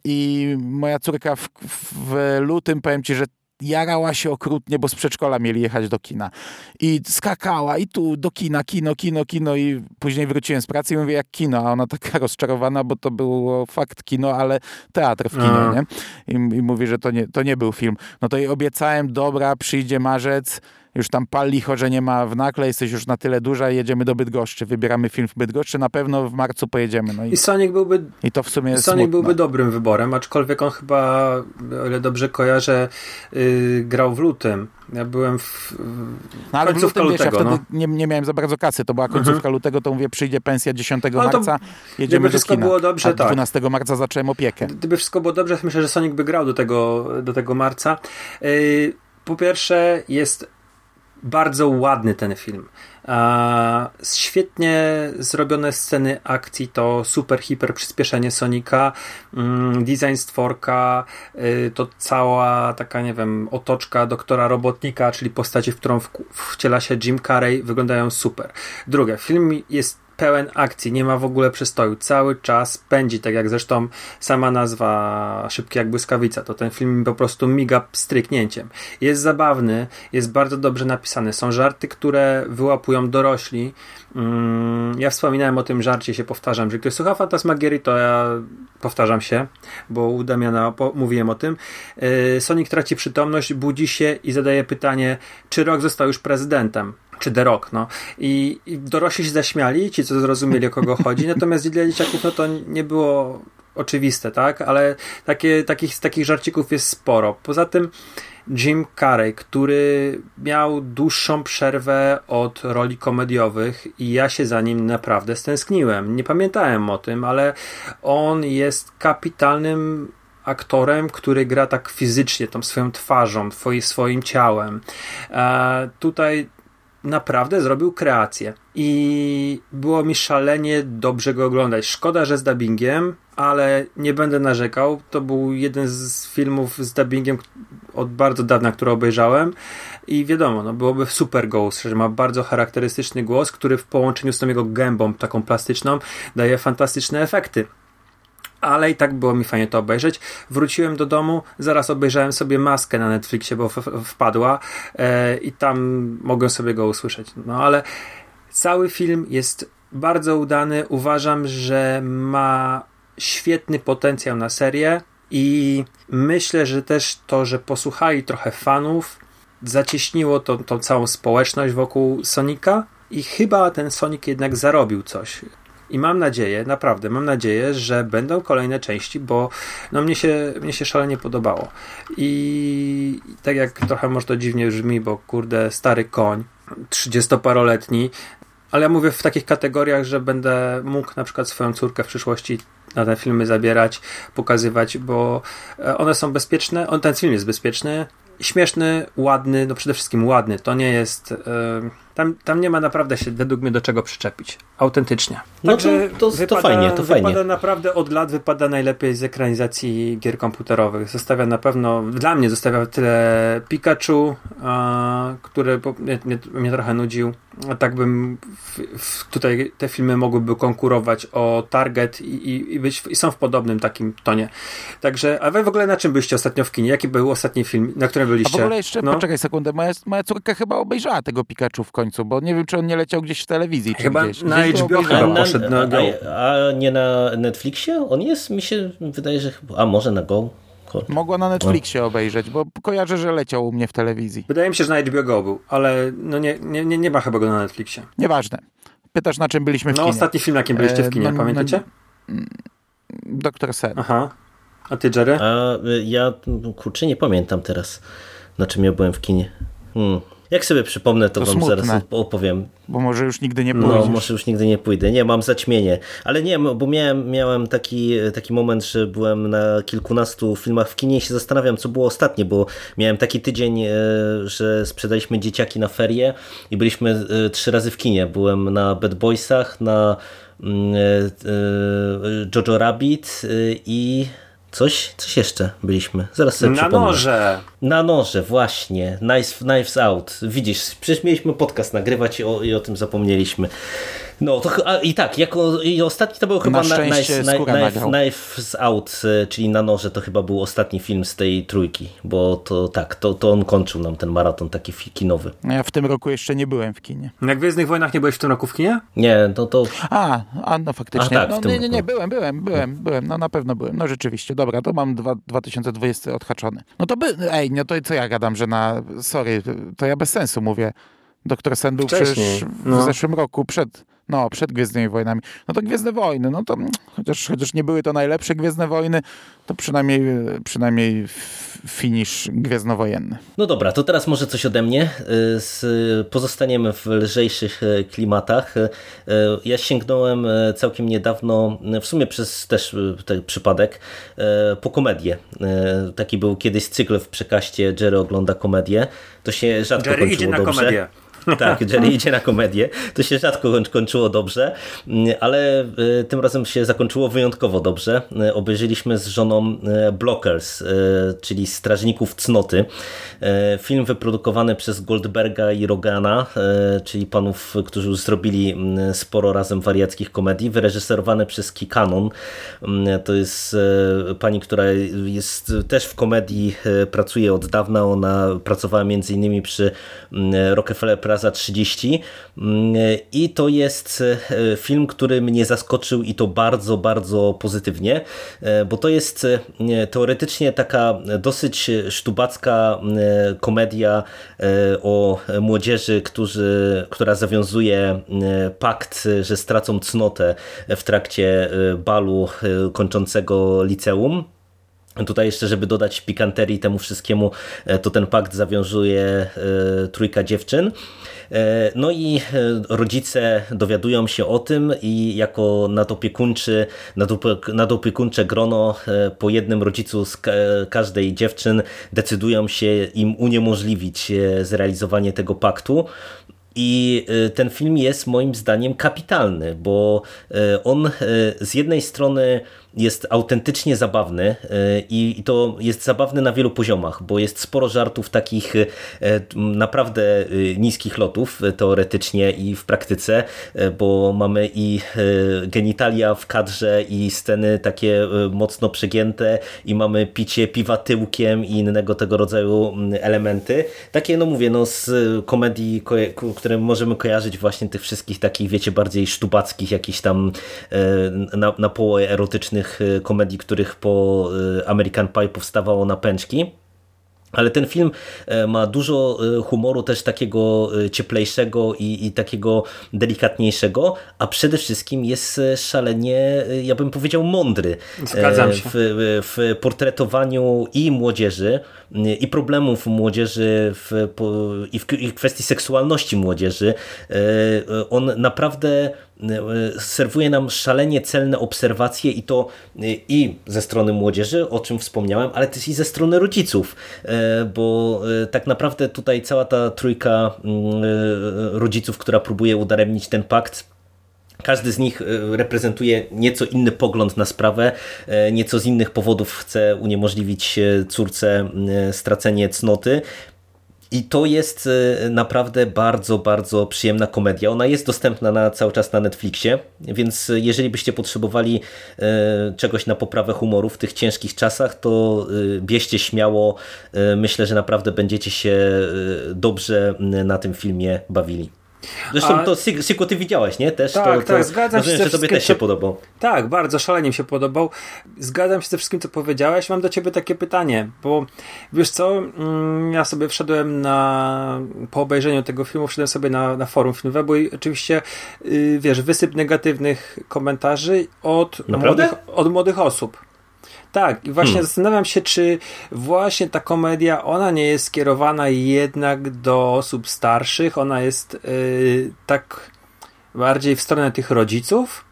I moja córka w, w lutym, powiem ci, że jarała się okrutnie, bo z przedszkola mieli jechać do kina. I skakała i tu do kina, kino, kino, kino i później wróciłem z pracy i mówię, jak kino, a ona taka [LAUGHS] rozczarowana, bo to było fakt kino, ale teatr w kinie, nie? I, I mówi, że to nie, to nie był film. No to jej obiecałem, dobra, przyjdzie marzec, już tam pal licho, że nie ma w nakle, jesteś już na tyle duża, jedziemy do Bydgoszczy, wybieramy film w Bydgoszczy, na pewno w marcu pojedziemy. No i, I Sonic byłby, i to w sumie Sonic byłby dobrym wyborem, aczkolwiek on chyba, o ile dobrze kojarzę, yy, grał w lutym. Ja byłem w, no, ale w lutym, wiesz, ja wtedy no. nie, nie miałem za bardzo kasy, to była końcówka mhm. lutego, to mówię, przyjdzie pensja 10 no marca, jedziemy do kina. Było dobrze, A 12 tak. marca zacząłem opiekę. Gdyby wszystko było dobrze, myślę, że Sonic by grał do tego, do tego marca. Yy, po pierwsze jest bardzo ładny ten film. Świetnie zrobione sceny akcji to super, hiper przyspieszenie Sonika, mm, design stworka, y, to cała taka, nie wiem, otoczka doktora Robotnika, czyli postaci, w którą wciela się Jim Carrey, wyglądają super. Drugie, film jest pełen akcji, nie ma w ogóle przystoju. Cały czas pędzi, tak jak zresztą sama nazwa Szybki jak błyskawica. To ten film po prostu miga stryknięciem. Jest zabawny, jest bardzo dobrze napisany. Są żarty, które wyłapują dorośli. Mm, ja wspominałem o tym żarcie, się powtarzam, że ktoś słucha Fantasmagierii, to ja powtarzam się, bo u Damiana mówiłem o tym. Y, Sonic traci przytomność, budzi się i zadaje pytanie, czy Rok został już prezydentem czy The Rock, no. I, I dorośli się zaśmiali, ci co zrozumieli o kogo chodzi, [LAUGHS] natomiast dla dzieciaków no to nie było oczywiste, tak? Ale takie, takich, takich żarcików jest sporo. Poza tym Jim Carrey, który miał dłuższą przerwę od roli komediowych i ja się za nim naprawdę stęskniłem. Nie pamiętałem o tym, ale on jest kapitalnym aktorem, który gra tak fizycznie, tą swoją twarzą, swoim ciałem. E, tutaj naprawdę zrobił kreację. I było mi szalenie dobrze go oglądać. Szkoda, że z dubbingiem, ale nie będę narzekał. To był jeden z filmów z dubbingiem od bardzo dawna, który obejrzałem. I wiadomo, no byłoby super głos, że ma bardzo charakterystyczny głos, który w połączeniu z tą jego gębą taką plastyczną daje fantastyczne efekty ale i tak było mi fajnie to obejrzeć. Wróciłem do domu, zaraz obejrzałem sobie maskę na Netflixie, bo wpadła e, i tam mogłem sobie go usłyszeć. No ale cały film jest bardzo udany. Uważam, że ma świetny potencjał na serię i myślę, że też to, że posłuchali trochę fanów, zacieśniło tą, tą całą społeczność wokół Sonika i chyba ten Sonic jednak zarobił coś. I mam nadzieję, naprawdę mam nadzieję, że będą kolejne części, bo no mnie się, mnie się szalenie podobało. I tak jak trochę może to dziwnie brzmi, bo kurde, stary koń, 30-paroletni, ale ja mówię w takich kategoriach, że będę mógł na przykład swoją córkę w przyszłości na te filmy zabierać, pokazywać, bo e, one są bezpieczne. On, ten film jest bezpieczny, śmieszny, ładny, no przede wszystkim ładny. To nie jest. Yy tam, tam nie ma naprawdę się według mnie do czego przyczepić. Autentycznie. No Także to, to, wypada, to fajnie, to fajnie. Wypada naprawdę od lat wypada najlepiej z ekranizacji gier komputerowych. Zostawia na pewno, dla mnie zostawia tyle Pikachu, a, który mnie, mnie, mnie, trochę nudził. Tak bym w, w, tutaj te filmy mogłyby konkurować o target i, i, i, być, i są w podobnym takim tonie. Także, a wy w ogóle na czym byliście ostatnio w kinie? Jaki był ostatni film, na którym byliście? A w ogóle jeszcze, no? poczekaj sekundę, moja, moja córka chyba obejrzała tego Pikachu w końcu bo nie wiem, czy on nie leciał gdzieś w telewizji. Chyba gdzieś. na gdzieś HBO chyba poszedł na, Go. A, a, nie na Netflixie? On jest, mi się wydaje, że chyba, a może na Go? Mogła na Netflixie obejrzeć, bo kojarzę, że leciał u mnie w telewizji. Wydaje mi się, że na HBO Go był, ale no nie, nie, nie, nie ma chyba go na Netflixie. Nieważne. Pytasz, na czym byliśmy w No kinie. ostatni film, jakim byliście w kinie, E, no, pamiętacie? Doktor Sen. Aha. A ty, Jerry? A y, ja, kurczę, nie pamiętam teraz, na czym ja byłem w kinie. Hmm. Jak sobie przypomnę, to, To wam smutne. zaraz opowiem. Bo może już nigdy nie No, pójdziesz. może już nigdy nie pójdę. Nie, mam zaćmienie. Ale nie, bo miałem, miałem taki, taki moment, że byłem na kilkunastu filmach w kinie i się zastanawiam, co było ostatnie, bo miałem taki tydzień, e, że sprzedaliśmy dzieciaki na ferie i byliśmy e, trzy razy w kinie. Byłem na Bad Boysach, na mm, e, Jojo Rabbit i coś, coś jeszcze byliśmy. Zaraz sobie Na przypomnę. noże! Na noże, właśnie. Knives, Knives Out. Widzisz, przecież mieliśmy podcast nagrywać i o, i o tym zapomnieliśmy. No to i tak, jako, i ostatni to był chyba Na na, szczęście Skóra Knife, nagrał. Knives Out, e, czyli na noże, to chyba był ostatni film z tej trójki, bo to tak, to, to on kończył nam ten maraton taki kinowy. No Ja w tym roku jeszcze nie byłem w kinie. Jak w Gwiezdnych Wojnach nie byłeś w tym roku w kinie? Nie, no to A, a no faktycznie. A, tak, no, nie, nie, nie, byłem, byłem, byłem, byłem, no na pewno byłem. No rzeczywiście, dobra, to mam dwa, 2020 odhaczony. No to by, ej, no to co ja gadam, że na, sorry, to ja bez sensu mówię. Doktor Sen był Wcześniej, przecież w no. zeszłym roku, przed, no, przed Gwiezdnymi Wojnami. No to Gwiezdne Wojny, no to chociaż, chociaż nie były to najlepsze Gwiezdne Wojny, to przynajmniej, przynajmniej finisz gwiezdnowojenny. No dobra, to teraz może coś ode mnie. Y, Z, pozostaniemy w lżejszych e, klimatach. Y, Ja sięgnąłem całkiem niedawno, w sumie przez też ten przypadek, po komedię. Taki był kiedyś cykl w przekaście Jerry ogląda komedię. To się rzadko Jerry kończyło idzie na dobrze. komedię. Tak, Jerry [LAUGHS] idzie na komedię. To się rzadko koń- kończyło dobrze, mm, ale y, tym razem się zakończyło wyjątkowo dobrze. Y, Obejrzeliśmy z żoną y, Blockers, czyli Strażników Cnoty. Film wyprodukowany przez Goldberga i Rogana, czyli panów, którzy już zrobili mm, sporo razem wariackich komedii. Wyreżyserowany przez Kikanon. Mm, To jest pani, która jest też w komedii, pracuje od dawna. Ona pracowała między innymi przy mm, Plaza 30 Mm, i to jest e, film, który mnie zaskoczył i to bardzo, bardzo pozytywnie, e, bo to jest e, teoretycznie taka dosyć sztubacka komedia o młodzieży, którzy, która zawiązuje pakt, że stracą cnotę w trakcie balu kończącego liceum. Tutaj jeszcze, żeby dodać pikanterii temu wszystkiemu, e, to ten pakt zawiązuje e, trójka dziewczyn. E, No i rodzice dowiadują się o tym i jako nadopiekuńczy, nadopie- nadopiekuńcze grono po jednym rodzicu z ka- każdej dziewczyn decydują się im uniemożliwić zrealizowanie tego paktu. I ten film jest moim zdaniem kapitalny, bo on z jednej strony jest autentycznie zabawny y, i to jest zabawny na wielu poziomach, bo jest sporo żartów takich m, naprawdę y, niskich lotów teoretycznie i w praktyce, bo mamy i genitalia w kadrze i sceny takie mocno przegięte i mamy picie piwa tyłkiem i innego tego rodzaju elementy. Takie, no mówię, no z komedii, które możemy kojarzyć właśnie tych wszystkich takich, wiecie, bardziej sztubackich, jakichś tam e, na, na połowę erotycznych e, komedii, których po e, American Pie powstawało na pęczki. Ale ten film e, ma dużo e, humoru też takiego e, cieplejszego i, i takiego delikatniejszego, a przede wszystkim jest szalenie, ja bym powiedział, mądry Zgadzam się. w, w portretowaniu i młodzieży, e, i problemów młodzieży w, i, w, i kwestii seksualności młodzieży. On naprawdę serwuje nam szalenie celne obserwacje i to e, i ze strony młodzieży, o czym wspomniałem, ale też i ze strony rodziców, e, bo e, tak naprawdę tutaj cała ta trójka mm, e, rodziców, która próbuje udaremnić ten pakt, każdy z nich e, reprezentuje nieco inny pogląd na sprawę, e, nieco z innych powodów chce uniemożliwić e, córce e, stracenie cnoty. I to jest e, naprawdę bardzo, bardzo przyjemna komedia. Ona jest dostępna na, cały czas na Netflixie, więc jeżeli byście potrzebowali e, czegoś na poprawę humoru w tych ciężkich czasach, to e, bierzcie śmiało. Myślę, że naprawdę będziecie się dobrze na tym filmie bawili. Zresztą A- to Siku ty widziałeś, nie? Też Tak, to, tak, to, zgadzam się rozumiem, ze że tobie też się podobał. Tak, bardzo szalenie mi się podobał. Zgadzam się ze wszystkim, co powiedziałeś. Mam do ciebie takie pytanie, bo wiesz co, mm, ja sobie wszedłem na, po obejrzeniu tego filmu, wszedłem sobie na, na forum filmowego i oczywiście, yy, wiesz, wysyp negatywnych komentarzy od Naprawdę? młodych, od młodych osób. Tak, i właśnie Hmm. zastanawiam się, czy właśnie ta komedia, ona nie jest skierowana jednak do osób starszych, ona jest yy, tak bardziej w stronę tych rodziców,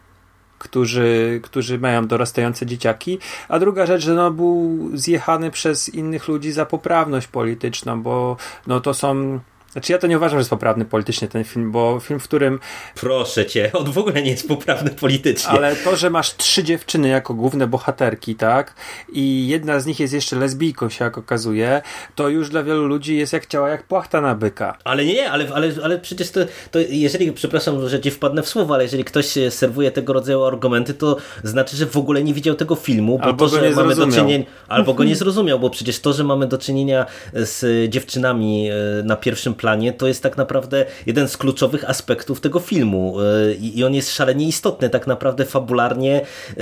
którzy, którzy mają dorastające dzieciaki, a druga rzecz, że no, był zjechany przez innych ludzi za poprawność polityczną, bo no, to są. Znaczy, ja to nie uważam, że jest poprawny politycznie ten film, bo film, w którym. Proszę cię, on w ogóle nie jest poprawny politycznie. Ale to, że masz trzy dziewczyny jako główne bohaterki, tak? I jedna z nich jest jeszcze lesbijką, się jak okazuje, to już dla wielu ludzi jest jak ciała, jak płachta na byka. Ale nie, ale, ale, ale przecież to, to jeżeli, przepraszam, że ci wpadnę w słowo, ale jeżeli ktoś serwuje tego rodzaju argumenty, to znaczy, że w ogóle nie widział tego filmu, bo Albo to, go że nie mamy do zrozumiał. czynienia, [LAUGHS] albo go nie zrozumiał, bo przecież to, że mamy do czynienia z dziewczynami e, na pierwszym planie, to jest tak naprawdę jeden z kluczowych aspektów tego filmu e, i on jest szalenie istotny tak naprawdę fabularnie, e,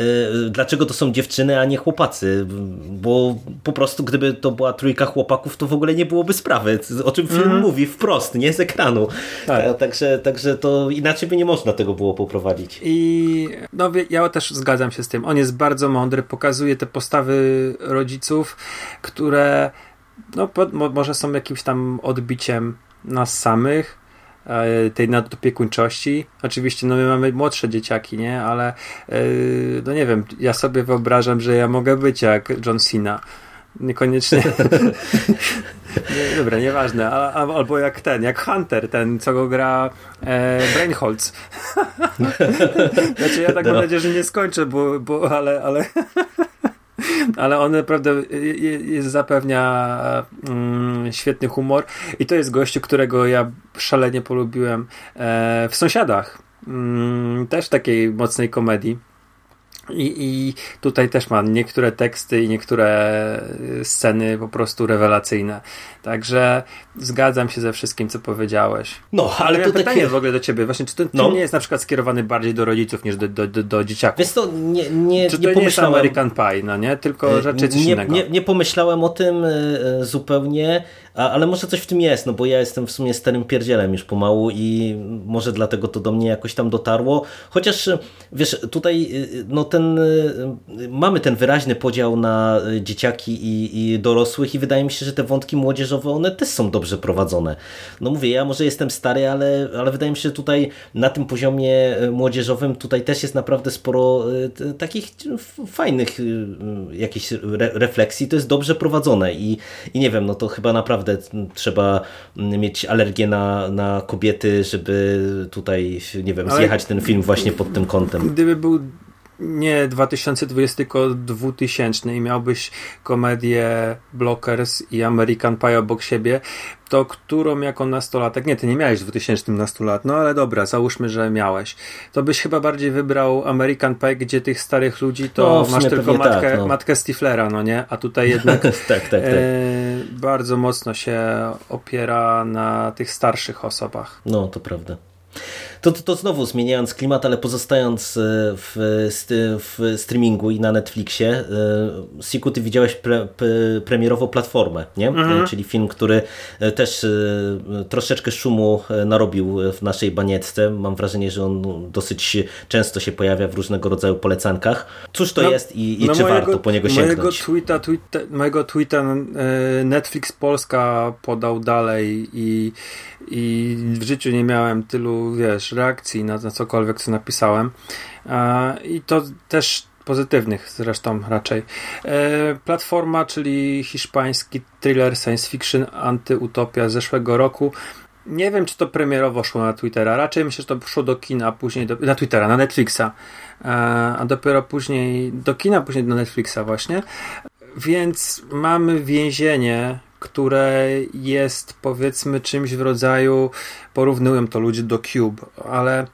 dlaczego to są dziewczyny, a nie chłopacy, bo po prostu gdyby to była trójka chłopaków, to w ogóle nie byłoby sprawy, o czym film mówi wprost, nie z ekranu. Tak. Ta- Także, także to inaczej by nie można tego było poprowadzić. I no, ja też zgadzam się z tym. On jest bardzo mądry, pokazuje te postawy rodziców, które no, może są jakimś tam odbiciem nas samych, e, tej nadopiekuńczości. Oczywiście, no my mamy młodsze dzieciaki, nie? Ale e, no nie wiem, ja sobie wyobrażam, że ja mogę być jak John Cena. Niekoniecznie. [LAUGHS] nie, dobra, nieważne. A, a, albo jak ten, jak Hunter, ten, co go gra e, Brainholz. [LAUGHS] znaczy, ja tak mam No. nadzieję, że nie skończę, bo, bo ale, ale, [LAUGHS] ale on naprawdę je- je- zapewnia mm, świetny humor i to jest gościu, którego ja szalenie polubiłem e, w Sąsiadach. Mm, też takiej mocnej komedii. I, I tutaj też ma niektóre teksty i niektóre y, sceny po prostu rewelacyjne. Także zgadzam się ze wszystkim, co powiedziałeś. No, ale to to pytanie takie... w ogóle do ciebie. Właśnie, czy ten No. nie jest na przykład skierowany bardziej do rodziców niż do, do, do, do dzieciaków? Wiesz co, nie, nie, Czy to nie nie, jest. American Pie, no nie? Tylko raczej coś nie, innego. nie, nie pomyślałem o tym e, zupełnie, a, ale może coś w tym jest, no bo ja jestem w sumie starym pierdzielem już pomału i może dlatego to do mnie jakoś tam dotarło. Chociaż wiesz, tutaj no ten, mamy ten wyraźny podział na dzieciaki i, i dorosłych i wydaje mi się, że te wątki młodzieżowe, one też są dobrze prowadzone. No mówię, ja może jestem stary, ale, ale wydaje mi się, że tutaj na tym poziomie młodzieżowym tutaj też jest naprawdę sporo e, takich fajnych e, jakichś re refleksji. To jest dobrze prowadzone i, i nie wiem, no to chyba naprawdę m, trzeba mieć alergię na, na kobiety, żeby tutaj, nie wiem, Ale- zjechać ten film właśnie pod tym kątem. Gdyby był nie 2020, tylko 2000 i miałbyś komedię Blockers i American Pie obok siebie, to którą jako nastolatek, nie, ty nie miałeś w 2000 nastolat, no ale dobra, załóżmy, że miałeś, to byś chyba bardziej wybrał American Pie, gdzie tych starych ludzi to No, masz tylko matkę, tak, no. matkę Stiflera, no nie? A tutaj jednak [LAUGHS] tak, tak, tak. e, bardzo mocno się opiera na tych starszych osobach. No, to prawda. To, to, to znowu zmieniając klimat, ale pozostając e, w, w streamingu i na Netflixie, e, Siku, ty widziałeś pre, pre, premierowo Platformę, nie? E, Czyli film, który też troszeczkę szumu narobił w naszej baniecce. Mam wrażenie, że on dosyć często się pojawia w różnego rodzaju polecankach. Cóż to No, jest i, i no czy mojego- warto po niego Mojego sięgnąć? tweeta, tweeta, mojego tweeta Netflix Polska podał dalej i, i w życiu nie miałem tylu, wiesz, reakcji na, na cokolwiek, co napisałem. E, I to też pozytywnych zresztą raczej. E, Platforma, czyli hiszpański thriller science fiction antyutopia z zeszłego roku. Nie wiem, czy to premierowo szło na Twittera. Raczej myślę, że to szło do kina, później do, na Twittera, na Netflixa. E, A dopiero później do kina, później do Netflixa właśnie. Więc mamy więzienie, które jest powiedzmy czymś w rodzaju, porównują to ludzie do Cube, ale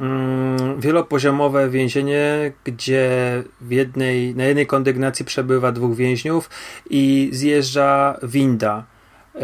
mm, wielopoziomowe więzienie, gdzie w jednej, na jednej kondygnacji przebywa dwóch więźniów i zjeżdża winda. E,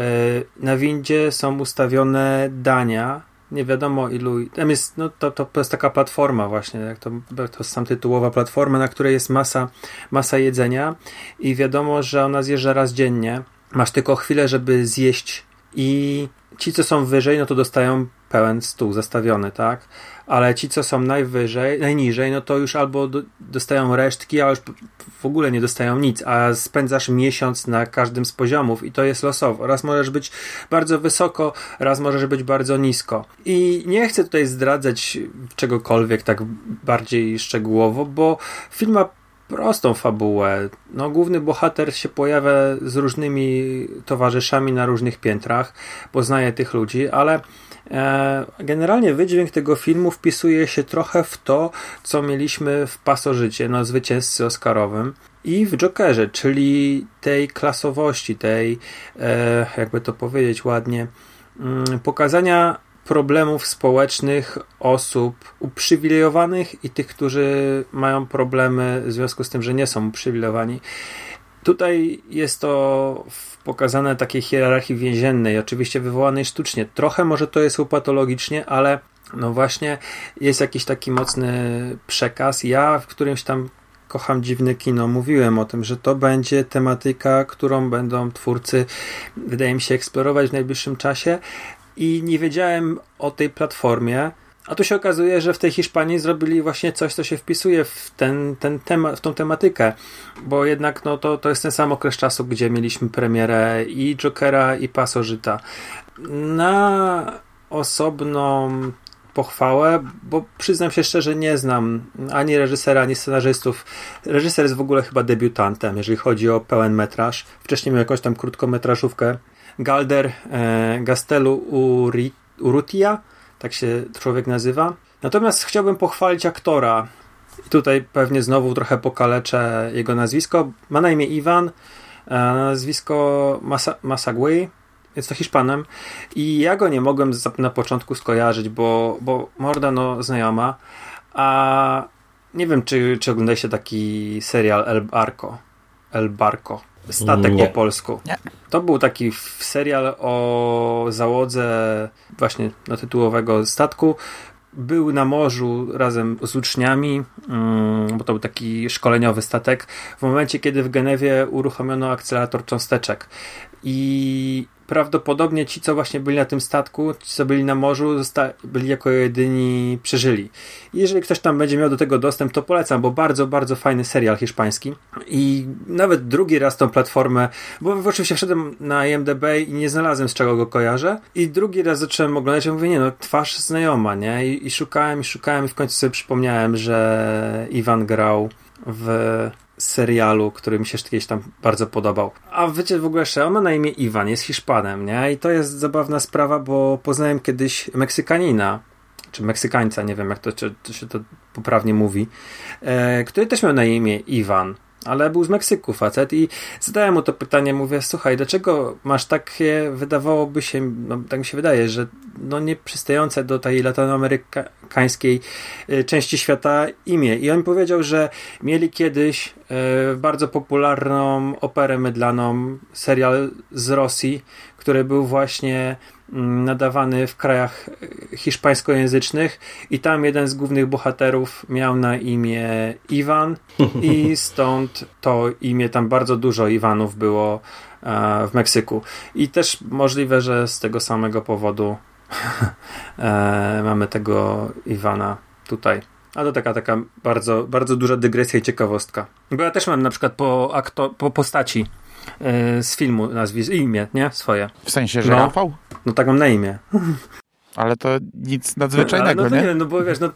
Na windzie są ustawione dania nie wiadomo ilu. Tam jest, no to, to jest taka platforma właśnie, jak to, to sam tytułowa platforma, na której jest masa, masa jedzenia i wiadomo, że ona zjeżdża raz dziennie. Masz tylko chwilę, żeby zjeść i ci, co są wyżej, no to dostają pełen stół zastawiony, tak? Ale ci, co są najwyżej, najniżej, no to już albo do, dostają resztki, a już w ogóle nie dostają nic, a spędzasz miesiąc na każdym z poziomów i to jest losowo. Raz możesz być bardzo wysoko, raz możesz być bardzo nisko. I nie chcę tutaj zdradzać czegokolwiek tak bardziej szczegółowo, bo film ma prostą fabułę. No, główny bohater się pojawia z różnymi towarzyszami na różnych piętrach, poznaje tych ludzi, ale e, generalnie wydźwięk tego filmu wpisuje się trochę w to, co mieliśmy w Pasożycie, na zwycięzcy Oscarowym. I w Jokerze, czyli tej klasowości, tej, e, jakby to powiedzieć ładnie, mm, pokazania problemów społecznych osób uprzywilejowanych i tych, którzy mają problemy w związku z tym, że nie są uprzywilejowani. Tutaj jest to pokazane takiej hierarchii więziennej, oczywiście wywołanej sztucznie. Trochę może to jest upatologicznie, ale no właśnie jest jakiś taki mocny przekaz. Ja w którymś tam kocham dziwne kino. Mówiłem o tym, że to będzie tematyka, którą będą twórcy, wydaje mi się, eksplorować w najbliższym czasie i nie wiedziałem o tej platformie. A tu się okazuje, że w tej Hiszpanii zrobili właśnie coś, co się wpisuje w, ten, ten temat, w tą tematykę, bo jednak no, to, to jest ten sam okres czasu, gdzie mieliśmy premierę i Jokera, i Pasożyta. Na osobną pochwałę, bo przyznam się szczerze, nie znam ani reżysera, ani scenarzystów. Reżyser jest w ogóle chyba debiutantem, jeżeli chodzi o pełen metraż. Wcześniej miał jakąś tam krótkometrażówkę Galder e, Gastelu Urrutia, tak się człowiek nazywa. Natomiast chciałbym pochwalić aktora. I tutaj pewnie znowu trochę pokaleczę jego nazwisko. Ma na imię Iwan, e, nazwisko Masa Masagui, jest to Hiszpanem i ja go nie mogłem na początku skojarzyć, bo, bo morda no znajoma, a nie wiem, czy, czy oglądaliście taki serial El Barco. El Barco. Statek nie. po polsku. Nie. To był taki serial o załodze właśnie no, tytułowego statku. Był na morzu razem z uczniami, mm, bo to był taki szkoleniowy statek. W momencie, kiedy w Genewie uruchomiono akcelerator cząsteczek. I prawdopodobnie ci, co właśnie byli na tym statku, ci, co byli na morzu, byli jako jedyni przeżyli. Jeżeli ktoś tam będzie miał do tego dostęp, to polecam, bo bardzo, bardzo fajny serial hiszpański. I nawet drugi raz tą platformę, bo oczywiście wszedłem na IMDB i nie znalazłem z czego go kojarzę. I drugi raz zacząłem oglądać i mówię, nie no, twarz znajoma, nie? I, i szukałem, i szukałem i w końcu sobie przypomniałem, że Iwan grał w serialu, który mi się kiedyś tam bardzo podobał. A wiecie w ogóle, że on ma na imię Iwan, jest Hiszpanem, nie? I to jest zabawna sprawa, bo poznałem kiedyś Meksykanina, czy Meksykańca, nie wiem jak to, czy, się to poprawnie mówi, e, który też miał na imię Iwan ale był z Meksyku facet i zadałem mu to pytanie, mówię, słuchaj, dlaczego masz takie, wydawałoby się, no, tak mi się wydaje, że no nieprzystające do tej latinoamerykańskiej y, części świata imię. I on powiedział, że mieli kiedyś y, bardzo popularną operę mydlaną, serial z Rosji, który był właśnie nadawany w krajach hiszpańskojęzycznych i tam jeden z głównych bohaterów miał na imię Iwan [LAUGHS] i stąd to imię, tam bardzo dużo Iwanów było e, w Meksyku. I też możliwe, że z tego samego powodu [LAUGHS] e, mamy tego Iwana tutaj. A to taka, taka bardzo, bardzo duża dygresja i ciekawostka. Bo ja też mam na przykład po, akto, po postaci z filmu nazwisk, imię, nie? Swoje. W sensie, że no. Rafał? No tak mam na imię. Ale to nic nadzwyczajnego, no, no nie? nie? No bo wiesz, no,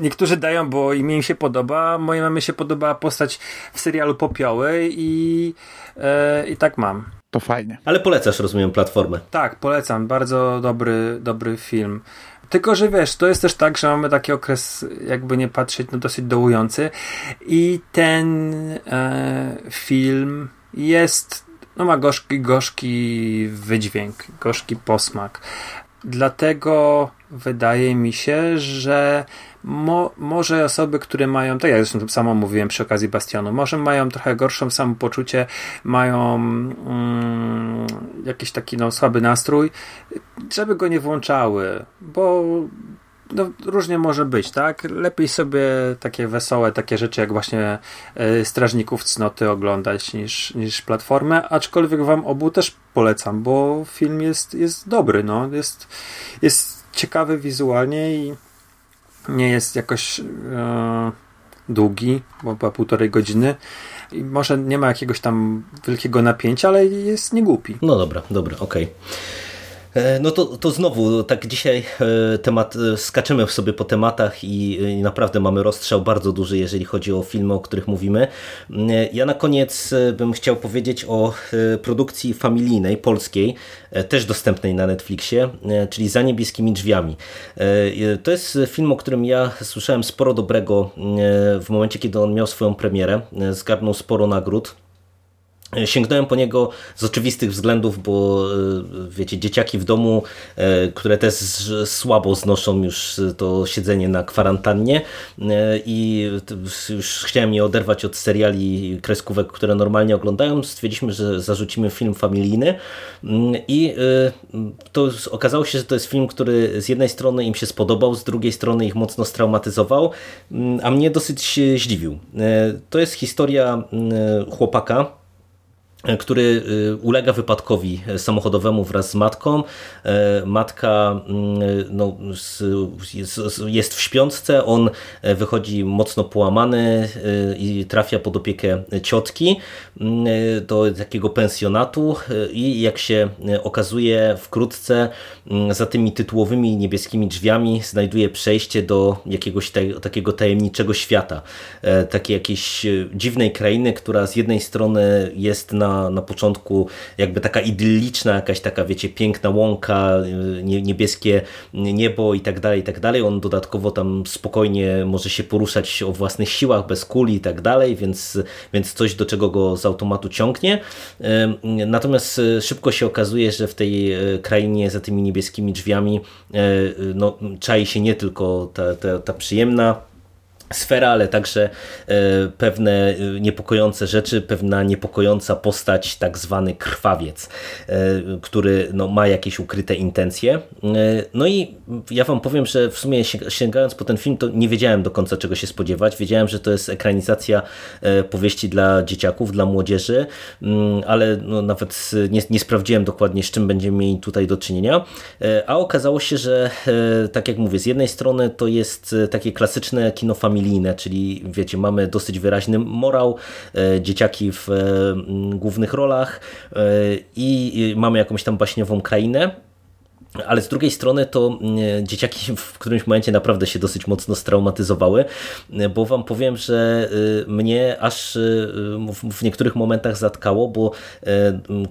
niektórzy dają, bo imię im się podoba, mojej mamie się podoba postać w serialu Popioły i, e, i tak mam. To fajnie. Ale polecasz, rozumiem, platformę. Tak, polecam. Bardzo dobry, dobry film. Tylko, że wiesz, to jest też tak, że mamy taki okres, jakby nie patrzeć, no dosyć dołujący i ten e, film jest, no ma gorzki, gorzki wydźwięk, gorzki posmak. Dlatego wydaje mi się, że mo, może osoby, które mają, tak jak zresztą samo mówiłem przy okazji Bastionu, może mają trochę gorszą samopoczucie, mają mm, jakiś taki no, słaby nastrój, żeby go nie włączały, bo no, różnie może być, tak? Lepiej sobie takie wesołe, takie rzeczy jak właśnie y, Strażników Cnoty oglądać niż, niż Platformę, aczkolwiek wam obu też polecam, bo film jest, jest dobry, no. Jest, jest ciekawy wizualnie i nie jest jakoś e, długi, bo chyba półtorej godziny. I może nie ma jakiegoś tam wielkiego napięcia, ale jest niegłupi. No dobra, dobra, okej. Okay. E, no to, to znowu, tak dzisiaj e, temat, e, skaczemy sobie po tematach i, i, naprawdę mamy rozstrzał bardzo duży, jeżeli chodzi o filmy, o których mówimy. Ja na koniec bym chciał powiedzieć o produkcji familijnej, polskiej, też dostępnej na Netflixie, czyli Za niebieskimi drzwiami. To jest film, o którym ja słyszałem sporo dobrego w momencie, kiedy on miał swoją premierę. Zgarnął sporo nagród. Sięgnąłem po niego z oczywistych względów, bo e, wiecie, dzieciaki w domu, e, które też słabo znoszą już to siedzenie na kwarantannie e, i już chciałem je oderwać od seriali kreskówek, które normalnie oglądają. Stwierdziliśmy, że zarzucimy film familijny mm, i to okazało się, że to jest film, który z jednej strony im się spodobał, z drugiej strony ich mocno straumatyzował, mm, a mnie dosyć zdziwił. To jest historia mm, chłopaka, który y, ulega wypadkowi samochodowemu wraz z matką. E, matka mm, no, jest w śpiączce, on e, wychodzi mocno połamany e, i trafia pod opiekę ciotki mm, do takiego pensjonatu i jak się okazuje wkrótce mm, za tymi tytułowymi niebieskimi drzwiami znajduje przejście do jakiegoś takiego tajemniczego świata. Takiej jakiejś dziwnej krainy, która z jednej strony jest na na, początku jakby taka idylliczna, jakaś taka, wiecie, piękna łąka, niebieskie niebo i tak dalej, i tak dalej. On dodatkowo tam spokojnie może się poruszać o własnych siłach, bez kuli i tak dalej, więc, więc coś, do czego go z automatu ciągnie. Natomiast e, szybko się okazuje, że w tej e, krainie za tymi niebieskimi drzwiami no, czai się nie tylko ta, ta, ta przyjemna sfera, ale także e, pewne e, niepokojące rzeczy, pewna niepokojąca postać, tak zwany krwawiec, e, który no, ma jakieś ukryte intencje. No i ja wam powiem, że w sumie sięgając po ten film, to nie wiedziałem do końca czego się spodziewać. Wiedziałem, że to jest ekranizacja powieści dla dzieciaków, dla młodzieży, mm, ale no, nawet nie, nie sprawdziłem dokładnie, z czym będziemy mieli tutaj do czynienia. A okazało się, że tak jak mówię, z jednej strony to jest takie klasyczne kino familijne, familijne, czyli wiecie, mamy dosyć wyraźny morał, e, dzieciaki w e, głównych rolach e, i mamy jakąś tam baśniową krainę ale z drugiej strony to mm, dzieciaki w którymś momencie naprawdę się dosyć mocno straumatyzowały, bo wam powiem, że y, mnie aż y, w niektórych momentach zatkało, bo y,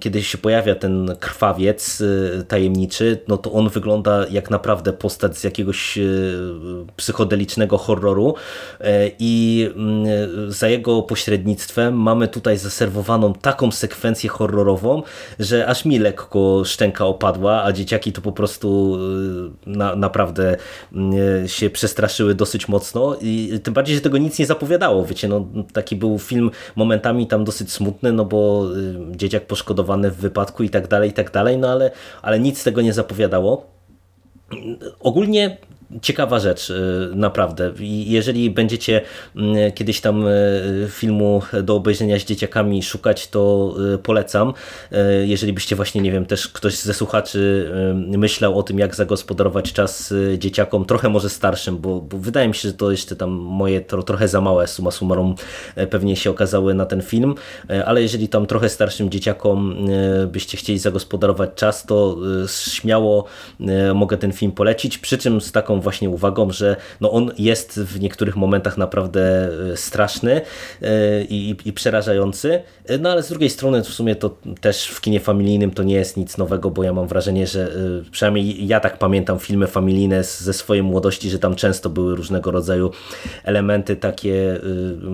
kiedy się pojawia ten krwawiec tajemniczy, no to on wygląda jak naprawdę postać z jakiegoś psychodelicznego horroru i mm, za jego pośrednictwem mamy tutaj zaserwowaną taką sekwencję horrorową, że aż mi lekko szczęka opadła, a dzieciaki to po prostu y, na, naprawdę y, się przestraszyły dosyć mocno i tym bardziej, że tego nic nie zapowiadało, wiecie, no taki był film momentami tam dosyć smutny, no bo y, dzieciak poszkodowany w wypadku i tak dalej, i tak dalej, no ale, ale nic tego nie zapowiadało. Ogólnie ciekawa rzecz, y, naprawdę. Jeżeli będziecie mm, kiedyś tam y, filmu do obejrzenia z dzieciakami szukać, to y, polecam. Jeżeli byście właśnie, nie wiem, też ktoś ze słuchaczy myślał o tym, jak zagospodarować czas dzieciakom, trochę może starszym, bo, bo wydaje mi się, że to jeszcze tam moje to, trochę za małe suma summarum pewnie się okazały na ten film, ale jeżeli tam trochę starszym dzieciakom byście chcieli zagospodarować czas, to śmiało mogę ten film polecić, przy czym z taką właśnie uwagą, że no on jest w niektórych momentach naprawdę e, straszny e, i, i przerażający, e, no ale z drugiej strony w sumie to też w kinie familijnym to nie jest nic nowego, bo ja mam wrażenie, że przynajmniej ja tak pamiętam filmy familijne ze swojej młodości, że tam często były różnego rodzaju elementy takie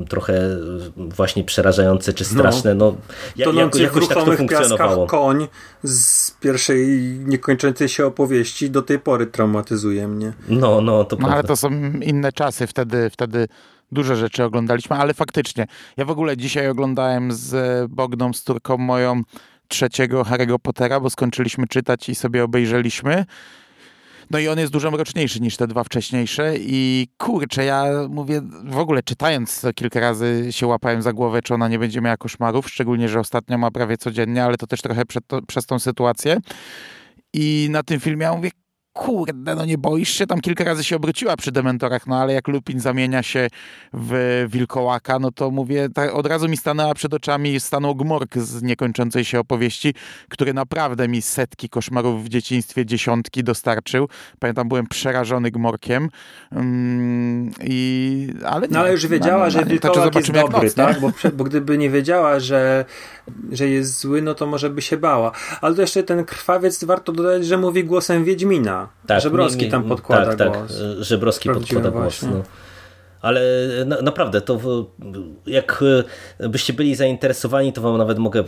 trochę właśnie przerażające czy no. straszne. No, no jak, jakoś tak to funkcjonowało. koń z pierwszej niekończącej się opowieści do tej pory traumatyzuje mnie. No, no, to no, Ale to są inne czasy, wtedy, wtedy duże rzeczy oglądaliśmy, ale faktycznie, ja w ogóle dzisiaj oglądałem z Bogną, z Turką moją trzeciego Harry'ego Pottera, bo skończyliśmy czytać i sobie obejrzeliśmy. No i on jest dużo mroczniejszy niż te dwa wcześniejsze i kurczę, ja mówię, w ogóle czytając to kilka razy się łapałem za głowę, czy ona nie będzie miała koszmarów, szczególnie, że ostatnio ma prawie codziennie, ale to też trochę to, przez tą sytuację. I na tym filmie ja mówię, kurde, no nie boisz się? Tam kilka razy się obróciła przy dementorach, no ale jak Lupin zamienia się w wilkołaka, no to mówię, od razu mi stanęła przed oczami, stanął gmork z niekończącej się opowieści, który naprawdę mi setki koszmarów w dzieciństwie, dziesiątki dostarczył. Pamiętam, byłem przerażony gmorkiem. Mm, i, ale No ale już wiedziała, że to czy wilkołak jest dobry, nie? tak? Bo, bo gdyby nie wiedziała, że, że jest zły, no to może by się bała. Ale to jeszcze ten krwawiec, warto dodać, że mówi głosem Wiedźmina. Żebrowski mi- mi- tam podkłada tak, głos. Tak, Żebrowski podkłada głos. właśnie. No. Ale na, naprawdę, to jak e, byście byli zainteresowani, to wam nawet mogę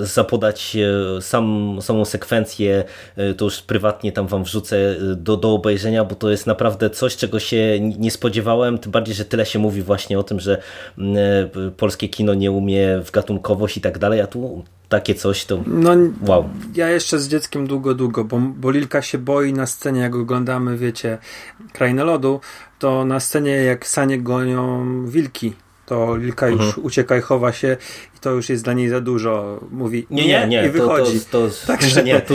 zapodać e, sam, samą sekwencję, e, to już prywatnie tam wam wrzucę e, do, do obejrzenia, bo to jest naprawdę coś, czego się nie spodziewałem, tym bardziej, że tyle się mówi właśnie o tym, że e, polskie kino nie umie w gatunkowość i tak dalej, a tu takie coś to No, wow. ja jeszcze z dzieckiem długo, długo, bo, bo Lilka się boi na scenie, jak oglądamy, wiecie, Krainę Lodu, to na scenie jak sanie gonią wilki, to Lilka już Mhm. ucieka i chowa się to już jest dla niej za dużo. Mówi Nie, nie, nie. i wychodzi. To, to, to, Także [LAUGHS] nie, tu,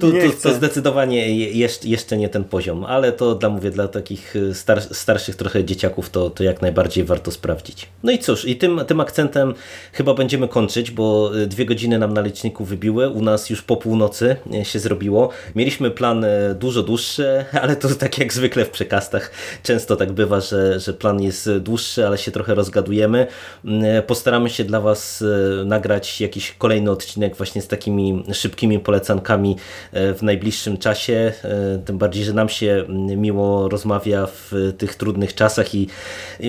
tu, nie tu, to zdecydowanie je- jeszcze, jeszcze nie ten poziom, ale to dla mówię, dla takich y, star, starszych trochę dzieciaków to, to jak najbardziej warto sprawdzić. No i cóż, i tym, tym akcentem chyba będziemy kończyć, bo y, dwie godziny nam na liczniku wybiły, u nas już po północy y, się zrobiło. Mieliśmy plan y, dużo dłuższy, [LAUGHS] ale to tak jak zwykle w przekastach często tak bywa, że, że plan jest dłuższy, ale się trochę rozgadujemy. Y, Postaramy się dla Was y, nagrać jakiś kolejny odcinek właśnie z takimi szybkimi polecankami y, w najbliższym czasie. Y, Tym bardziej, że nam się mm, miło rozmawia w tych trudnych czasach i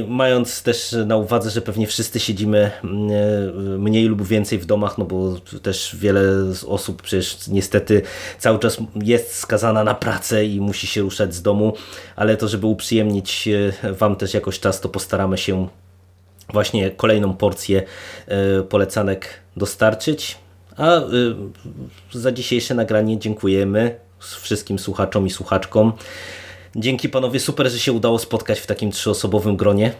mając też na uwadze, że pewnie wszyscy siedzimy mm, mniej lub więcej w domach, no bo też wiele osób przecież niestety cały czas jest skazana na pracę i musi się ruszać z domu, ale to, żeby uprzyjemnić Wam też jakoś czas, to postaramy się właśnie kolejną porcję e, polecanek dostarczyć. A e, za dzisiejsze nagranie dziękujemy wszystkim słuchaczom i słuchaczkom. Dzięki panowie, super, że się udało spotkać w takim trzyosobowym gronie.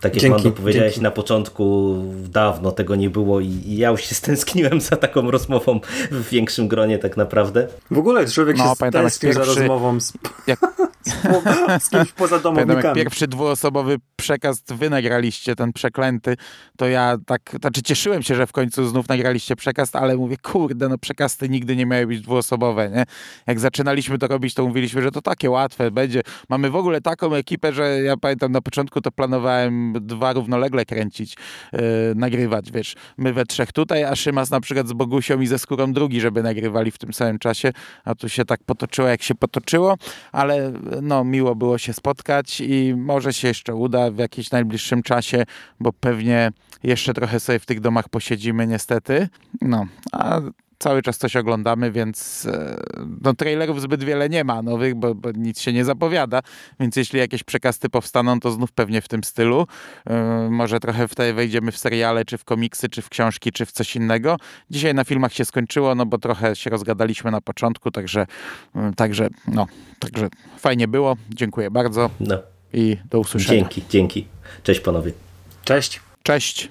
Tak jak Dzięki, Mando powiedziałeś dzięki. na początku, dawno tego nie było i ja już się [LAUGHS] stęskniłem za taką rozmową w większym gronie tak naprawdę. W ogóle człowiek No, się pamiętam, jak stęsknił za rozmową z, Jak, [LAUGHS] [LAUGHS] z kimś poza Pamiętam, jak domownikami. pierwszy dwuosobowy przekaz wy nagraliście, ten przeklęty, to ja tak, znaczy cieszyłem się, że w końcu znów nagraliście przekaz, ale mówię, kurde, no przekasty nigdy nie miały być dwuosobowe, nie? Jak zaczynaliśmy to robić, to mówiliśmy, że to takie łatwe będzie. Mamy w ogóle taką ekipę, że ja pamiętam na początku to planowałem dwa równolegle kręcić, yy, nagrywać, wiesz. My we trzech tutaj, a Szymas na przykład z Bogusią i ze Skórą drugi, żeby nagrywali w tym samym czasie, a tu się tak potoczyło, jak się potoczyło, ale no miło było się spotkać i może się jeszcze uda w jakimś najbliższym czasie, bo pewnie jeszcze trochę sobie w tych domach posiedzimy niestety. No, a cały czas coś oglądamy, więc e, no trailerów zbyt wiele nie ma nowych, bo, bo nic się nie zapowiada, więc jeśli jakieś przekasty powstaną, to znów pewnie w tym stylu. E, Może trochę wtedy wejdziemy w seriale, czy w komiksy, czy w książki, czy w coś innego. Dzisiaj na filmach się skończyło, no bo trochę się rozgadaliśmy na początku, także, e, także no, także fajnie było. Dziękuję bardzo No, i do usłyszenia. dzięki, dzięki. Cześć panowie. Cześć. Cześć.